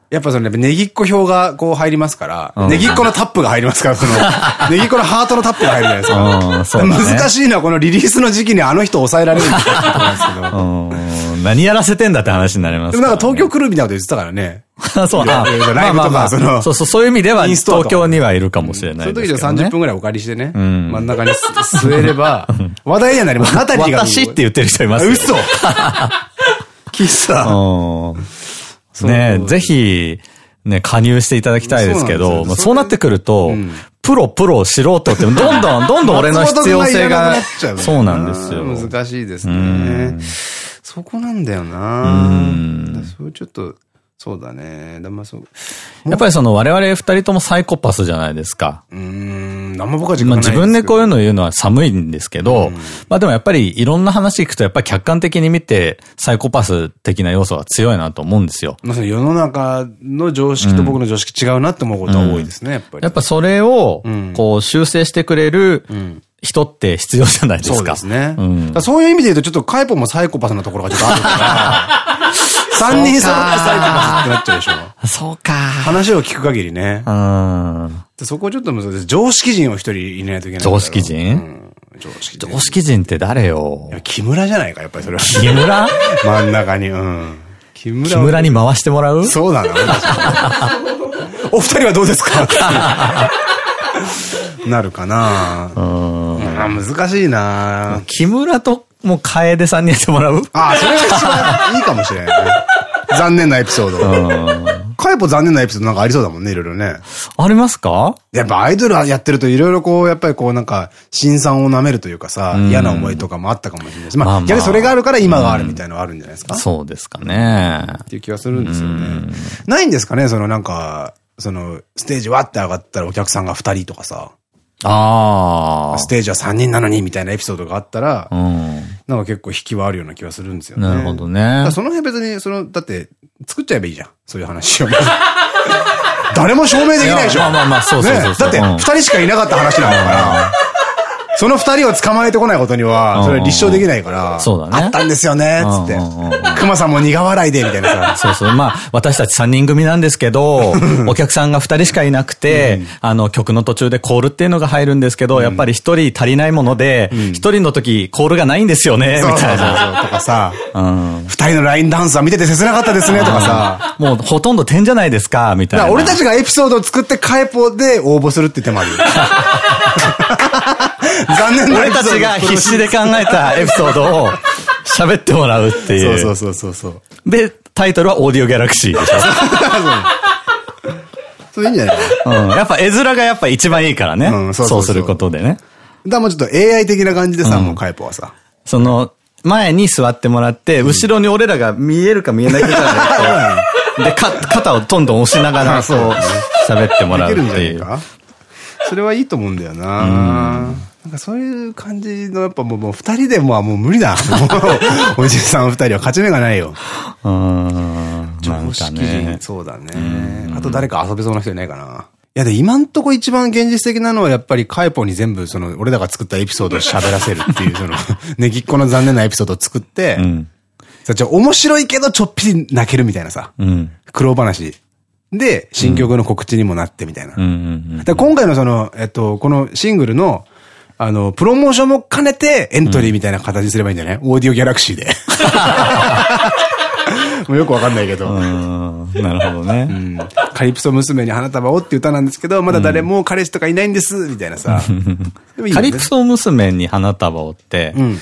Speaker 1: やっぱその、ネギっ子表がこう入りますから、うん、ネギっ子のタップが入りますから、その、ネギっ子のハートのタップが入るじゃないですか。ね、難しいのはこのリリースの時期にあの人抑えられるんですけど。
Speaker 2: 何やらせてんだって話になります、
Speaker 1: ね、でもなんか東京来るみたいなこと言ってたからね。
Speaker 2: そう、あ、ライブとか、その、そうそう、そういう意味では、東京にはいるかもしれない、
Speaker 1: ね、その時じゃ30分くらいお借りしてね、うん、真ん中に据えれば、話題にはなります。
Speaker 2: ナタリーが。私って言ってる人いますよ。
Speaker 1: 嘘喫茶。
Speaker 2: ねぜひ、ね、加入していただきたいですけど、そうそうなってくると、うん、プロ、プロ、素人って、どんどん、どんどん 俺の必要性が、そうなんですよ。
Speaker 1: 難しいですね。そこなんだよな。そうちょっと、そうだね。だまあそう。
Speaker 2: やっぱりその我々二人ともサイコパスじゃないですか。うん、
Speaker 1: あんま僕は
Speaker 2: 自分自分でこういうの言うのは寒いんですけど、まあでもやっぱりいろんな話聞くとやっぱり客観的に見てサイコパス的な要素が強いなと思うんですよ。
Speaker 1: まあ世の中の常識と僕の常識違うなって思うことは多いですね、やっぱり。
Speaker 2: やっぱそれを、こう修正してくれる、人って必要じゃないですか。そう
Speaker 1: ですね。うん、そういう意味で言うと、ちょっとカイポもサイコパスなところがちょっとあるから、三人揃ってサイコパスってなっちゃうでしょ。
Speaker 2: そうか。
Speaker 1: 話を聞く限りね。うん。そこちょっと難しい。常識人を一人いないといけない。
Speaker 2: 常識人？常識人。常識人って誰よ？
Speaker 1: 木村じゃないか、やっぱりそれは。
Speaker 2: 木村？
Speaker 1: 真ん中に、うん。
Speaker 2: 木村。木村に回してもらう？
Speaker 1: そうだな。お二人はどうですか？なるかなうん。難しいな
Speaker 2: 木村ともう楓さんにやってもらう？
Speaker 1: ああ、それが一番いいかもしれないね。残念なエピソード。カイポ残念なエピソードなんかありそうだもんね、いろいろね。
Speaker 2: ありますか？
Speaker 1: やっぱアイドルやってるといろいろこう、やっぱりこうなんか、辛酸を舐めるというかさ、嫌な思いとかもあったかもしれないし。まあ、逆にそれがあるから今があるみたいなのはあるんじゃないですか？
Speaker 2: そうですかね。
Speaker 1: っていう気がするんですよね。ないんですかね、そのなんか、その、ステージわって上がったらお客さんが二人とかさ。ああ。ステージは3人なのにみたいなエピソードがあったら、うん、なんか結構引きはあるような気がするんですよね。
Speaker 2: なるほどね。
Speaker 1: その辺別に、その、だって、作っちゃえばいいじゃん。そういう話を。誰も証明できないでしょ。
Speaker 2: まあまあまあ、そうそうそう
Speaker 1: だって、二人しかいなかった話なんだから。その二人を捕まえてこないことには、それ立証できないから、そうだね。あったんですよね、つって。熊さんも苦笑いで、みたいなさ。
Speaker 2: そうそう。まあ、私たち三人組なんですけど、お客さんが二人しかいなくて、あの、曲の途中でコールっていうのが入るんですけど、やっぱり一人足りないもので、一人の時コールがないんですよね、みたいな。
Speaker 1: とかさ、二人のラインダンスは見てて切なかったですね、とかさ。
Speaker 2: もうほとんど点じゃないですか、みたいな。
Speaker 1: 俺たちがエピソードを作ってカエポで応募するって手もあるよ。残念
Speaker 2: な俺たちが必死で考えたエピソードを喋ってもらうっていう。
Speaker 1: そうそうそうそう。
Speaker 2: で、タイトルはオーディオギャラクシーでしょ。
Speaker 1: そういいんじゃない
Speaker 2: うん。やっぱ絵面がやっぱ一番いいからね。うん、そうそうすることでね。
Speaker 1: だもうちょっと AI 的な感じでさ、もうカイポはさ。
Speaker 2: その、前に座ってもらって、後ろに俺らが見えるか見えないかで、か、肩をどんどん押しながら、そう、喋ってもらうっていう。
Speaker 1: それはいいと思うんだよななんかそういう感じの、やっぱもう、もう二人でもうもう無理だ。おじさん二人は勝ち目がないよ。うん。常識人、そうだね。あと誰か遊べそうな人いないかな。いや、で、今んとこ一番現実的なのはやっぱりカエポに全部その、俺らが作ったエピソードを喋らせるっていう、その、ねぎっこの残念なエピソードを作って、うん、じゃ面白いけどちょっぴり泣けるみたいなさ、うん、苦労話。で、新曲の告知にもなってみたいな。今回のその、えっと、このシングルの、あの、プロモーションも兼ねてエントリーみたいな形にすればいいんじゃない、オーディオギャラクシーで。もうよくわかんないけど。
Speaker 2: なるほどね。うん。
Speaker 1: カリプソ娘に花束をって歌なんですけど、まだ誰も彼氏とかいないんです、みたいなさ。
Speaker 2: カリプソ娘に花束をって、うん、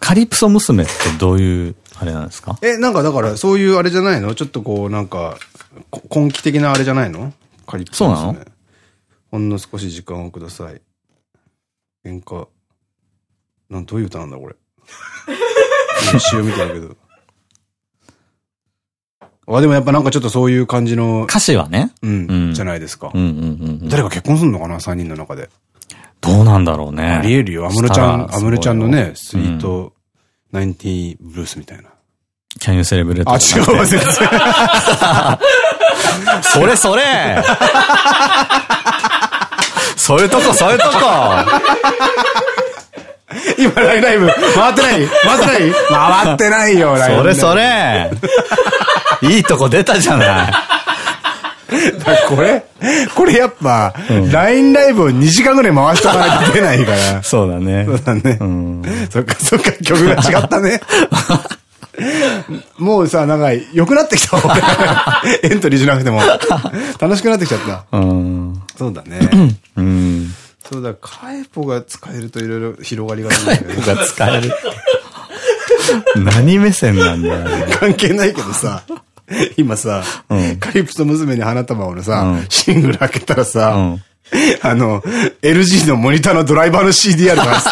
Speaker 2: カリプソ娘ってどういうあれなんですか？
Speaker 1: え、なんかだからそういうあれじゃないの？ちょっとこうなんか、根気的なあれじゃないの？カリプ
Speaker 2: ソ娘。そうなの？
Speaker 1: ほんの少し時間をください。喧嘩。なん、どういう歌なんだこれ。詩を見たけど。あ、でもやっぱなんかちょっとそういう感じの。
Speaker 2: 歌詞はね。
Speaker 1: うん。じゃないですか。誰が結婚すんのかな三人の中で。
Speaker 2: どうなんだろうね。
Speaker 1: ありえるよ。アムロちゃん、アムロちゃんのね、スイート、ナインティブルースみたいな。
Speaker 2: Can you celebrate?
Speaker 1: あ、違う、全然。
Speaker 2: それそれそういうとこ、そういうとこ
Speaker 1: 今、ライブ、ライブ、回ってない？回ってない？回ってないよ、
Speaker 2: ライブ。それそれいいとこ出たじゃない。
Speaker 1: これ、これやっぱ、LINE ライブを2時間ぐらい回しとかないと出ないから。
Speaker 2: そうだね。
Speaker 1: そうだね。そっかそっか、曲が違ったね。もうさ、なんか、良くなってきたエントリーしなくても。楽しくなってきちゃった。そうだね。そうだ、カエポが使えるといろいろ広がりがあるんだ
Speaker 2: けど。カエポが使える。何目線なんだよ。
Speaker 1: 関係ないけどさ。今さ、カリプソ娘に花束をのさ、シングル開けたらさ、あの、LG のモニターのドライバーの CDR がさ、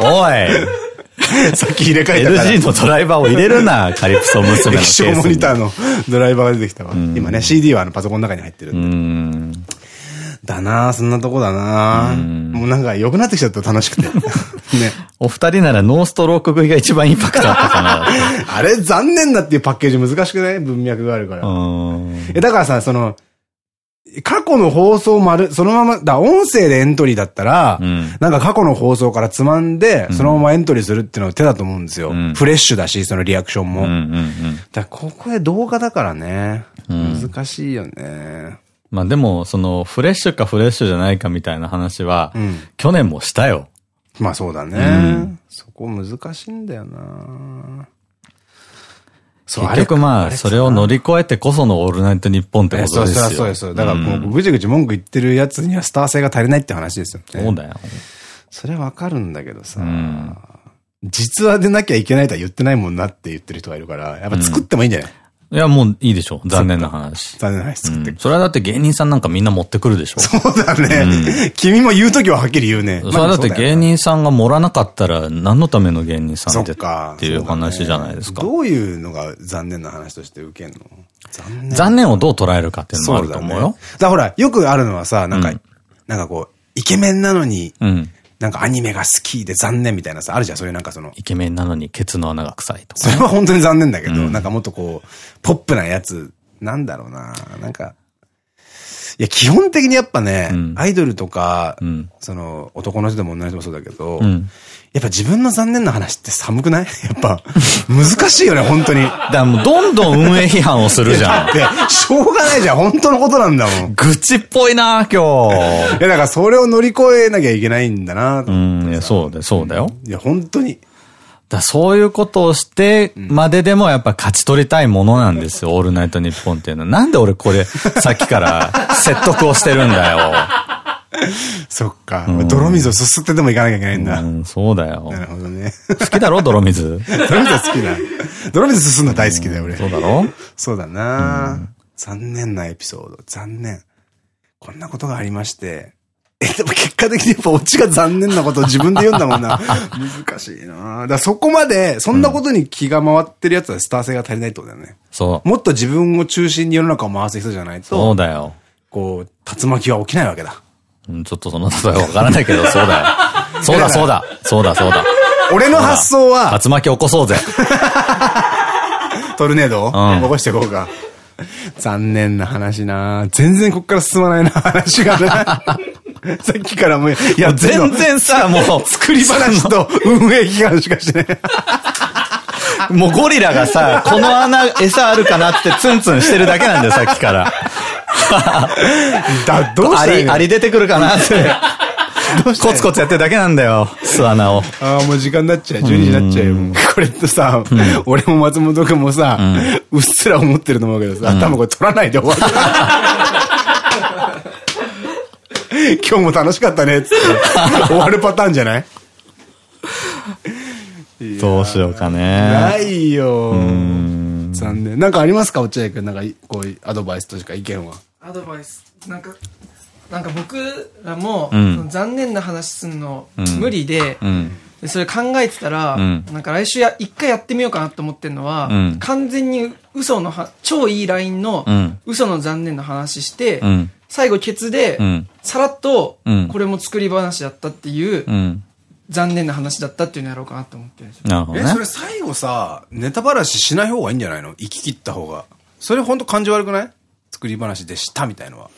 Speaker 2: おい
Speaker 1: さっき入れ替えたから。
Speaker 2: LG のドライバーを入れるな、カリプソ娘の液
Speaker 1: 晶モニターのドライバーが出てきたわ。今ね、CD はあのパソコンの中に入ってるんで。だなそんなとこだなもうなんか良くなってきちゃった楽しくて。ね。
Speaker 2: お二人ならノーストローク食いが一番インパクトあったかな。
Speaker 1: あれ残念だっていうパッケージ難しくない？文脈があるから。え、だからさ、その、過去の放送丸、そのまま、だ、音声でエントリーだったら、うん、なんか過去の放送からつまんで、そのままエントリーするっていうのは手だと思うんですよ。うん、フレッシュだし、そのリアクションも。だここで動画だからね、難しいよね。
Speaker 2: まあでも、その、フレッシュかフレッシュじゃないかみたいな話は、去年もしたよ。
Speaker 1: まあそうだね。そこ難しいんだよな
Speaker 2: 結局まあ、それを乗り越えてこそのオールナイトニッポンってことですよ。
Speaker 1: そうそうです。だからもうぐちぐち文句言ってるやつにはスター性が足りないって話ですよ
Speaker 2: ね。そうだよ。
Speaker 1: それはわかるんだけどさ、実話でなきゃいけないとは言ってないもんなって言ってる人がいるから、やっぱ作ってもいいんじゃない、
Speaker 2: いや、もういいでしょ。残念な話。
Speaker 1: 残念な話作って
Speaker 2: それはだって芸人さんなんかみんな持ってくるでしょ。
Speaker 1: そうだね。君も言うときははっきり言うね。
Speaker 2: それはだって芸人さんが盛らなかったら何のための芸人さんってっていう話じゃないですか。
Speaker 1: どういうのが残念な話として受けんの？
Speaker 2: 残念。残念をどう捉えるかっていうのもあると思うよ。
Speaker 1: だほら、よくあるのはさ、なんか、なんかこう、イケメンなのに、なんかアニメが好きで残念みたいなさ、あるじゃん、そういうなんかその。
Speaker 2: イケメンなのにケツの穴が臭いと
Speaker 1: か、それは本当に残念だけど、うん、なんかもっとこう、ポップなやつ、なんだろうな、なんか、いや、基本的にやっぱね、うん、アイドルとか、うん、その、男の人でも女の人もそうだけど、やっぱ自分の残念な話って寒くない？やっぱ、難しいよね、本当に。だ
Speaker 2: からもうどんどん運営批判をするじゃん。
Speaker 1: で、しょうがないじゃん、本当のことなんだもん。
Speaker 2: 愚痴っぽいな今日。
Speaker 1: いや、だからそれを乗り越えなきゃいけないんだな
Speaker 2: うん、いや、そうだ、そうだよ。
Speaker 1: いや、本当に。
Speaker 2: だそういうことをしてまででもやっぱ勝ち取りたいものなんですよ、オールナイトニッポンっていうのは。なんで俺これ、さっきから説得をしてるんだよ。
Speaker 1: そっか。泥水をすすってでも行かなきゃいけないんだ。う
Speaker 2: ん、そうだよ。
Speaker 1: なるほどね。
Speaker 2: 好きだろ泥水？
Speaker 1: 泥水は好きだ。泥水すすんの大好きだよ、俺。
Speaker 2: そうだろ？
Speaker 1: そうだな残念なエピソード。残念。こんなことがありまして、え、でも結果的にやっぱオチが残念なことを自分で言うんだもんな。難しいなだそこまで、そんなことに気が回ってるやつはスター性が足りないってことだよね。
Speaker 2: そう。
Speaker 1: もっと自分を中心に世の中を回す人じゃないと。
Speaker 2: そうだよ。
Speaker 1: こう、竜巻は起きないわけだ。
Speaker 2: うん、ちょっとその例えわからないけど、そうだよ。そうだそうだ。そうだそうだ。
Speaker 1: 俺の発想は。
Speaker 2: 竜巻起こそうぜ。
Speaker 1: トルネードを、うん、起こしていこうか。残念な話な全然こっから進まないな、話がな。さっきからもう、い
Speaker 2: や、全然さ、もう、
Speaker 1: 作り話と運営批判しかしてない。
Speaker 2: もうゴリラがさ、この穴、餌あるかなってツンツンしてるだけなんだよ、さっきから。
Speaker 1: だ、どうした
Speaker 2: アリ、アリ出てくるかなって。コツコツやってるだけなんだよ、巣穴を。
Speaker 1: ああ、もう時間になっちゃう。12時になっちゃうよ。これってさ、俺も松本君もさ、うっすら思ってると思うけどさ、多分これ取らないで終わる。今日も楽しかったねっつって終わるパターンじゃない？
Speaker 2: どうしようかね。
Speaker 1: ないよ。残念。なんかありますか？落合君。なんか、こういうアドバイスとしか意見は。
Speaker 4: アドバイス。なんか、なんか僕らも、うん、残念な話すんの無理で、うん、でそれ考えてたら、うん、なんか来週や一回やってみようかなと思ってるのは、完全に嘘のは、超いいラインの、嘘の残念な話して、最後ケツで、さらっと、これも作り話だったっていう、残念な話だったっていうのやろうかなと思ってるんですよ。
Speaker 1: なるほど、ね、え、それ最後さ、ネタばらししない方がいいんじゃないの？生き切った方が。それほんと感じ悪くない？作り話でしたみたいのは。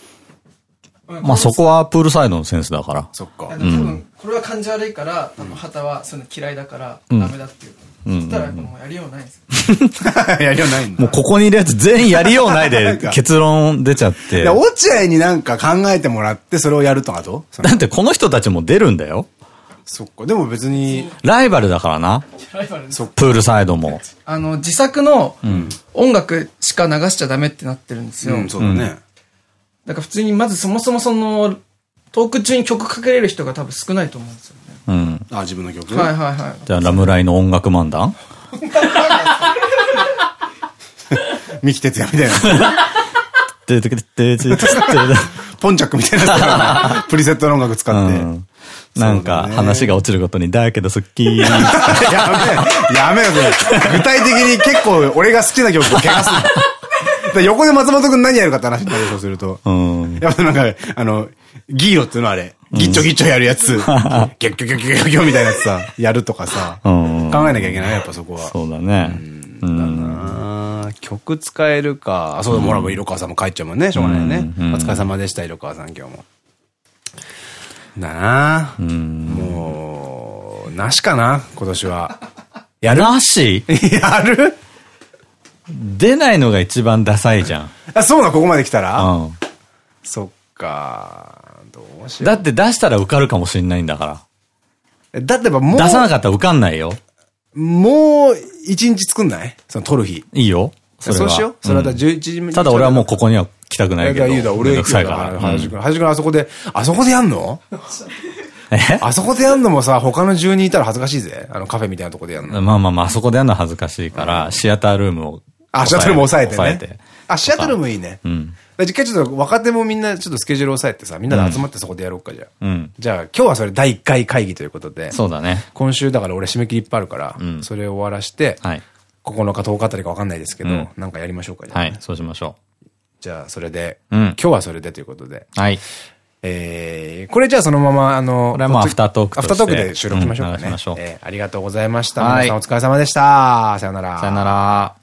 Speaker 2: まあそこはプールサイドのセンスだから。
Speaker 4: そっか。多分、これは感じ悪いから、多分旗はその嫌いだからダメだっていう。そしたらもうやりようないんですよ。
Speaker 1: やりようないん
Speaker 2: だ。もうここにいるやつ全員やりようないで 結論出ちゃって。
Speaker 1: 落合になんか考えてもらってそれをやるとかと
Speaker 2: だってこの人たちも出るんだよ。
Speaker 1: そっか。でも別に。
Speaker 2: ライバルだからな。ライバルプールサイドも。
Speaker 4: あの、自作の音楽しか流しちゃダメってなってるんですよ。うん、
Speaker 1: そうだね。
Speaker 4: だから普通にまずそもそもその、トーク中に曲かけれる人が多分少ないと思うんですよね。
Speaker 2: うん。
Speaker 1: あ、自分の曲？
Speaker 4: はいはいはい。
Speaker 2: じゃあ、ラムライの音楽漫談？
Speaker 1: 三木哲也みたいな。ポンチャックみたいなプリセットの音楽使って。
Speaker 2: なんか、話が落ちるごとに、だけど好き やめ、
Speaker 1: やめよ、具体的に結構俺が好きな曲を怪我する。横で松本くん何やるかって話になるそうすると。やっぱなんか、あの、ギーロっていうのあれ。ギッチョギッチョやるやつ。ギョッギョギョギョギョみたいなやつさ、やるとかさ。考えなきゃいけない、やっぱそこは。
Speaker 2: そうだね。
Speaker 1: だな曲使えるか。あ、そうだ、もらも色川さんも帰っちゃうもんね。しょうがないね。お疲れ様でした、色川さん今日も。だなもう、なしかな今年は。
Speaker 2: やるなし
Speaker 1: やる
Speaker 2: 出ないのが一番ダサいじゃん。
Speaker 1: あ、そうな、ここまで来たらうん。そっか。
Speaker 2: だって出したら受かるかもしんないんだか
Speaker 1: ら。だってばも
Speaker 2: う。出さなかったら受かんないよ。
Speaker 1: もう、一日作んない？その撮る日。
Speaker 2: いいよ。
Speaker 1: そそうしよう？それはだ11
Speaker 2: 時ただ俺はもうここには来たくないけど。いや、
Speaker 1: 俺行くから。原宿、原宿のあそこで、あそこでやんの？え？あそこでやんのもさ、他の住人いたら恥ずかしいぜ。あのカフェみたいなとこでやんの。
Speaker 2: まあまあまあ、あそこでやるのは恥ずかしいから、シアタールームを。
Speaker 1: あ、シアタールーム抑えてね。あ、シアタールームいいね。うん。一回ちょっと若手もみんなちょっとスケジュール抑えてさ、みんなで集まってそこでやろうか、じゃあ。うん。じゃあ、今日はそれ第1回会議ということで。
Speaker 2: そうだね。
Speaker 1: 今週だから俺締め切りいっぱいあるから、それを終わらして、はい。9日10日あたりか分かんないですけど、なんかやりましょうか、
Speaker 2: はい、そうしましょ
Speaker 1: う。じゃあ、それで、今日はそれでということで。
Speaker 2: はい。
Speaker 1: えー、これじゃあそのまま、あの、
Speaker 2: これはまあアフタートーク
Speaker 1: アフタートークで収録しましょうかね。しましょう。えー、ありがとうございました。皆さんお疲れ様でした。さよなら。
Speaker 2: さよなら。